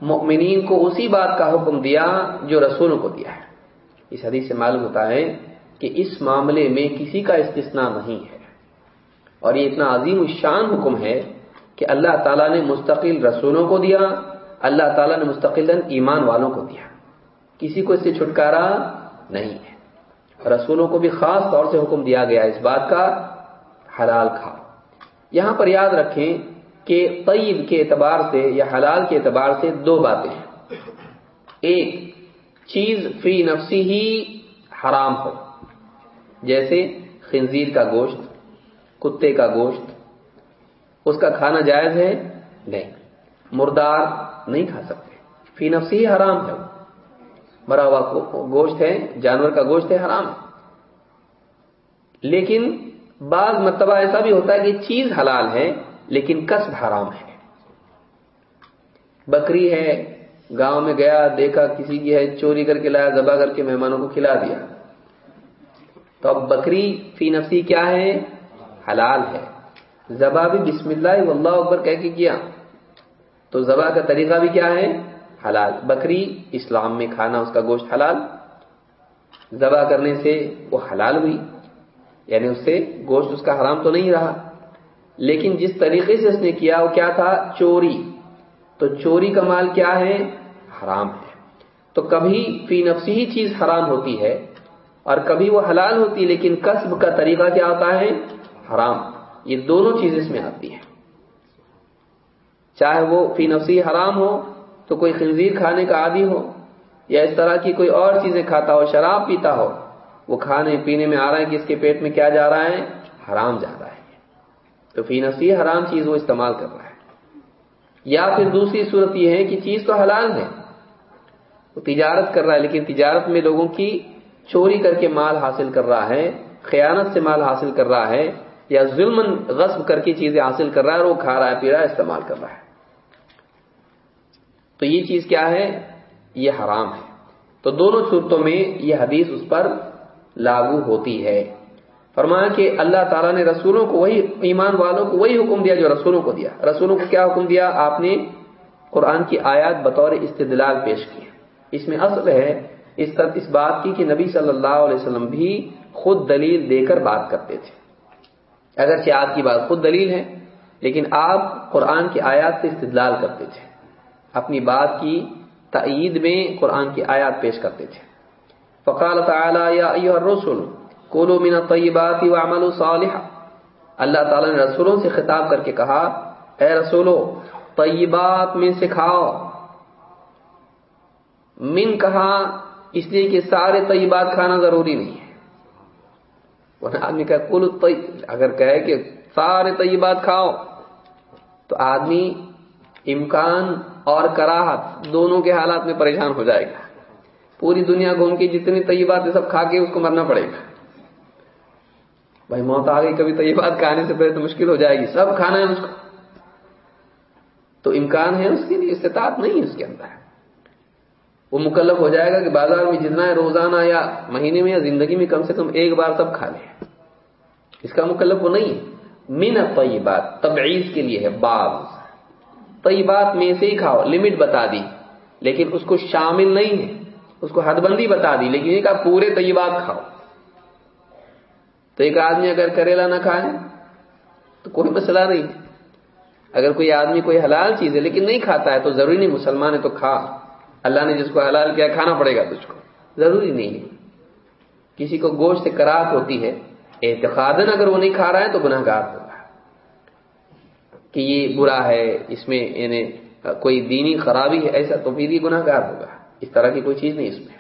مؤمنین کو اسی بات کا حکم دیا جو رسولوں کو دیا ہے۔ اس حدیث سے معلوم ہوتا ہے کہ اس معاملے میں کسی کا استثناء نہیں ہے۔ اور یہ اتنا عظیم الشان حکم ہے کہ اللہ تعالیٰ نے مستقل رسولوں کو دیا، اللہ تعالیٰ نے مستقل ایمان والوں کو دیا۔ کسی کو اس سے چھٹکارا نہیں ہے۔ رسولوں کو بھی خاص طور سے حکم دیا گیا اس بات کا حلال کھا۔ یہاں پر یاد رکھیں کہ طیب کے اعتبار سے یا حلال کے اعتبار سے دو باتیں ہیں۔ ایک، چیز فی نفسی ہی حرام ہو، جیسے خنزیر کا گوشت، کتے کا گوشت، اس کا کھانا جائز ہے؟ نہیں، مردار نہیں کھا سکتے۔ فی نفسی ہی حرام ہے۔ مرا ہوا گوشت ہے، جانور کا گوشت ہے، حرام لیکن بعض مرتبہ ایسا بھی ہوتا ہے کہ چیز حلال ہے لیکن کسب حرام ہے۔ بکری ہے، گاؤں میں گیا، دیکھا، کسی کی ہے، چوری کر کے لایا دبا کر کے مہمانوں کو کھلا دیا۔ تو اب بکری فی نفسی کیا ہے؟ حلال ہے۔ زبا بھی بسم اللہ، واللہ اکبر کہہ کے کیا۔ تو زبا کا طریقہ بھی کیا ہے؟ حلال۔ بکری اسلام میں کھانا اس کا گوشت حلال۔ ذبح کرنے سے وہ حلال ہوئی یعنی اس سے گوشت اس کا حرام تو نہیں رہا۔ لیکن جس طریقے سے اس نے کیا وہ کیا تھا؟ چوری۔ تو چوری کا مال کیا ہے؟ حرام ہے۔ تو کبھی فی نفسی ہی چیز حرام ہوتی ہے اور کبھی وہ حلال ہوتی ہے، لیکن قصب کا طریقہ کیا ہوتا ہے؟ حرام۔ یہ دونوں چیز اس میں آتی ہے چاہے وہ فی نفسی حرام ہو، تو کوئی خنزیر کھانے کا عادی ہو، یا اس طرح کی کوئی اور چیزیں کھاتا ہو، شراب پیتا ہو، وہ کھانے پینے میں آ رہا ہے کہ اس کے پیٹ میں کیا جا رہا ہے؟ حرام جا رہا ہے۔ تو فی نفسی حرام چیز وہ استعمال کر رہا ہے۔ یا پھر دوسری صورت یہ ہے کہ چیز تو حلال ہے، وہ تجارت کر رہا ہے، لیکن تجارت میں لوگوں کی چوری کر کے مال حاصل کر رہا ہے، خیانت سے مال حاصل کر رہا ہے، یا ظلم غصب کر کے چیزیں حاصل کر رہا ہے، اور وہ کھا رہا ہے، پی رہا ہے، استعمال کر رہا ہے۔ تو یہ چیز کیا ہے؟ یہ حرام ہے۔ تو دونوں صورتوں میں یہ حدیث اس پر لاگو ہوتی ہے۔ فرمایا کہ اللہ تعالیٰ نے رسولوں کو وہی ایمان والوں کو وہی حکم دیا جو رسولوں کو دیا۔ رسولوں کو کیا حکم دیا؟ آپ نے قرآن کی آیات بطور استدلال پیش کی۔ اس میں اصل ہے اس طرح اس بات کی کہ نبی صلی اللہ علیہ وسلم بھی خود دلیل دے کر بات کرتے تھے۔ اگرچہ آپ کی بات خود دلیل ہے، لیکن آپ قرآن کی آیات سے استدلال کرتے تھے۔ اپنی بات کی تعید میں قرآن کی آیات پیش کرتے تھے۔ فقال تعالی، یا ایوہ الرسول کولو من الطیبات وعملوا صالحا اللہ تعالی نے رسولوں سے خطاب کر کے کہا، اے رسولو، طیبات میں سے کھاؤ۔ من کہا، اس لیے کہ سارے طیبات کھانا ضروری نہیں ہے۔ ورنہ آدمی کہ کل اگر کہے کہ سارے طیبات کھاؤ، تو آدمی امکان اور کراہت دونوں کے حالات میں پریشان ہو جائے گا۔ پوری دنیا گھوم کے جتنی طیبات سب کھا کے اس کو مرنا پڑے گا۔ بھائی موت آ گئی، کبھی طیبات کھانے سے پہلے تو مشکل ہو جائے گی۔ سب کھانا ہے اس کو۔ تو امکان ہے اس کے لیے، استطاعت نہیں ہے اس کے اندر۔ وہ مکلف ہو جائے گا کہ بازار میں جتنا ہے روزانہ یا مہینے میں یا زندگی میں کم سے کم ایک بار سب کھا لے۔ اس کا مکلف وہ نہیں ہے۔ من طیبات تبعیض کے لیے ہے بعض۔ طیبات میں سے ہی کھاؤ لمٹ بتا دی۔ لیکن اس کو شامل نہیں ہے۔ اس کو حد بندی بتا دی۔ لیکن یہ کہا پورے طیبات کھاؤ۔ تو ایک آدمی اگر کریلا نہ کھائے، تو کوئی مسئلہ نہیں۔ اگر کوئی آدمی کوئی حلال چیز ہے لیکن نہیں کھاتا ہے، تو ضروری نہیں، مسلمان ہے تو کھا۔ اللہ نے جس کو حلال کیا، کھانا پڑے گا تجھ کو۔ ضروری نہیں ہے۔ کسی کو گوشت سے کراہت ہوتی ہے اعتقاد اگر وہ نہیں کھا رہا ہے، تو گناہ گار ہوگا کہ یہ برا ہے، اس میں یعنی کوئی دینی خرابی ہے، ایسا تو پھر یہ گناہ گار ہوگا۔ اس طرح کی کوئی چیز نہیں اس میں۔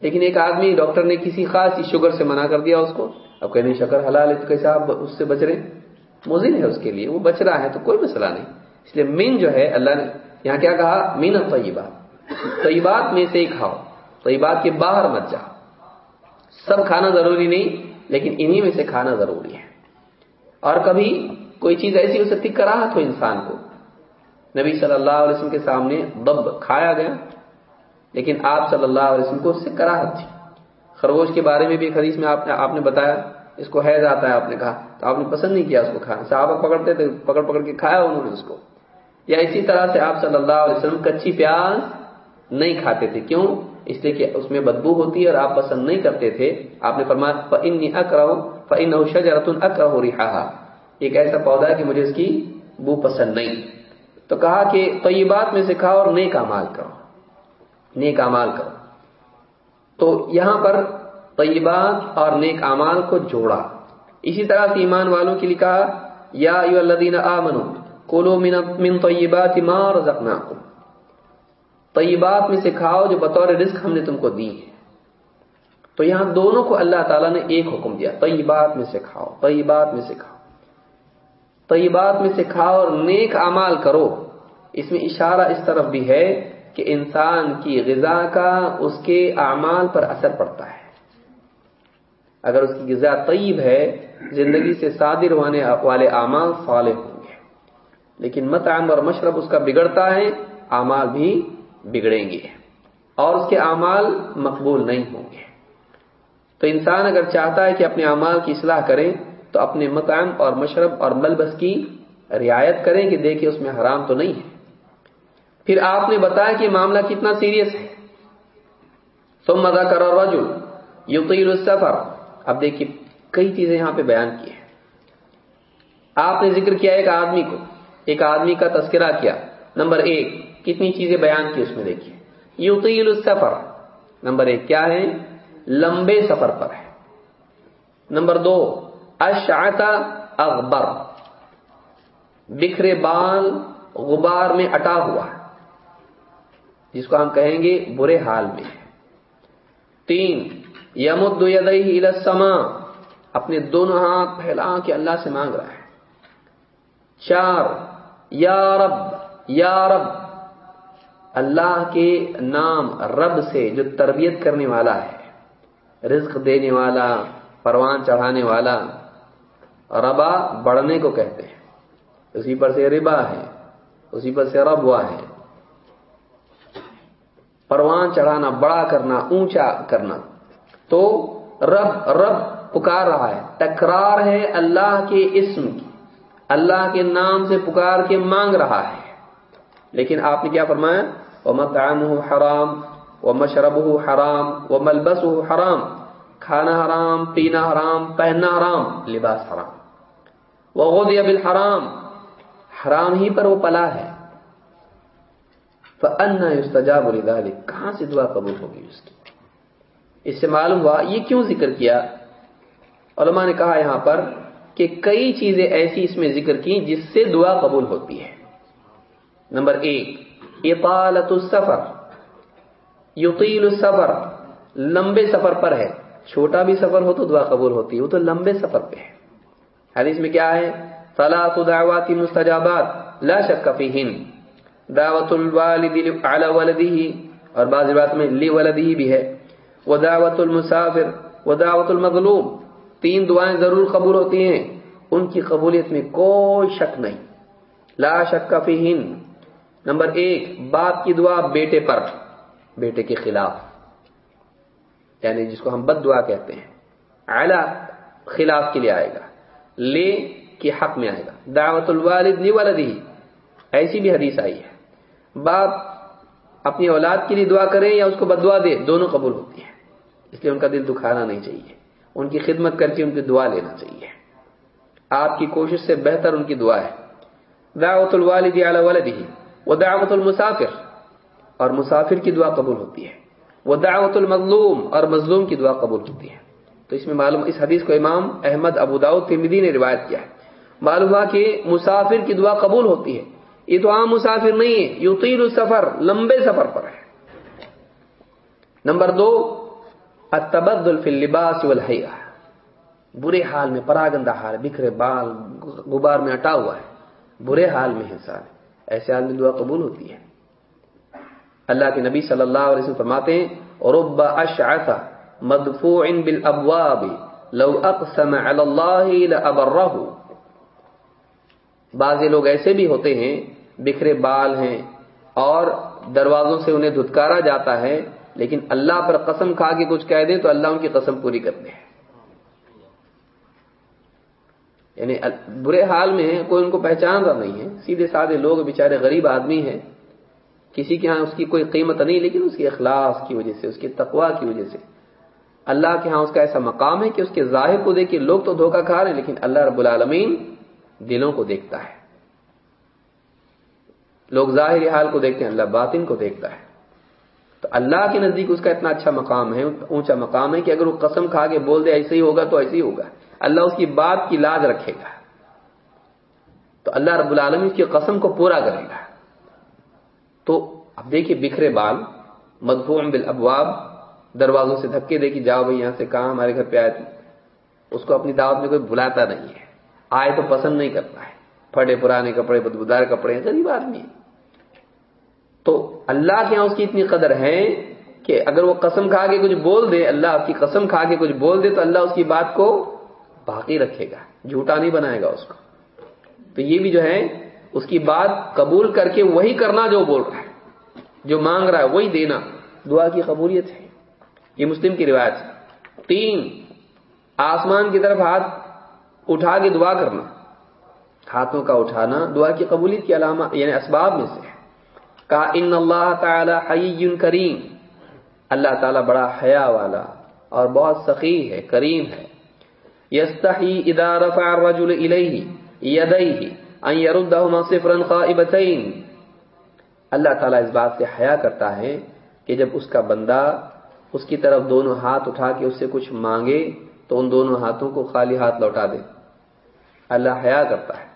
لیکن ایک آدمی، ڈاکٹر نے کسی خاص شوگر سے منع کر دیا اس کو اب کہنے شکر حلال ہے تو کیسے آپ اس سے بچ رہے موزن ہے اس کے لیے، وہ بچ رہا ہے تو کوئی مسئلہ نہیں۔ اس لیے مین جو ہے، اللہ نے یہاں کیا کہا؟ مین طیبات طیبات میں سے ہی کھاؤ۔ طیبات کے باہر مت جاؤ۔ سب کھانا ضروری نہیں، لیکن انہی میں سے کھانا ضروری ہے۔ اور کبھی کوئی چیز ایسی ہو سکتی، کراہت ہو انسان کو۔ نبی صلی اللہ علیہ وسلم کے سامنے دب کھایا گیا، لیکن آپ صلی اللہ علیہ وسلم کو اس سے کراہت تھی۔ خرگوش کے بارے میں بھی ایک حدیث میں آپ نے آپ نے بتایا۔ اس کو حیض آتا ہے، آپ نے کہا۔ تو آپ نے پسند نہیں کیا اس کو کھانا۔ صحابہ پکڑتے تھے، پکڑ پکڑ کے کھایا انہوں نے اس کو۔ یا اسی طرح سے آپ صلی اللہ علیہ وسلم کچی پیاز نہیں کھاتے تھے۔ کیوں؟ اس لیے کہ اس میں بدبو ہوتی ہے اور آپ پسند نہیں کرتے تھے۔ آپ نے فرمایا اکرو فن شجرتن اکرہ رہا ایک ایسا پودا ہے کہ مجھے اس کی بو پسند نہیں۔ تو کہا کہ طیبات میں سے کھاؤ اور نیک امال کرو۔ نیک امال کرو۔ تو یہاں پر طیبات اور نیک امال کو جوڑا۔ اسی طرح سے ایمان والوں کے لیے کہا، یا ایو الذین آمنو کلو من طیبات ما رزقناکم۔ طیبات میں سے کھاؤ جو بطور رزق ہم نے تم کو دی ہے۔ تو یہاں دونوں کو اللہ تعالیٰ نے ایک حکم دیا، طیبات میں سے کھاؤ، طیبات میں سے کھاؤ۔ طیبات میں سے کھاؤ اور نیک امال کرو۔ اس میں اشارہ اس طرف بھی ہے کہ انسان کی غذا کا اس کے اعمال پر اثر پڑتا ہے۔ اگر اس کی غذا طیب ہے، زندگی سے صادر ہونے والے اعمال صالح ہوں گے۔ لیکن مطعم اور مشرب اس کا بگڑتا ہے، اعمال بھی بگڑیں گے۔ اور اس کے اعمال مقبول نہیں ہوں گے۔ تو انسان اگر چاہتا ہے کہ اپنے اعمال کی اصلاح کریں تو اپنے مقام اور مشرب اور ملبس کی رعایت کریں کہ دیکھیں اس میں حرام تو نہیں ہے۔ پھر آپ نے بتایا کہ معاملہ کتنا سیریس ہے۔ سم مزہ کرو رجو یقین السفر۔ اب دیکھیے، کئی چیزیں یہاں پہ بیان کی ہیں۔ آپ نے ذکر کیا ایک آدمی کو، ایک آدمی کا تذکرہ کیا، نمبر ایک، کتنی چیزیں بیان کی اس میں دیکھیے۔ یوتیل السفر، نمبر ایک کیا ہے؟ لمبے سفر پر ہے۔ نمبر دو اشعتا اغبر، بکھرے بال غبار میں اٹا ہوا جس کو ہم کہیں گے برے حال میں تین یمد الى السماء۔ اپنے دونوں ہاتھ پھیلا کے اللہ سے مانگ رہا ہے۔ چار، یا رب یا رب۔ اللہ کے نام رب سے جو تربیت کرنے والا ہے، رزق دینے والا، پروان چڑھانے والا۔ ربا بڑھنے کو کہتے ہیں۔ اسی پر سے ربا ہے، اسی پر سے ربوا ہے۔ پروان چڑھانا، بڑا کرنا، اونچا کرنا۔ تو رب رب پکار رہا ہے، تکرار ہے اللہ کے اسم کی۔ اللہ کے نام سے پکار کے مانگ رہا ہے۔ لیکن آپ نے کیا فرمایا؟ ومطعمه حرام، ومشربه حرام، وملبسه حرام، کھانا حرام، پینا حرام، پہننا حرام، لباس حرام۔ وغذي بالحرام، حرام ہی پر وہ پلا ہے۔ فأنا يستجاب لذلك۔ کہاں سے دعا قبول ہوگی اس کی؟ اس سے معلوم ہوا یہ کیوں ذکر کیا؟ علماء نے کہا یہاں پر کہ کئی چیزیں ایسی اس میں ذکر کی جس سے دعا قبول ہوتی ہے۔ نمبر ایک، اطالت السفر۔ یطیل السفر۔ لمبے سفر پر ہے۔ چھوٹا بھی سفر ہو تو دعا قبول ہوتی ہے، وہ تو لمبے سفر پہ ہے۔ حدیث میں کیا ہے؟ ثلاث دعوات مستجابات، لا شک فیہن۔ دعوت الوالد علی ولده اور بعض روایت میں لی ولده بھی ہے۔ ودعوت المسافر، ودعوت المظلوم۔ تین دعائیں ضرور قبول ہوتی ہیں۔ ان کی قبولیت میں کوئی شک نہیں۔ لا شک فیہن۔ نمبر ایک، باپ کی دعا بیٹے پر، بیٹے کے خلاف۔ یعنی جس کو ہم بد دعا کہتے ہیں۔ اعلی خلاف کے لیے آئے گا۔ لے، کے حق میں آئے گا۔ دعوت الوالد لی والدی ایسی بھی حدیث آئی ہے۔ باپ اپنی اولاد کے لیے دعا کرے یا اس کو بد دعا دے، دونوں قبول ہوتی ہیں۔ اس لیے ان کا دل دکھانا نہیں چاہیے۔ ان کی خدمت کر کے ان کی دعا لینا چاہیے۔ آپ کی کوشش سے بہتر ان کی دعا ہے۔ دعوت الوالد علی ولدی وہ دعوت المسافر۔ اور مسافر کی دعا قبول ہوتی ہے۔ وہ دعوت المظلوم۔ اور مظلوم کی دعا قبول ہوتی ہے۔ تو اس میں معلوم اس حدیث کو امام احمد ابوداؤد ترمیدی نے روایت کیا ہے۔ معلوم ہوا کہ مسافر کی دعا قبول ہوتی ہے۔ یہ تو عام مسافر نہیں ہے۔ یطیل السفر، لمبے سفر پر ہے۔ نمبر دو التبدل فی اللباس والحیہ برے حال میں پراگندہ حال بکھرے بال، غبار میں اٹا ہوا ہے۔ برے حال میں انسان ایسے آدمی دعا قبول ہوتی ہے۔ اللہ کے نبی صلی اللہ علیہ وسلم فرماتے ہیں، رب اشعث مدفوع بالابواب، لو اقسم علی اللہ لابرہ بعض لوگ ایسے بھی ہوتے ہیں، بکھرے بال ہیں اور دروازوں سے انہیں دھتکارا جاتا ہے لیکن اللہ پر قسم کھا کے کچھ کہہ دیں تو اللہ ان کی قسم پوری کرتے ہیں یعنی برے حال میں ہے کوئی ان کو پہچان رہا نہیں ہے۔ سیدھے سادے لوگ بیچارے غریب آدمی ہیں۔ کسی کے ہاں اس کی کوئی قیمت نہیں، لیکن اس کے اخلاص کی وجہ سے، اس کے تقوا کی وجہ سے۔ اللہ کے ہاں اس کا ایسا مقام ہے کہ اس کے ظاہر کو دیکھ کے لوگ تو دھوکہ کھا رہے ہیں، لیکن اللہ رب العالمین دلوں کو دیکھتا ہے۔ لوگ ظاہری حال کو دیکھتے ہیں، اللہ باطن کو دیکھتا ہے۔ تو اللہ کے نزدیک اس کا اتنا اچھا مقام ہے، اونچا مقام ہے کہ اگر وہ قسم کھا کے بول دے ایسے ہی ہوگا تو ایسے ہی ہوگا۔ اللہ اس کی بات کی لاج رکھے گا۔ تو اللہ رب العالمین اس کی قسم کو پورا کرے گا۔ تو اب دیکھیے بکھرے بال مدفوع بالابواب، دروازوں سے دھکے دے کہ جاؤ بھائی، یہاں سے کہاں ہمارے گھر پہ آئے تھے اس کو اپنی دعوت میں کوئی بلاتا نہیں ہے۔ آئے تو پسند نہیں کرتا ہے۔ پھٹے پرانے کپڑے، بدبودار کپڑے ہیں غریب آدمی ہے۔ تو اللہ کے یہاں اس کی اتنی قدر ہے کہ اگر وہ قسم کھا کے کچھ بول دے، اللہ آپ کی قسم کھا کے کچھ بول دے تو اللہ اس کی بات کو باقی رکھے گا، جھوٹا نہیں بنائے گا اس کو۔ تو یہ بھی جو ہے، اس کی بات قبول کر کے وہی کرنا جو بول رہا ہے، جو مانگ رہا ہے، وہی دینا۔ دعا کی قبولیت ہے۔ یہ مسلم کی روایت ہے۔ تین، آسمان کی طرف ہاتھ اٹھا کے دعا کرنا۔ ہاتھوں کا اٹھانا، دعا کی قبولیت کی علامہ یعنی اسباب میں سے۔ کہا ان اللہ تعالی حی کریم اللہ تعالی بڑا حیا والا اور بہت سخی ہے، کریم ہے. یستحی اذا رفع الرجل الیہ، یدیہ ان یردہما صفرا خائبتین. اللہ تعالیٰ اس بات سے حیا کرتا ہے کہ جب اس کا بندہ اس کی طرف دونوں ہاتھ اٹھا کے اس سے کچھ مانگے، تو ان دونوں ہاتھوں کو خالی ہاتھ لوٹا دے. اللہ حیا کرتا ہے.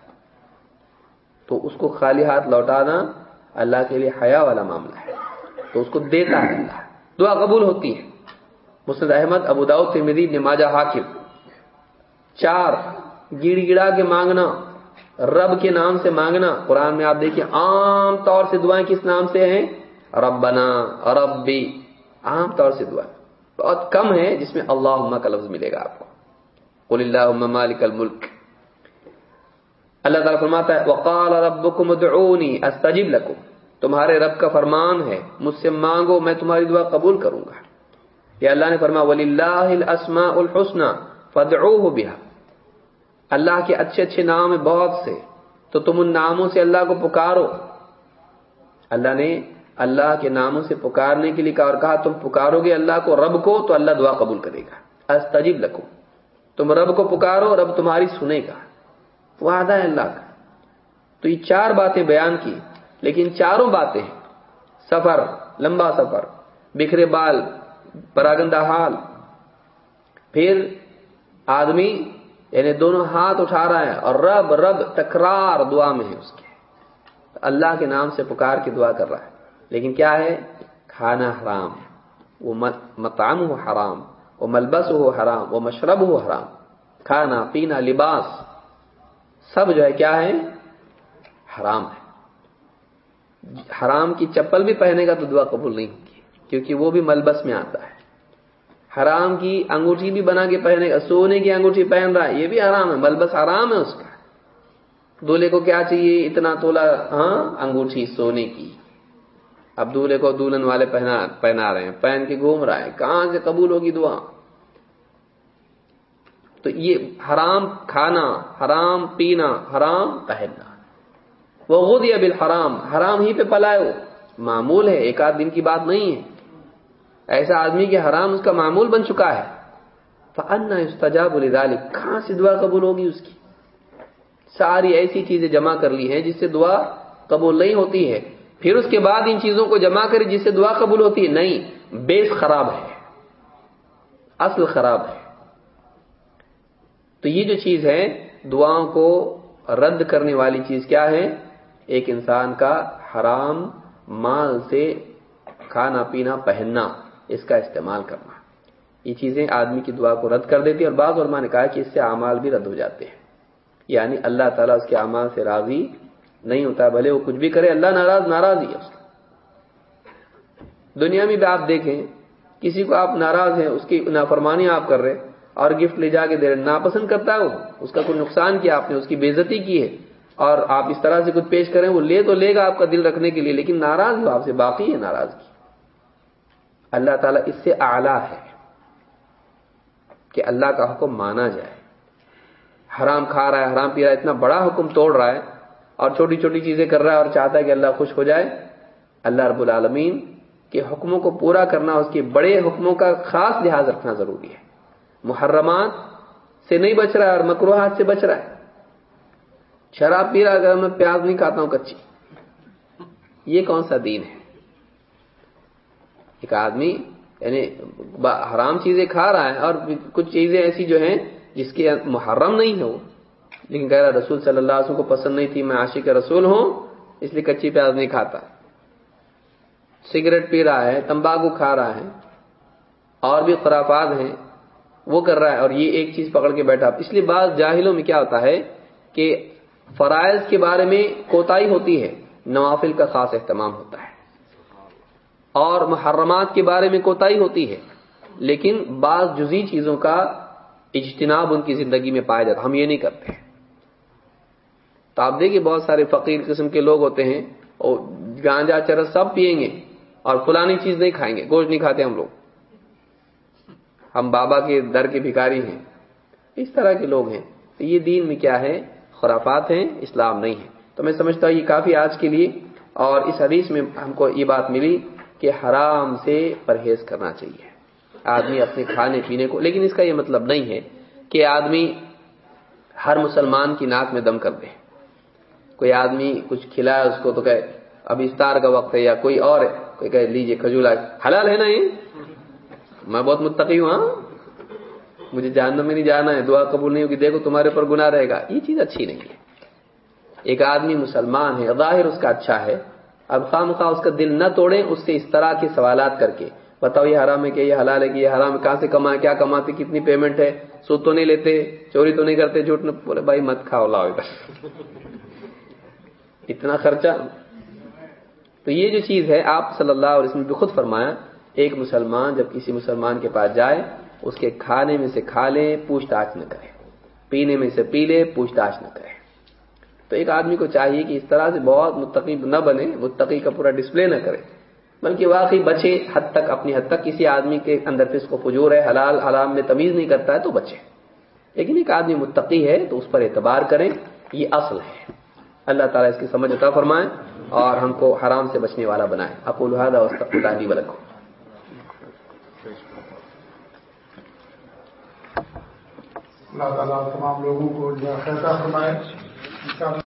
تو اس کو خالی ہاتھ لوٹانا اللہ کے لیے حیا والا معاملہ ہے۔ تو اس کو دیتا ہے اللہ۔ دعا قبول ہوتی ہے۔ مسد احمد ابوداؤ ترمیدی نماجہ حاکم۔ چار گڑ گڑا کے مانگنا، رب کے نام سے مانگنا۔ قرآن میں آپ دیکھیں، عام طور سے دعائیں کس نام سے ہیں؟ ربنا، ربی۔ عام طور سے دعا بہت کم ہے جس میں اللہ کا لفظ ملے گا آپ کو۔ قل اللہ مالک الملک۔ اللہ تعالیٰ فرماتا ہے، وقال ربکم ادعونی استجب لکم تمہارے رب کا فرمان ہے، مجھ سے مانگو، میں تمہاری دعا قبول کروں گا. یا اللہ نے فرما ولی اللہ الاسماء الحسن فدعوه بها. اللہ کے اچھے اچھے نام ہیں بہت سے، تو تم ان ناموں سے اللہ کو پکارو. اللہ نے اللہ کے ناموں سے پکارنے کے لیے کہا اور کہا، تم پکارو گے اللہ کو رب کو، تو اللہ دعا قبول کرے گا. استجب لکھو تم رب کو پکارو رب تمہاری سنے گا. وعدہ ہے اللہ کا۔ تو یہ چار باتیں بیان کی، لیکن چاروں باتیں سفر، لمبا سفر، بکھرے بال، پراگندہ حال۔ پھر آدمی یعنی دونوں ہاتھ اٹھا رہا ہے اور رب رب تکرار دعا میں ہے اس کے۔ اللہ کے نام سے پکار کے دعا کر رہا ہے۔ لیکن کیا ہے؟ کھانا حرام، وہ متام ہو حرام، وہ ملبس ہو حرام، وہ مشرب ہو حرام۔ کھانا، پینا، لباس۔ سب جو ہے کیا ہے؟ حرام ہے۔ حرام کی چپل بھی پہنے گا تو دعا قبول نہیں ہوگی کیونکہ وہ بھی ملبس میں آتا ہے۔ حرام کی انگوٹھی بھی بنا کے پہنے گا، سونے کی انگوٹھی پہن رہا ہے، یہ بھی حرام ہے، ملبس حرام ہے اس کا۔ دولہے کو کیا چاہیے؟ اتنا تولا ہاں انگوٹھی سونے کی۔ اب دولہے کو دلہن والے پہنا پہنا رہے ہیں، پہن کے گھوم رہا ہے، کہاں سے قبول ہوگی دعا؟ تو یہ حرام کھانا، حرام پینا، حرام پہننا۔ وہ خود یا حرام حرام ہی پہ پلائے معمول ہے، ایک آدھ دن کی بات نہیں ہے۔ ایسا آدمی کے حرام اس کا معمول بن چکا ہے۔ فَأَنَّا يُسْتَجَابُ لِذَلِكَ۔ کہاں سے دعا قبول ہوگی اس کی؟ ساری ایسی چیزیں جمع کر لی ہیں جس سے دعا قبول نہیں ہوتی ہے۔ پھر اس کے بعد ان چیزوں کو جمع کرے جس سے دعا قبول ہوتی ہے۔ نہیں، بیس خراب ہے۔ اصل خراب ہے۔ تو یہ جو چیز ہے، دعاؤں کو رد کرنے والی چیز کیا ہے؟ ایک انسان کا حرام مال سے کھانا، پینا، پہننا، اس کا استعمال کرنا۔ یہ چیزیں آدمی کی دعا کو رد کر دیتی اور بعض علماء نے کہا کہ اس سے اعمال بھی رد ہو جاتے ہیں۔ یعنی اللہ تعالیٰ اس کے اعمال سے راضی نہیں ہوتا، بھلے وہ کچھ بھی کرے، اللہ ناراض ناراض ہی ہے اس دنیا میں بھی آپ دیکھیں، کسی کو آپ ناراض ہیں، اس کی نافرمانی آپ کر رہے اور گفٹ لے جا کے دے رہے ناپسند کرتا ہے وہ اس کا کوئی نقصان کیا آپ نے؟ اس کی بےزتی کی ہے۔ اور آپ اس طرح سے کچھ پیش کریں، وہ لے تو لے گا آپ کا دل رکھنے کے لیے، لیکن ناراض ہو آپ سے، باقی ہے ناراضگی۔ اللہ تعالیٰ اس سے اعلیٰ ہے کہ اللہ کا حکم مانا جائے۔ حرام کھا رہا ہے، حرام پی رہا ہے، اتنا بڑا حکم توڑ رہا ہے اور چھوٹی چھوٹی چیزیں کر رہا ہے اور چاہتا ہے کہ اللہ خوش ہو جائے۔ اللہ رب العالمین کے حکموں کو پورا کرنا، اس کے بڑے حکموں کا خاص لحاظ رکھنا ضروری ہے۔ محرمات سے نہیں بچ رہا ہے اور مکروہات سے بچ رہا ہے۔ شراب پی رہا اگر میں پیاز نہیں کھاتا ہوں، کچی۔ یہ کون سا دین ہے؟ ایک آدمی یعنی حرام چیزیں کھا رہا ہے اور کچھ چیزیں ایسی جو ہیں جس کے محرم نہیں ہے وہ۔ لیکن کہہ رہا رسول صلی اللہ علیہ وسلم کو پسند نہیں تھی، میں عاشق رسول ہوں، اس لیے کچی پیاز نہیں کھاتا۔ سگریٹ پی رہا ہے، تمباکو کھا رہا ہے، اور بھی خرافات ہیں۔ وہ کر رہا ہے اور یہ ایک چیز پکڑ کے بیٹھا۔ اس لیے بعض جاہلوں میں کیا ہوتا ہے کہ فرائض کے بارے میں کوتاہی ہوتی ہے، نوافل کا خاص اہتمام ہوتا ہے۔ اور محرمات کے بارے میں کوتاہی ہوتی ہے، لیکن بعض جزی چیزوں کا اجتناب ان کی زندگی میں پایا جاتا ہم یہ نہیں کرتے۔ تو آپ دیکھیے بہت سارے فقیر قسم کے لوگ ہوتے ہیں، اور گانجا چرس سب پیئیں گے اور فلانی چیز نہیں کھائیں گے، گوشت نہیں کھاتے ہم لوگ۔ ہم بابا کے در کے بھکاری ہیں۔ اس طرح کے لوگ ہیں۔ تو یہ دین میں کیا ہے؟ خرافات ہیں، اسلام نہیں ہے۔ تو میں سمجھتا ہوں یہ کافی آج کے لیے۔ اور اس حدیث میں ہم کو یہ بات ملی کہ حرام سے پرہیز کرنا چاہیے۔ آدمی اپنے کھانے پینے کو، لیکن اس کا یہ مطلب نہیں ہے کہ آدمی ہر مسلمان کی ناک میں دم کر دے۔ کوئی آدمی کچھ کھلائے اس کو تو کہ اب افطار کا وقت ہے یا کوئی اور ہے، کوئی کہ لیجیے کھجور حلال ہے نا یہ؟ میں بہت متقی ہوں ہاں؟ مجھے جاننا میں نہیں جانا ہے، دعا قبول نہیں ہوگی، دیکھو تمہارے اوپر گناہ رہے گا۔ یہ چیز اچھی نہیں ہے۔ ایک آدمی مسلمان ہے، ظاہر اس کا اچھا ہے۔ اب خام خواہ اس کا دل نہ توڑے اس سے اس طرح کے سوالات کر کے۔ بتاؤ، یہ حرام ہے کہ یہ حلال ہے، کہ یہ حرام ہے، کہاں سے کمائے کیا کماتے، کتنی پیمنٹ ہے؟ سود تو نہیں لیتے، چوری تو نہیں کرتے، جھوٹ بولے۔ بھائی مت کھاؤ، لاؤ ادھر۔ اتنا خرچہ۔ تو یہ جو چیز ہے، آپ صلی اللہ علیہ وسلم بھی خود فرمایا ایک مسلمان جب کسی مسلمان کے پاس جائے، اس کے کھانے میں سے کھا لے پوچھ تاچھ نہ کرے۔ پینے میں سے پی لے پوچھ تاچھ نہ کرے۔ تو ایک آدمی کو چاہیے کہ اس طرح سے بہت متقی نہ بنے، متقی کا پورا ڈسپلے نہ کرے۔ بلکہ واقعی بچے حد تک، اپنی حد تک کسی آدمی کے اندر پھر اس کو فجور ہے، حلال، حرام میں تمیز نہیں کرتا ہے، تو بچے۔ لیکن ایک آدمی متقی ہے، تو اس پر اعتبار کریں، یہ اصل ہے۔ اللہ تعالیٰ اس کی سمجھ عطا فرمائے اور ہم کو حرام سے بچنے والا بنائے۔ اپو لہٰذا وسطی ولکھو اللہ تعالیٰ تمام لوگوں کو جو فرمائے۔